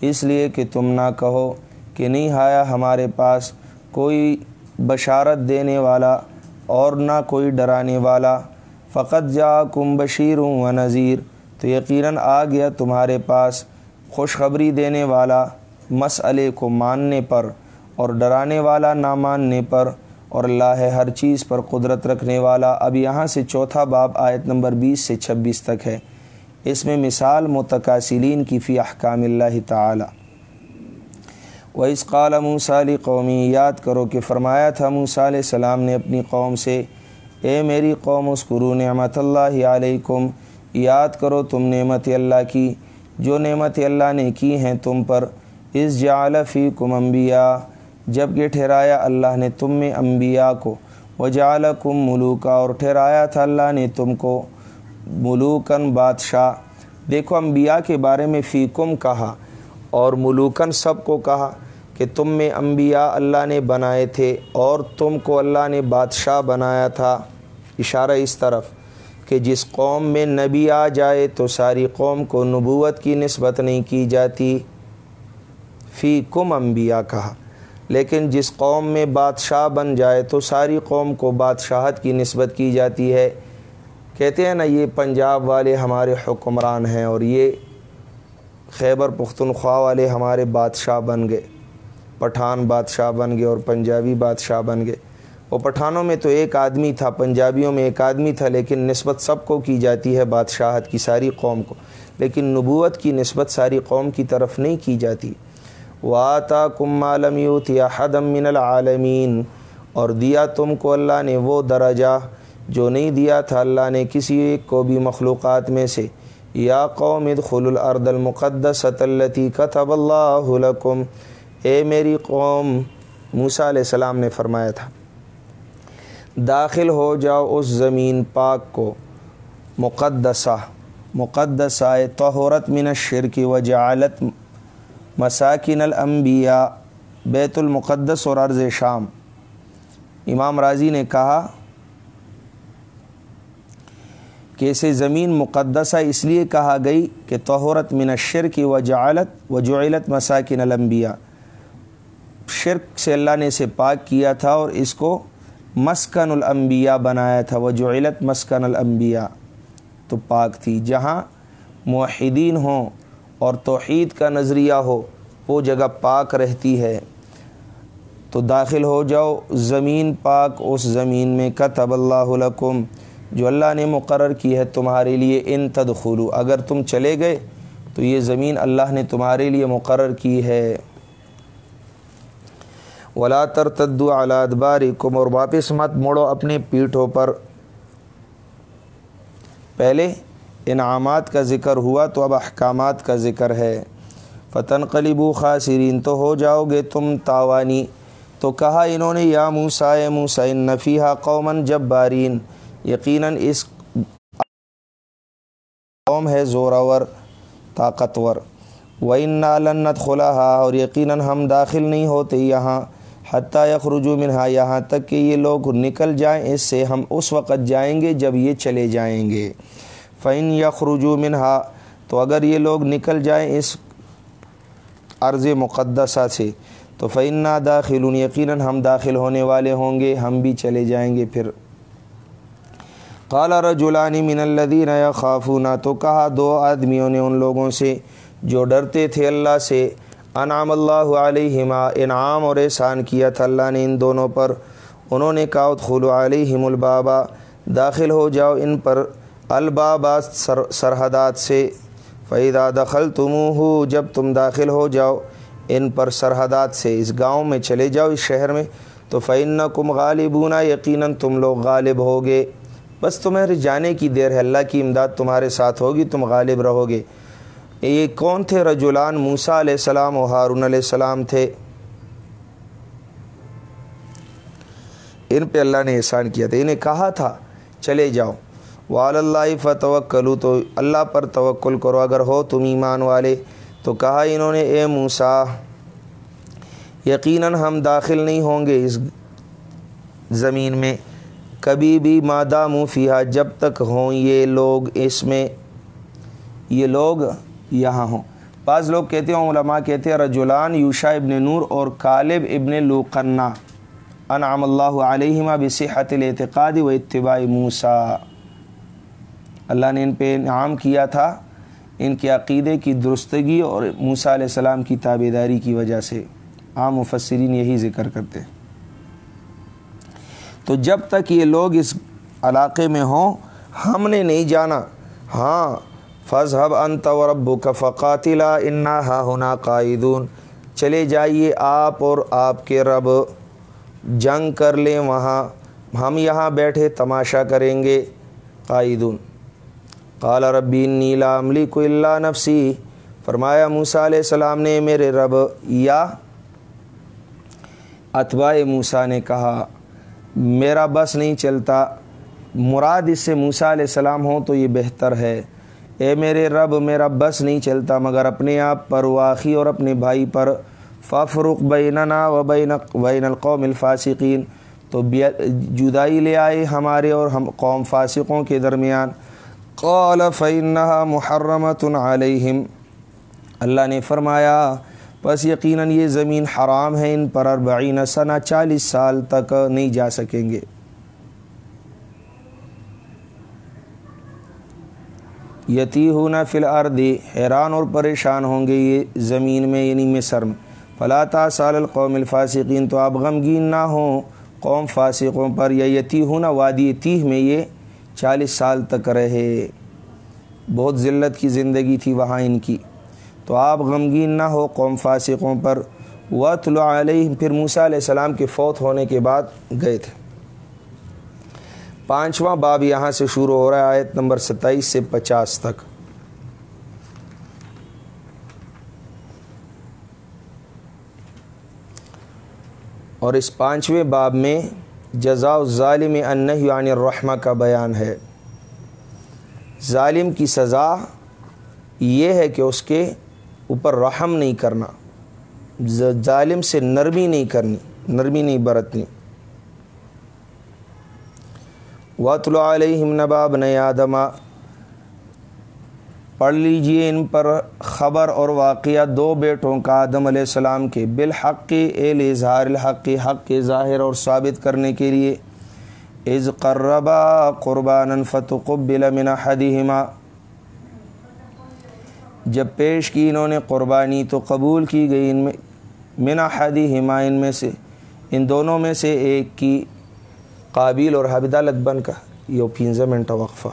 Speaker 1: اس لیے کہ تم نہ کہو کہ نہیں آیا ہمارے پاس کوئی بشارت دینے والا اور نہ کوئی ڈرانے والا۔ فقط جا کم بشیر و نذیر۔ تو یقیناً آ گیا تمہارے پاس خوشخبری دینے والا۔ مسئلے کو ماننے پر اور ڈرانے والا نہ ماننے پر اور اللہ ہے ہر چیز پر قدرت رکھنے والا اب یہاں سے چوتھا باب آیت نمبر بیس سے چھبیس تک ہے۔ اس میں مثال متقاصلین کی فی احکام اللہ تعالی۔ و اس قال موسیٰ قومی یاد کرو کہ فرمایا تھا موسیٰ علیہ السلام نے اپنی قوم سے، اے میری قوم اسکرو نعمت اللہ علیکم۔ یاد کرو تم نعمت اللہ کی، جو نعمت اللہ نے کی ہیں تم پر اس جعل فی کم انبیاء جبکہ ٹھہرایا اللہ نے تم میں انبیاء کو۔ و جعل کم ملوکا، اور ٹھہرایا تھا اللہ نے تم کو ملوکن بادشاہ۔ دیکھو انبیاء کے بارے میں فی کم کہا، اور ملوکن سب کو کہا کہ تم میں انبیاء اللہ نے بنائے تھے، اور تم کو اللہ نے بادشاہ بنایا تھا۔ اشارہ اس طرف کہ جس قوم میں نبی آ جائے تو ساری قوم کو نبوت کی نسبت نہیں کی جاتی۔ فی کم انبیاء کہا۔ لیکن جس قوم میں بادشاہ بن جائے تو ساری قوم کو بادشاہت کی نسبت کی جاتی ہے۔ کہتے ہیں نا، یہ پنجاب والے ہمارے حکمران ہیں اور یہ خیبر پختونخوا والے ہمارے بادشاہ بن گئے۔ پٹھان بادشاہ بن گئے اور پنجابی بادشاہ بن گئے۔ وہ پٹھانوں میں تو ایک آدمی تھا، پنجابیوں میں ایک آدمی تھا، لیکن نسبت سب کو کی جاتی ہے بادشاہت کی ساری قوم کو۔ لیکن نبوت کی نسبت ساری قوم کی طرف نہیں کی جاتی۔ واتا کم عالم یوت یا حدم من العالمین، اور دیا تم کو اللہ نے وہ درجہ جو نہیں دیا تھا اللہ نے کسی ایک کو بھی مخلوقات میں سے۔ یا قوم ادخل الارض المقدس التي كتب اللہ لكم اے میری قوم، موسیٰ علیہ السلام نے فرمایا تھا، داخل ہو جاؤ اس زمین پاک کو، مقدسہ مقدسہ تہورت من الشرک و جعالت مساکن الانبیاء، بیت المقدس اور عرض شام۔ امام راضی نے کہا کہ اسے زمین مقدسہ اس لیے کہا گئی کہ توہرت من الشرک کی وجعلت وجعلت مساکن الانبیاء۔ شرک سے اللہ نے اسے پاک کیا تھا اور اس کو مسکن الانبیاء بنایا تھا وجعلت مسکن الانبیاء۔ تو پاک تھی، جہاں معاہدین ہوں اور توحید کا نظریہ ہو، وہ جگہ پاک رہتی ہے۔ تو داخل ہو جاؤ، زمین پاک اس زمین میں، کتب اللہ لکم، جو اللہ نے مقرر کی ہے تمہارے لیے، ان تدخلو۔ اگر تم چلے گئے، تو یہ زمین اللہ نے تمہارے لیے مقرر کی ہے۔ ولا تر تدو باری کم اور واپس مت موڑو اپنے پیٹھوں پر۔ پہلے انعامات کا ذکر ہوا تو اب احکامات کا ذکر ہے۔ فتن قلیبو خاصرین تو ہو جاؤ گے تم تاوانی۔ تو کہا انہوں نے، یا موسا موسا نفیحہ قومن جب بارین یقیناً اس قوم ہے زوراور، طاقتور۔ و ان لنت خلا اور یقیناً ہم داخل نہیں ہوتے یہاں حتیٰ یخرجو منہا یہاں تک کہ یہ لوگ نکل جائیں۔ اس سے ہم اس وقت جائیں گے جب یہ چلے جائیں گے۔ فعن یخرجو منہا تو اگر یہ لوگ نکل جائیں اس عرض مقدسہ سے، تو فعنا داخل یقیناً ہم داخل ہونے والے ہوں گے، ہم بھی چلے جائیں گے پھر۔ قال رجلانی من الدین یا خافونہ تو کہا دو آدمیوں نے ان لوگوں سے جو ڈرتے تھے اللہ سے انعام اللہ علیہما، انعام اور احسان کیا تھا اللہ نے ان دونوں پر۔ انہوں نے کہا خلو علیہم البابا، داخل ہو جاؤ ان پر۔ البابا سر، سرحدات سے فیدہ دخل تم ہو جب تم داخل ہو جاؤ، ان پر سرحدات سے، اس گاؤں میں چلے جاؤ، اس شہر میں، تو فعن کم غالبونا یقیناً تم لوگ غالب ہوگے۔ بس تمہارے جانے کی دیر ہے، اللہ کی امداد تمہارے ساتھ ہوگی، تم غالب رہو گے یہ کون تھے رجولان موسا علیہ السلام و ہارون علیہ السلام تھے۔ ان پہ اللہ نے احسان کیا تھا، انہیں کہا تھا، چلے جاؤ۔ وال اللہ فتوکلو، تو اللہ پر توکل کرو، اگر ہو تم ایمان والے۔ تو کہا انہوں نے، اے موسا یقیناً ہم داخل نہیں ہوں گے اس زمین میں۔ کبھی بھی مادہ منفیہ جب تک ہوں یہ لوگ اس میں، یہ لوگ یہاں ہوں۔ بعض لوگ کہتے ہیں، علماء کہتے ہیں رجولان یوشا ابن نور اور کالب ابن لوقنا انعام اللہ علیہما بصحت الاعتقاد و اتباع موسا اللہ نے ان پہ انعام کیا تھا، ان کے عقیدے کی درستگی اور موسا علیہ السلام کی تابے داری کی وجہ سے۔ عام مفسرین یہی ذکر کرتے تو جب تک یہ لوگ اس علاقے میں ہوں، ہم نے نہیں جانا۔ ہاں فضحب ان ربو کا فقاتلا انا ہا ہونا قائدون۔ چلے جائیے آپ اور آپ کے رب۔ جنگ کر لیں وہاں۔ ہم یہاں بیٹھے تماشا کریں گے۔ قائدون۔ قال ربی نیلا عملی کو اللہ نفسی۔ فرمایا موسا علیہ السلام نے میرے رب، یا اتباء موسا نے کہا، میرا بس نہیں چلتا، مراد اس سے موسا علیہ السلام ہوں تو یہ بہتر ہے۔ اے میرے رب، میرا بس نہیں چلتا، مگر اپنے آپ پر واقعی اور اپنے بھائی پر۔ ففرق بیننا و بین بین القوم الفاسقین۔ تو جدائی لے آئے ہمارے اور ہم قوم فاسقوں کے درمیان۔ قال فینہ محرمت علیہم اللہ نے فرمایا بس یقیناً یہ زمین حرام ہے، ان پر اربعین سنہ، چالیس سال تک نہیں جا سکیں گے۔ یتی ہونا فی الردی حیران اور پریشان ہوں گے یہ زمین میں یعنی مصر۔ میں فلاطا سال القوم الفاسقین، تو آپ غمگین نہ ہوں۔ قوم فاسقوں پر یا یتی ہونا وادی تیہ میں یہ چالیس سال تک رہے۔ بہت ذلت کی زندگی تھی وہاں ان کی۔ تو آپ غمگین نہ ہو قوم فاسقوں پر۔ وطل علیہ پھر موسیٰ علیہ السلام کے فوت ہونے کے بعد گئے تھے۔ پانچواں باب یہاں سے شروع ہو رہا ہے، آیت نمبر ستائیس سے پچاس تک۔ اور اس پانچویں باب میں جزا ظالم ان عن الرحمہ کا بیان ہے۔ ظالم کی سزا یہ ہے کہ اس کے اوپر رحم نہیں کرنا ظالم سے نرمی نہیں کرنی، نرمی نہیں برتنی۔ وطل علیہم نباب نیا آدمہ پڑھ لیجیے ان پر خبر اور واقعہ دو بیٹوں کا آدم علیہ السلام کے۔ بالحق، اے اظہار الحق، حق کے ظاہر اور ثابت کرنے کے لیے۔ از قربا قربان فتقبل من احدہما۔ جب پیش کی انہوں نے قربانی تو قبول کی گئی ان میں من احدہما، ان میں سے۔ ان دونوں میں سے ایک کی قابل اور حبدہ لگ کا۔ یہ پینزہ منٹ وقفہ